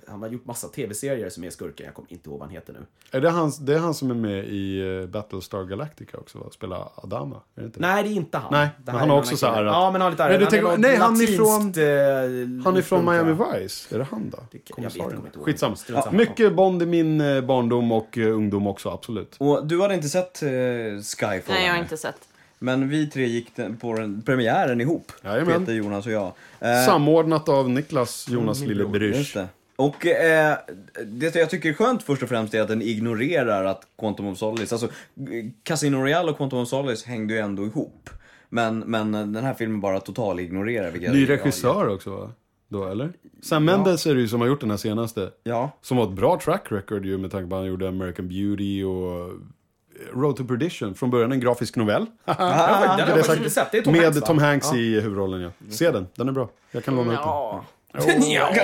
eh, Han har gjort massa tv-serier som är skurken. Jag kommer inte ihåg vad han heter nu. Är det, han, det är han som är med i uh, Battlestar Galactica också, va? Spelar Adama? Är det inte det? Nej, det är inte han. Nej, Det men han är har också så här att- Ja, men han har lite Nej, du han nej, han är från- eh, Han är från Miami. Vice. Är det han då? jag vet, jag kommer inte ihåg. Skitsamma. Samma. Mycket Bond i min eh, barndom och eh, ungdom också, absolut. Och du hade inte sett uh, Skyfall? Nej, jag har inte sett. Men vi tre gick på den, premiären ihop. Jajamän. Peter, Jonas och jag. Eh, Samordnat av Niklas, Jonas min lille bror. Och eh, det jag tycker är skönt först och främst är att den ignorerar att Quantum of Solace, alltså Casino Royale och Quantum of Solace hängde ju ändå ihop. Men, men den här filmen bara total ignorerar. vilket Ny regissör också va? Då eller? Sam Mendes är det ju som har gjort den här senaste. Ja. Som var ett bra track record ju med tanke på att han gjorde American Beauty och eh, Road to Perdition. Från början en grafisk novell. [laughs] Den har jag faktiskt inte sett. Det är Tom med Hanks, va? Tom Hanks Ja. i huvudrollen ja. Se den, den är bra. Jag kan låna ut den. Ja, [laughs] ja.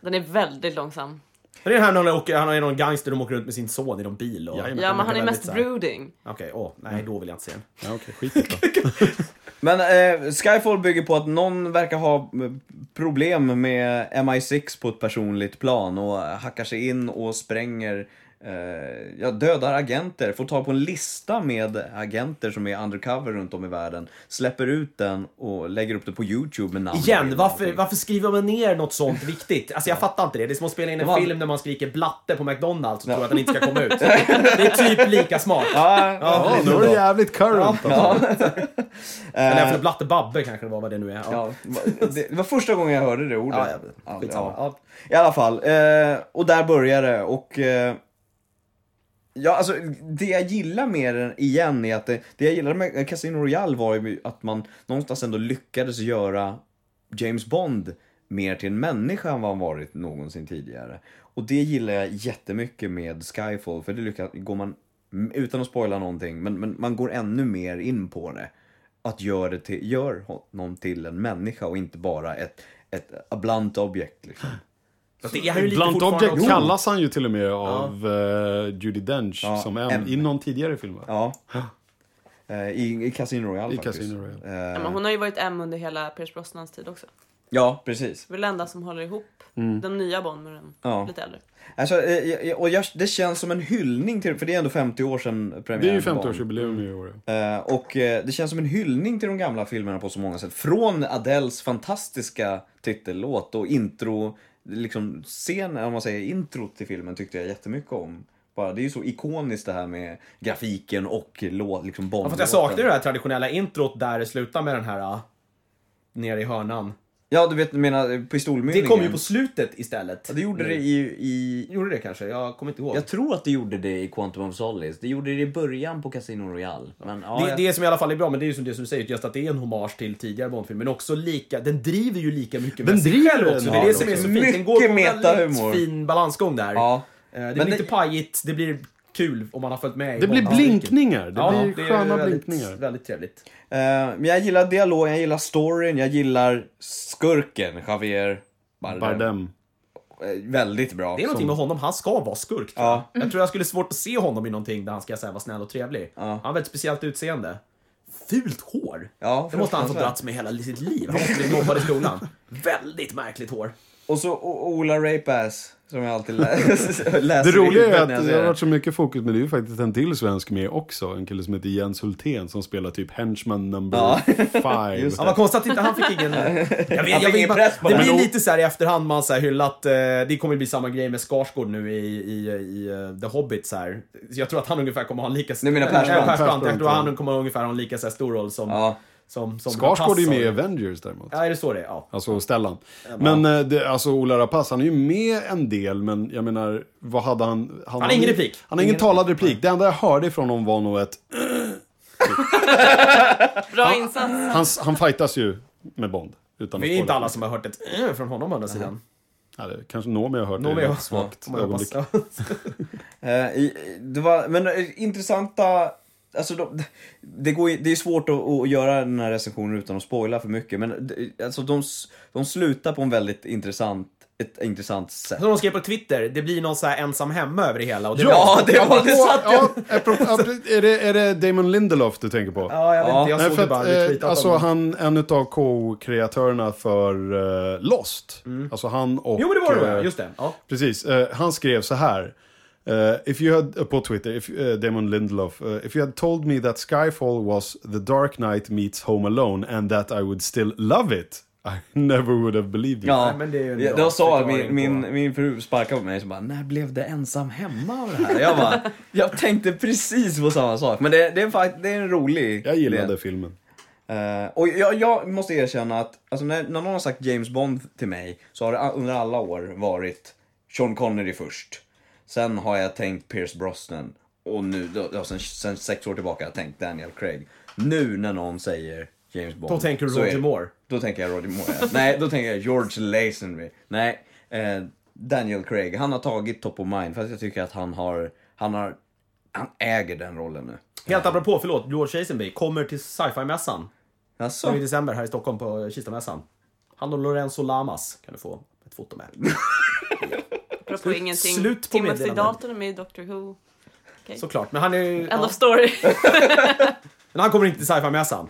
den är väldigt långsam. Men det är här när han, åker, han är någon gangster och åker runt med sin son i någon bil. Och. Ja, men han är mest brooding. Okej, åh, nej då vill jag inte se den. Ja, okej, skit. [laughs] Men eh, Skyfall bygger på att någon verkar ha eh, problem med MI6 på ett personligt plan och hackar sig in och spränger eh, ja, dödar agenter, får tag på en lista med agenter som är undercover runt om i världen, släpper ut den och lägger upp det på YouTube med namn. Igen, varför, varför skriver man ner något sånt viktigt? Alltså jag fattar inte det. Det är som att spela in en har- film där man skriker blatte på McDonalds och tror att den inte ska komma ut. [laughs] Det är typ lika smart. Ja, Ja, nu är det jävligt current alltså. [laughs] Eller för blatte babbe kanske det var vad det nu är. Ja. Ja, det, var första gången jag hörde det ordet. Ja, ja, ja. I alla fall, eh, och där börjar det och eh, Ja, alltså det jag gillar med den igen är att det, det jag gillade med Casino Royale var ju att man någonstans ändå lyckades göra James Bond mer till en människa än vad han varit någonsin tidigare. Och det gillar jag jättemycket med Skyfall, för det lyckas, går man, utan att spoila någonting, men, men man går ännu mer in på det. Att göra det till, gör honom till en människa och inte bara ett, ett a blunt object liksom. Det är Blunt Object också. kallas han ju till och med av eh, Judi Dench Ja, som en, M. i någon tidigare film va? Ja. [laughs] Eh, I, I Casino Royale I faktiskt. Casino Royale. Eh, Ja, men hon har ju varit M under hela Pierce Brosnans tid också. ja, precis. Det är väl enda som håller ihop den nya Bond med den Ja. lite äldre. Alltså, och jag, det känns som en hyllning till, för det är ändå 50 år sedan premiären Det är ju på Bond. 50-årsjubileum i år. ja. Och det känns som en hyllning till de gamla filmerna på så många sätt. Från Adeles fantastiska titellåt och intro, liksom scenen, om man säger introt till filmen tyckte jag jättemycket om. Bara, det är ju så ikoniskt det här med grafiken och låt, liksom Ja, fast jag saknar ju det här traditionella introt där det slutar med den här uh, nere i hörnan. Ja, du vet, du menar eh, Det pistolmynningen. kom ju på slutet istället. Ja, det gjorde det i, i... Gjorde det kanske? Jag kommer inte ihåg. Jag tror att det gjorde det i Quantum of Solace. Det gjorde det i början på Casino Royale. Men, ja, det, jag- det som i alla fall är bra, men det är ju som det som du säger, just att det är en hommage till tidigare Bondfilmer, men också lika, den driver ju lika mycket Den med sig själv den, också. ja, Det är det som är så fint. Den går på en väldigt fin balansgång där. Ja. Eh, Det Men blir det- pajigt, det blir kul om man har följt med. i Det blir blinkningar. Det Ja, blir det är sköna väldigt, blinkningar. Väldigt trevligt. Eh, men jag gillar dialogen, jag gillar storyn, jag gillar skurken, Javier Bardem. Bardem. Eh, väldigt bra. Det är någonting Som- med honom, han ska vara skurk tror Ja. jag. Jag tror jag skulle svårt att se honom i någonting där han ska säga vara snäll och trevlig. Ja. Han har väldigt speciellt utseende. Fult hår. Ja, det måste han fruktansvärt. dras med hela sitt liv. Han måste bli mobbad i skolan. [laughs] väldigt märkligt hår. Och så O- Ola Rapace, som jag alltid lä [laughs] läser Det roliga är att det har varit så mycket fokus, men det är ju faktiskt en till svensk med också. En kille som heter Jens Hultén som spelar typ henchman number Ja. five. [laughs] Ja, vad konstigt att inte han fick ingen... [laughs] Jag vet, Han jag fick ingen vet, press på det det. blir lite så här i efterhand man så här hyllat, eh, det kommer bli samma grej med Skarsgård nu i, i, i eh, The Hobbit så här. Så jag tror att han ungefär kommer ha en lika... Du menar Persbrandt? Persbrandt. Jag tror ja. han kommer ungefär ha en lika så här, stor roll som, Ja. Som, som Skarsgård är ju med i. Avengers däremot. Ja, är det så det är? Ja. Alltså Stellan. Men eh, det, alltså Ola Rapace, han är ju med en del, men jag menar, vad hade han? Han, har ingen replik. Han har ingen Ingen- talad replik. Det enda jag hörde ifrån honom var nog ett... [laughs] Bra insats. Han, han fightas ju med Bond. Utan Det är inte alla som har hört ett äh från honom å andra sidan. Ja, det, kanske Noomi har hört Noomi det. har- ett svagt ögonblick. [laughs] [laughs] i- det var, men eh, intressanta, alltså de, det, går, det är svårt att, att göra den här recensionen utan att spoila för mycket, men alltså de, de slutar på en väldigt intressant, ett intressant sätt. Som de skrev på Twitter, det blir någon så här ensam hemma över det hela. Och det Ja, det var det satt. Ja, är, det, är det Damon Lindelof du tänker på? Ja, jag vet Ja. inte. Jag Nej, såg för det bara att, eh, alltså om- han, en utav co-kreatörerna för eh, Lost. Alltså han och... Mm. Jo, men det var det va? Just det. Ja. Precis. Eh, han skrev så här. Eh, if you had, eh, på Twitter, if, eh, Damon Lindelof. eh, if you had told me that Skyfall was The Dark Knight meets Home Alone and that I would still love it. I never would have believed you. Ja, men det är ju en ja, då sa min, min, min fru sparkade på mig och bara, när blev det ensam hemma av det här? Jag bara, [laughs] jag tänkte precis på samma sak. Men det, det, är, fakt- det är en rolig Jag gillade del. filmen. Eh, och jag, jag måste erkänna att alltså när, när någon har sagt James Bond till mig så har det under alla år varit Sean Connery först. Sen har jag tänkt Pierce Brosnan och nu, då, då, sen, sen sex år tillbaka har jag tänkt Daniel Craig. Nu när någon säger James Bond. Då tänker du Roger är- Moore. Då tänker jag Roger Moore. ja. [laughs] Nej, då tänker jag George Lazenby. Nej, eh, Daniel Craig. Han har tagit top of mind för att jag tycker att han har, han har, han äger den rollen nu. Helt apropå, förlåt, George Lazenby kommer till sci-fi-mässan. Alltså, I december här i Stockholm på Kistamässan. Han och Lorenzo Lamas kan du få ett foto med. [laughs] Apropå ingenting. slut på Timothy. Dalton är med i Doctor Who. Såklart, men han är. End Ja, of story. [laughs] men han kommer inte till sci-fi-mässan.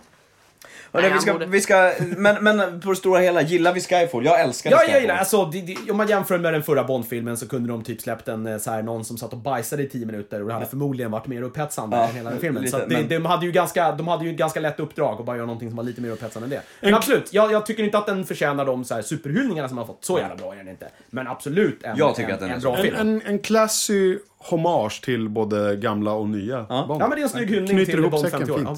Hörru, Nej, vi ska, vi ska, men, men på det stora hela, gillar vi Skyfall? Jag älskar Ja, Skyfall. jag gillar alltså, det, det, om man jämför med den förra Bond-filmen så kunde de typ släppt en eh, så här, någon som satt och bajsade i 10 minuter och det hade förmodligen varit mer upphetsande Ja, än hela den filmen. lite, så att det, men- de, hade ju ganska, de hade ju ett ganska lätt uppdrag att bara göra någonting som var lite mer upphetsande än det. Men absolut, jag, jag tycker inte att den förtjänar de så här, superhyllningarna som har fått. Så jävla bra är den inte. Men absolut en, Jag tycker en, att den är en bra film. En, en, en classy hommage till både gamla och nya Bond. Ja men det är en snygg hyllning till Bond säcken 50 år.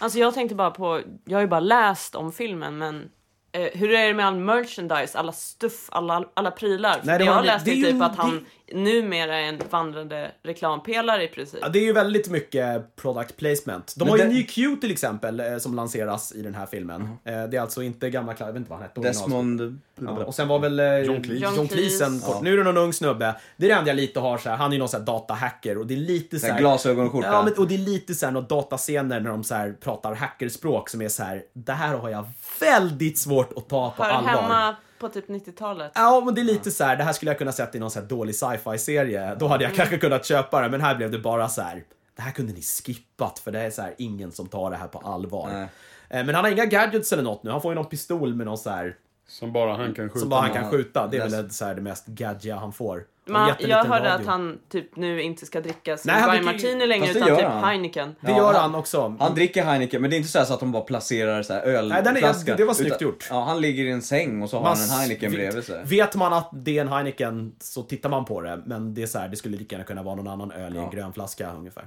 Alltså jag tänkte bara på, jag har ju bara läst om filmen men eh, hur är det med all merchandise, alla stuff, alla, alla prylar? Nej, det det jag var- läste det är ju- typ att han numera är en vandrande reklampelare i princip. Ja, det är ju väldigt mycket product placement. De Men har ju det- en ny Q till exempel eh, som lanseras i den här filmen. Eh, Det är alltså inte gamla, Cla- jag vet inte vad han hette. Desmond... Ja, och sen var väl eh, John Cleese. John Cleese en Cleese. kort. Ja. Nu är det någon ung snubbe. Det är det enda jag lite har så här. Han är ju någon sån här datahacker och det är lite så Den här. glasögonskjorta. Ja, men, och det är lite så här några datascener när de så här pratar hackerspråk som är så här. Det här har jag väldigt svårt att ta på Hör allvar. hemma på typ 90-talet. Ja, men det är lite så här. Det här skulle jag kunna sett i någon så här dålig sci-fi-serie. Då hade jag kanske kunnat köpa det, men här blev det bara så här. Det här kunde ni skippat för det är så här ingen som tar det här på allvar. Nej. Eh, Men han har inga gadgets eller något nu. Han får ju någon pistol med någon så här Som bara han kan skjuta som bara han kan skjuta. Det är väl så här det mest gadgiga han får. Man, jag hörde radio. att han typ nu inte ska dricka ju- Martini längre utan gör typ han. Heineken. Det gör han- också. Han dricker Heineken, men det är inte så, här så att de bara placerar så här ölflaska. Nej, den är- det var snyggt gjort. Ja, han ligger i en säng och så har Man han en Heineken vet- bredvid sig. Vet man att det är en Heineken så tittar man på det. Men det är så här, det skulle lika gärna kunna vara någon annan öl i en Ja. grön flaska ungefär.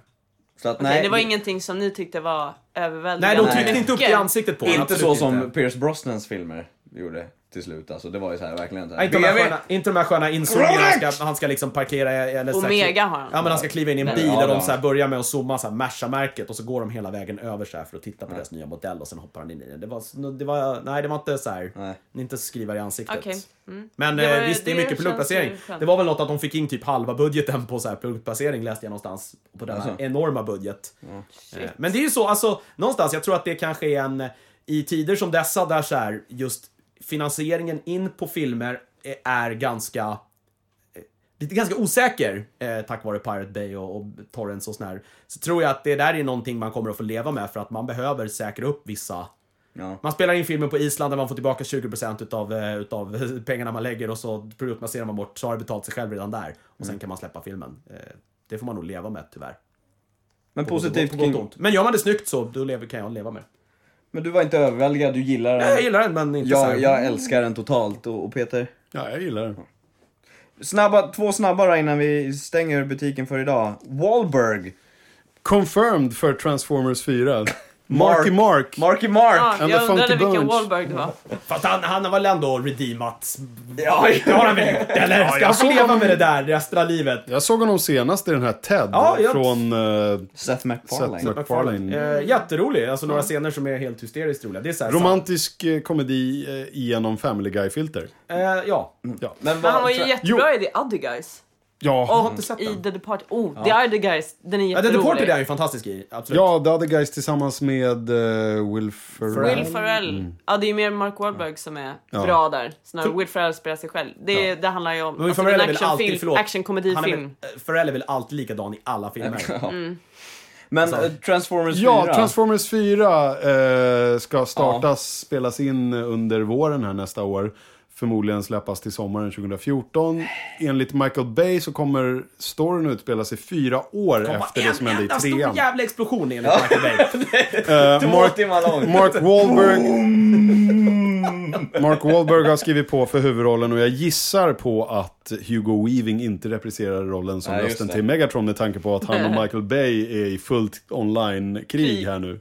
Så att, Okej, nej, det var ingenting som ni tyckte var överväldigande. Nej, de tryckte Nej. inte upp i ansiktet på Inte så som inte. Pierce Brosnans filmer gjorde till slut. Alltså, det var ju så här verkligen så här. Nej, inte, de här sköna, inte de här sköna inzoomningarna, han ska, han ska liksom parkera eller så här- Omega har han. Ja men han ska kliva in i en bil ja, och de så här börjar med att zooma så här Merca-märket och så går de hela vägen över så här för att titta på deras nya modell och sen hoppar han in i den. Det var, det var, nej det var inte så här, Nej. inte skriva i ansiktet. Okej. Mm. Men Det var- eh, visst, det är mycket produktplacering. Det var väl något att de fick in typ halva budgeten på så här produktplacering läste jag någonstans. På denna Alltså. enorma budget. Eh, Men det är ju så, alltså någonstans, jag tror att det kanske är en, i tider som dessa där så här, just finansieringen in på filmer är, ganska eh, lite ganska osäker eh, tack vare Pirate Bay och, och Torrents och sån här. Så tror jag att det där är någonting man kommer att få leva med för att man behöver säkra upp vissa Ja. man spelar in filmen på Island där man får tillbaka 20% utav, eh, utav [laughs] pengarna man lägger och så produktplacerar man bort så har det betalt sig själv redan där. Och sen kan man släppa filmen. Eh, Det får man nog leva med tyvärr. Men På positivt på kring... Men gör man det snyggt så då lever, kan jag leva med det. Men du var inte överväldigad, du gillar den. Jag gillar den men inte jag, jag älskar den totalt. Och, och Peter? Ja, jag gillar den. Snabba, två snabba då innan vi stänger butiken för idag. Wahlberg. Confirmed för Transformers 4. Marky Mark. Marky Mark! Ja, And the jag undrade vilken Bunch. Wahlberg det var. Fast han, han har väl ändå redeemat? Ja, Det har han väl gjort? Eller ska jag han få leva med det där resten av livet? Jag såg honom senast i den här Ted Ja, jag- från uh, Seth MacFarlane. Seth MacFarlane. Eh, jätterolig, alltså några scener som är helt hysteriskt roliga. Det är så här, romantisk eh, komedi eh, genom Family Guy-filter. Eh, ja. Ja. Men, Men han var ju jättebra i The Other Guys. Ja, inte sett i den. The Departed. Oh, The Other Guys. Den är Ja, The jätterolig. Deported är han ju fantastisk i, absolut. ja, The Other Guys tillsammans med eh, Will Ferrell. Will Ferrell. Ja, det är mer Mark Wahlberg som är Ja. bra där. Snarare Will Ferrell spelar sig själv. Det, det handlar ju om Will alltså, Ferrell en är väl alltid, actionfilm, förlåt. Han är actionkomedifilm. väl, eh, Ferrell är väl alltid likadan i alla filmer. [laughs] Men Alltså- eh, Transformers 4. Ja, Transformers 4 eh, ska startas, spelas in under våren här nästa år. Förmodligen släppas till sommaren 2014. Enligt Michael Bay så kommer storyn utspela sig fyra år efter det som hände i En stor trean. jävla explosion enligt Michael Bay. [laughs] Två Mark. Mark Wahlberg [laughs] Mark Wahlberg har skrivit på för huvudrollen och jag gissar på att Hugo Weaving inte representerar rollen som Nej, rösten det. till Megatron med tanke på att han och [laughs] Michael Bay är i fullt online-krig Krig. här nu.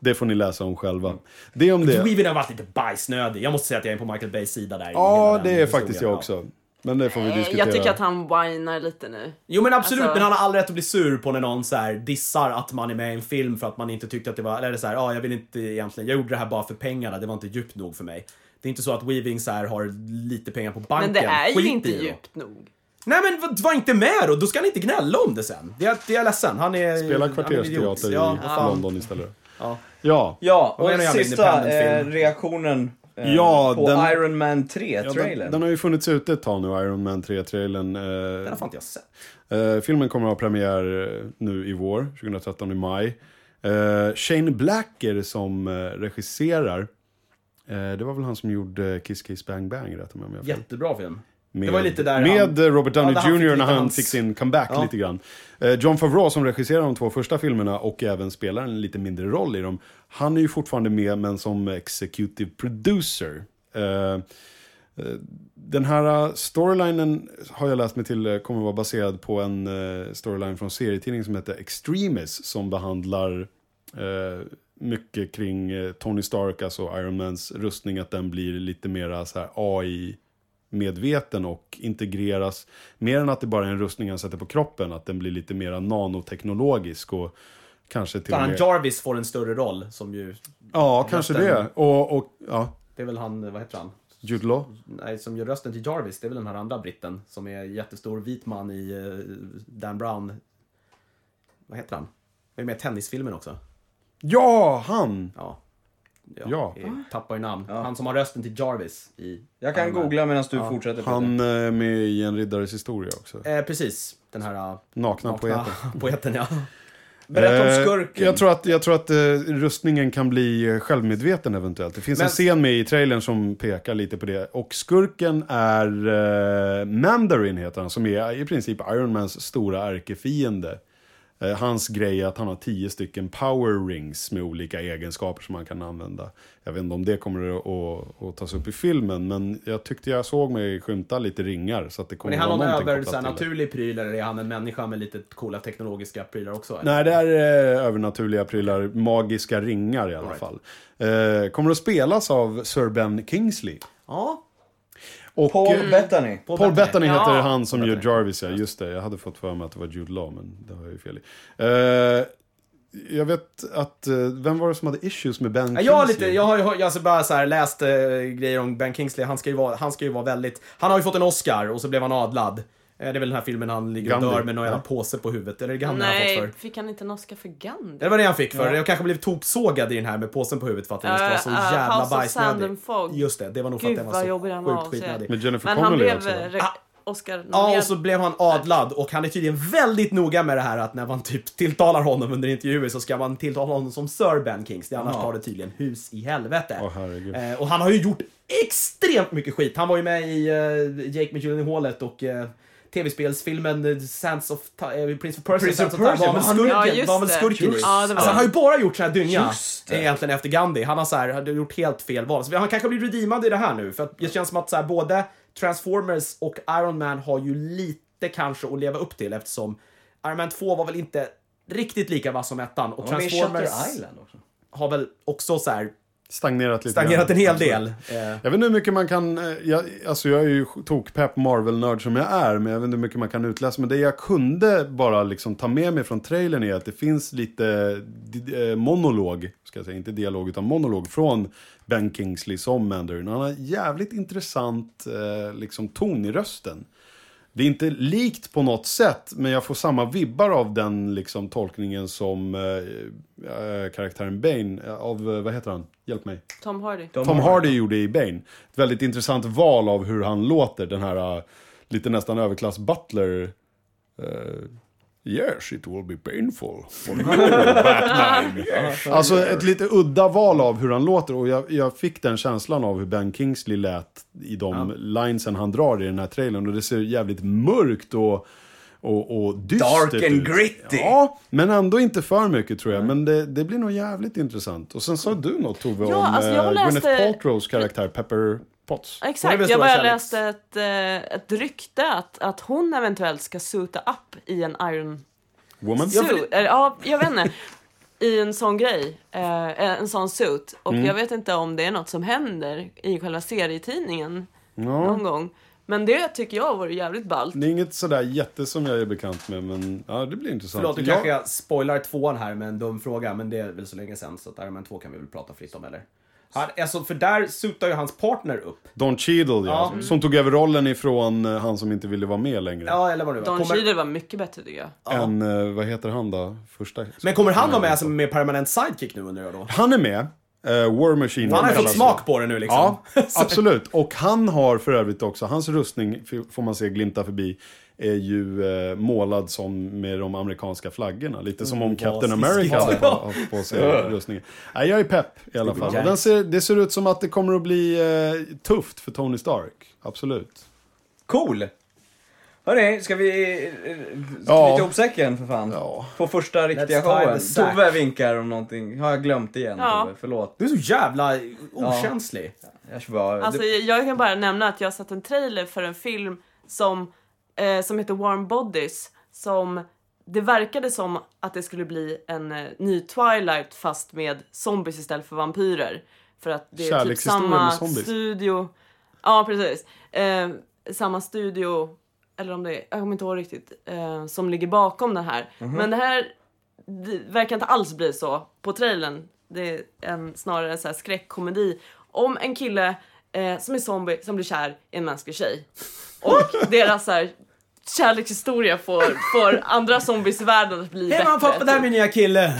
Det får ni läsa om själva. Det om Det. Weaven har varit lite bajsnödig. Jag måste säga att jag är på Michael Bays sida där. Ja, det är faktiskt jag Ja. också. Men det får vi Eh, diskutera. Jag tycker att han whinar lite nu. Jo men absolut, Alltså- men han har all rätt att bli sur på när någon så här dissar att man är med i en film för att man inte tyckte att det var, eller så här, ja jag vill inte egentligen, jag gjorde det här bara för pengarna, det var inte djupt nog för mig. Det är inte så att Weaving så här har lite pengar på banken. Men det är ju Skit inte djupt nog. Nej men var inte med då, då ska han inte gnälla om det sen. Det är, det är jag ledsen, han är... Spela kvartersteater Ja, i fan. London istället. Ja. Ja. Ja, Och och sista eh, reaktionen eh, Ja, på den- Iron Man Ja, 3-trailern. den, den har ju funnits ute ett tag nu, Iron Man 3-trailern. Den Eh, har fan inte jag sett. Eh, filmen kommer att ha premiär eh, nu i vår, 2013 i maj. Eh, Shane Blacker som regisserar. Det var väl han som gjorde Kiss Kiss Bang Bang, rätt om jag. Jättebra film. Med, det var lite där med han- Robert Downey Ja, Jr. när han hans- fick sin comeback Ja. lite grann. Eh, John Favreau som regisserar de två första filmerna och även spelar en lite mindre roll i dem. Han är ju fortfarande med men som executive producer. Eh, eh, den här storylinen har jag läst mig till kommer vara baserad på en storyline från serietidning som heter Extremis som behandlar eh, mycket kring Tony Stark, alltså Iron Mans rustning, att den blir lite mera så här AI medveten och integreras mer än att det bara är en rustning han sätter på kroppen, att den blir lite mer nanoteknologisk och kanske till han. Jarvis får en större roll, som ju... Ja, kanske rösten- det. Och, och ja, Det är väl han, vad heter han? Jude Law. Nej, som gör rösten till Jarvis, det är väl den här andra britten som är jättestor vit man i eh, Dan Brown. Vad heter han? Han är med i tennisfilmen också. Ja, han! Ja. Ja. Jag tappar ju namn. Han som har rösten till Jarvis i... Jag kan Iron googla medan du fortsätter. Peter. Han är med i En riddares historia också. Eh, precis. Den här... Uh, Nakna poeten. [laughs] poeten, ja. Berätta om Eh, skurken. Jag tror att, jag tror att eh, rustningen kan bli eh, självmedveten eventuellt. Det finns Men- en scen med i trailern som pekar lite på det. Och skurken är eh, Mandarin heter han, som är i princip Iron Mans stora ärkefiende. Eh, hans grej är att han har tio stycken power rings med olika egenskaper som man kan använda. Jag vet inte om det kommer att, att, tas upp i filmen, men jag tyckte jag såg mig skymta lite ringar. Så att det Men kommer är att han någon någonting över kopplat så här, till det. naturlig pryl eller är han en människa med lite coola teknologiska prylar också? eller? Nej, det är eh, övernaturliga prylar. Magiska ringar i alla All fall. Eh, kommer att spelas av Sir Ben Kingsley. Ja. Och Paul eh, Bettany. Paul Bettany Ja. heter han som Paul gör Bettany. Jarvis, ja. Just det, jag hade fått för mig att det var Jude Law, men det har jag ju fel i. Eh, jag vet att, eh, vem var det som hade issues med Ben Ja, Kingsley? jag har lite, jag har ju jag har alltså bara så här läst eh, grejer om Ben Kingsley. Han ska, ju vara, han ska ju vara väldigt... Han har ju fått en Oscar och så blev han adlad. Eh, det är väl den här filmen han ligger och Gandhi. dör med någon jävla Ja. påse på huvudet. Eller är det Gandhi han har fått Nej, för? fick han inte en Oscar för Gandhi? Det var det han fick för. Jag kanske blev toksågad i den här med påsen på huvudet för att den Ja, var så ja, jävla House bajsnödig. Just det, det var nog för Gud att den var han så sjukt att se. skitnödig. Med Jennifer Men han Connelly blev också, eh, re- Ah. Oscar Ja, och så blev han adlad och han är tydligen väldigt noga med det här att när man typ tilltalar honom under intervjuer så ska man tilltala honom som Sir Ben Kingsley, annars Ja. tar det tydligen hus i helvete. Eh, och han har ju gjort extremt mycket skit. Han var ju med i uh, Jake med Gyllenhaalet och uh, tv-spelsfilmen uh, Sands of eh, Prince of Persia, Prince of Persia, var väl skurken, Ja, var väl skurken? Ja, Alltså, han har ju bara gjort sån här dynga egentligen efter Gandhi. Han har så här, hade gjort helt fel val. Så han kanske blir redeemad i det här nu för att det känns som att så här, både Transformers och Iron Man har ju lite kanske att leva upp till eftersom Iron Man 2 var väl inte riktigt lika vass som ettan och Transformers... Har väl också så här Stagnerat lite stagnerat en hel Absolut. del. Eh, Jag vet inte hur mycket man kan, eh, jag, alltså jag är ju tokpepp Marvel-nörd som jag är, men jag vet inte hur mycket man kan utläsa. Men det jag kunde bara liksom ta med mig från trailern är att det finns lite eh, monolog, ska jag säga, inte dialog utan monolog från Ben Kingsley som Mandarin. Han har jävligt intressant liksom ton i rösten. Det är inte likt på något sätt, men jag får samma vibbar av den liksom, tolkningen som eh, eh, karaktären Bane, eh, av, vad heter han? Hjälp mig. Tom Hardy. Tom Hardy gjorde i Bane. Ett väldigt intressant val av hur han låter, den här uh, lite nästan överklass butler. Yes, it will be painful [laughs] Batman. alltså ett lite udda val av hur han låter och jag, jag fick den känslan av hur Ben Kingsley lät i de linesen han drar i den här trailern och det ser jävligt mörkt och och, och dystert Dark and ut. gritty. Ja, men ändå inte för mycket tror jag. Men det, det blir nog jävligt intressant. Och sen sa du något Tove Ja, om alltså, jag eh, läste- Gwyneth Paltrows karaktär Pepper Potts. Exakt, jag bara läste ett, eh, ett rykte att, att hon eventuellt ska suita upp i en Iron Woman? Ja, för suit. Ja, jag vet inte. I en sån grej. Eh, en sån suit. Och Mm. jag vet inte om det är något som händer i själva serietidningen Ja. någon gång. Men det tycker jag vore jävligt ballt. Det är inget sådär jätte som jag är bekant med, men ja, det blir intressant. Förlåt, Jag- kanske jag spoilar tvåan här med en dum fråga, men det är väl så länge sen så att Iron Man 2 kan vi väl prata fritt om, eller? Han, alltså, för där sutar ju hans partner upp. Don Cheadle, ja. Ja. Som tog över rollen ifrån eh, han som inte ville vara med längre. Ja, eller vad det var. Don Kommer, Cheadle var mycket bättre tycker jag. ja. En, eh, vad heter han då? Första... Men kommer han vara med som med permanent sidekick nu undrar jag då? Han är med. Eh, War Machine. Han har fått smak på det nu liksom. Ja, absolut. Och han har för övrigt också, hans rustning, får man se glimta förbi, är ju eh, målad som med de amerikanska flaggorna. Lite som om vad Captain. America hade Ja. haft på sig rustningen. Nej, jag är pepp i alla fall. Och ser, det ser ut som att det kommer att bli eh, tufft för Tony Stark. Absolut. Cool! Hörni, ska vi eh, Ja. knyta ihop säcken för fan? Ja. På första riktiga showen. Tove vinkar om någonting. Har jag glömt igen Ja. Tove? Förlåt. Du är så jävla okänslig. Jag ska bara... Alltså, det, jag kan bara nämna att jag har sett en trailer för en film som, eh, som heter Warm Bodies. Som det verkade som att det skulle bli en eh, ny Twilight fast med zombies istället för vampyrer. För att det är typ samma studio. Ja, precis. Eh, samma studio, eller om det är, jag kommer inte ihåg riktigt, eh, som ligger bakom den här. Mhm. Men det här det verkar inte alls bli så på trailern. Det är en, snarare en så här skräckkomedi om en kille eh, som är zombie som blir kär i en mänsklig tjej. Och [laughs] deras så här, kärlekshistoria får, får andra zombies i världen att bli Hej mamma pappa, där är min nya kille!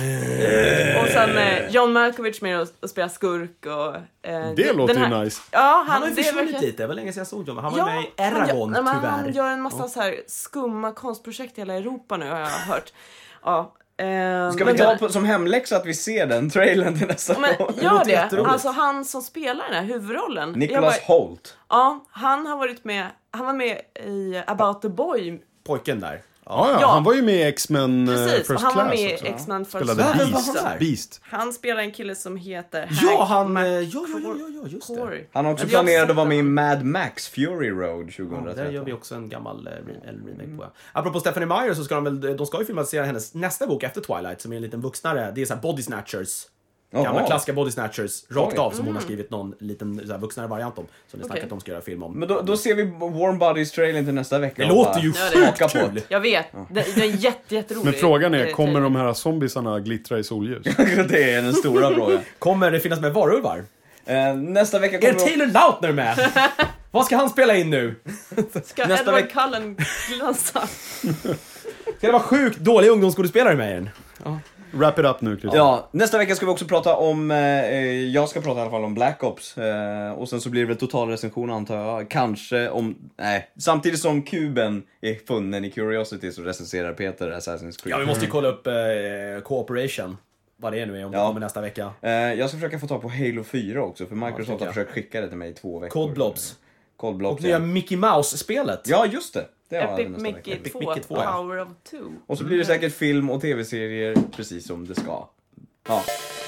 Och sen eh, John Malkovich med och, och spelar skurk och... Eh, Det låter den ju här, nice. Ja, han, Han har ju det försvunnit lite, det var länge sedan jag såg honom. Han var Ja, med i han gör- Eragon, tyvärr. Han gör en massa så här skumma konstprojekt i hela Europa nu har jag hört. Ja. Eh, ska vi ta på, som hemläxa att vi ser den trailern till nästa Ja, men show? gör det. Alltså han som spelar den här huvudrollen. Nicholas bara- Holt. Ja, han har varit med. Han var med i About the Boy. Pojken där. Ja, ja, Ja. han var ju med i X-Men eh, First och han var Class med i också. X-Men First Spelade Class. Var Beast. han där? Beast. Han spelar en kille som heter Ja, Hank han... eh, Ja, ja, ja, ja, ja, just det. Han har också planerat att vara med i. Mad Max Fury Road Ja, 2013. där gör vi också en gammal eh, remake på. Ja. Apropå Stephanie Meyer så ska de väl, de ska ju filmatisera hennes nästa bok efter Twilight som är en liten vuxnare. Det är så här Body Snatchers. Gamla klassiska Body Snatchers, rakt Oj. av, som hon har skrivit någon liten så här, vuxnare variant om. Som ni snacket Okej. om ska göra film om. Men då, då ser vi Warm Bodies trailern till nästa vecka. det och låter bara ju Ja, det är- sjukt på. kul! Jag vet, det, det är jätte, jätterolig. Men frågan är, eh, kommer de här zombisarna glittra i solljus? [laughs] det är den stora [laughs] frågan. Kommer det finnas med varulvar? Eh, nästa vecka Är kommer. Taylor Lautner med? [laughs] Vad ska han spela in nu? Ska nästa Edward veck- Cullen glänsa? Ska det vara sjukt dåliga ungdomsskådespelare med i den? Wrap it up nu Christian. Ja, nästa vecka ska vi också prata om, eh, eh, jag ska prata i alla fall om Black Ops. Eh, och sen så blir det väl total recension antar jag. Kanske om, nej. Samtidigt som kuben är funnen i Curiosity så recenserar Peter Assassin's Creed. Ja, vi måste ju kolla upp eh, Cooperation. Vad det är nu är, om det Ja. kommer nästa vecka. Eh, jag ska försöka få tag på Halo 4 också för Microsoft tycker har jag. försökt skicka det till mig i två veckor. Cold Blobs. Cold Och nya. Mickey Mouse-spelet. Ja, just det. Det Epic Mickey vecka. 2, Mickey 2, ja. Power of Two. Och så blir det säkert film och tv-serier precis som det ska. Ja.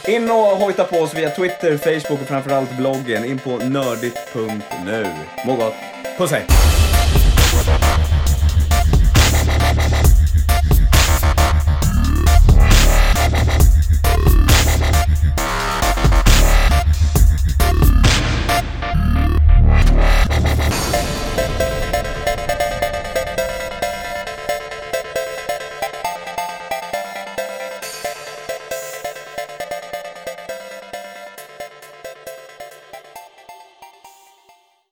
In och hojta på oss via Twitter, Facebook och framförallt bloggen. In på nördigt.nu. Må gott! Puss hej!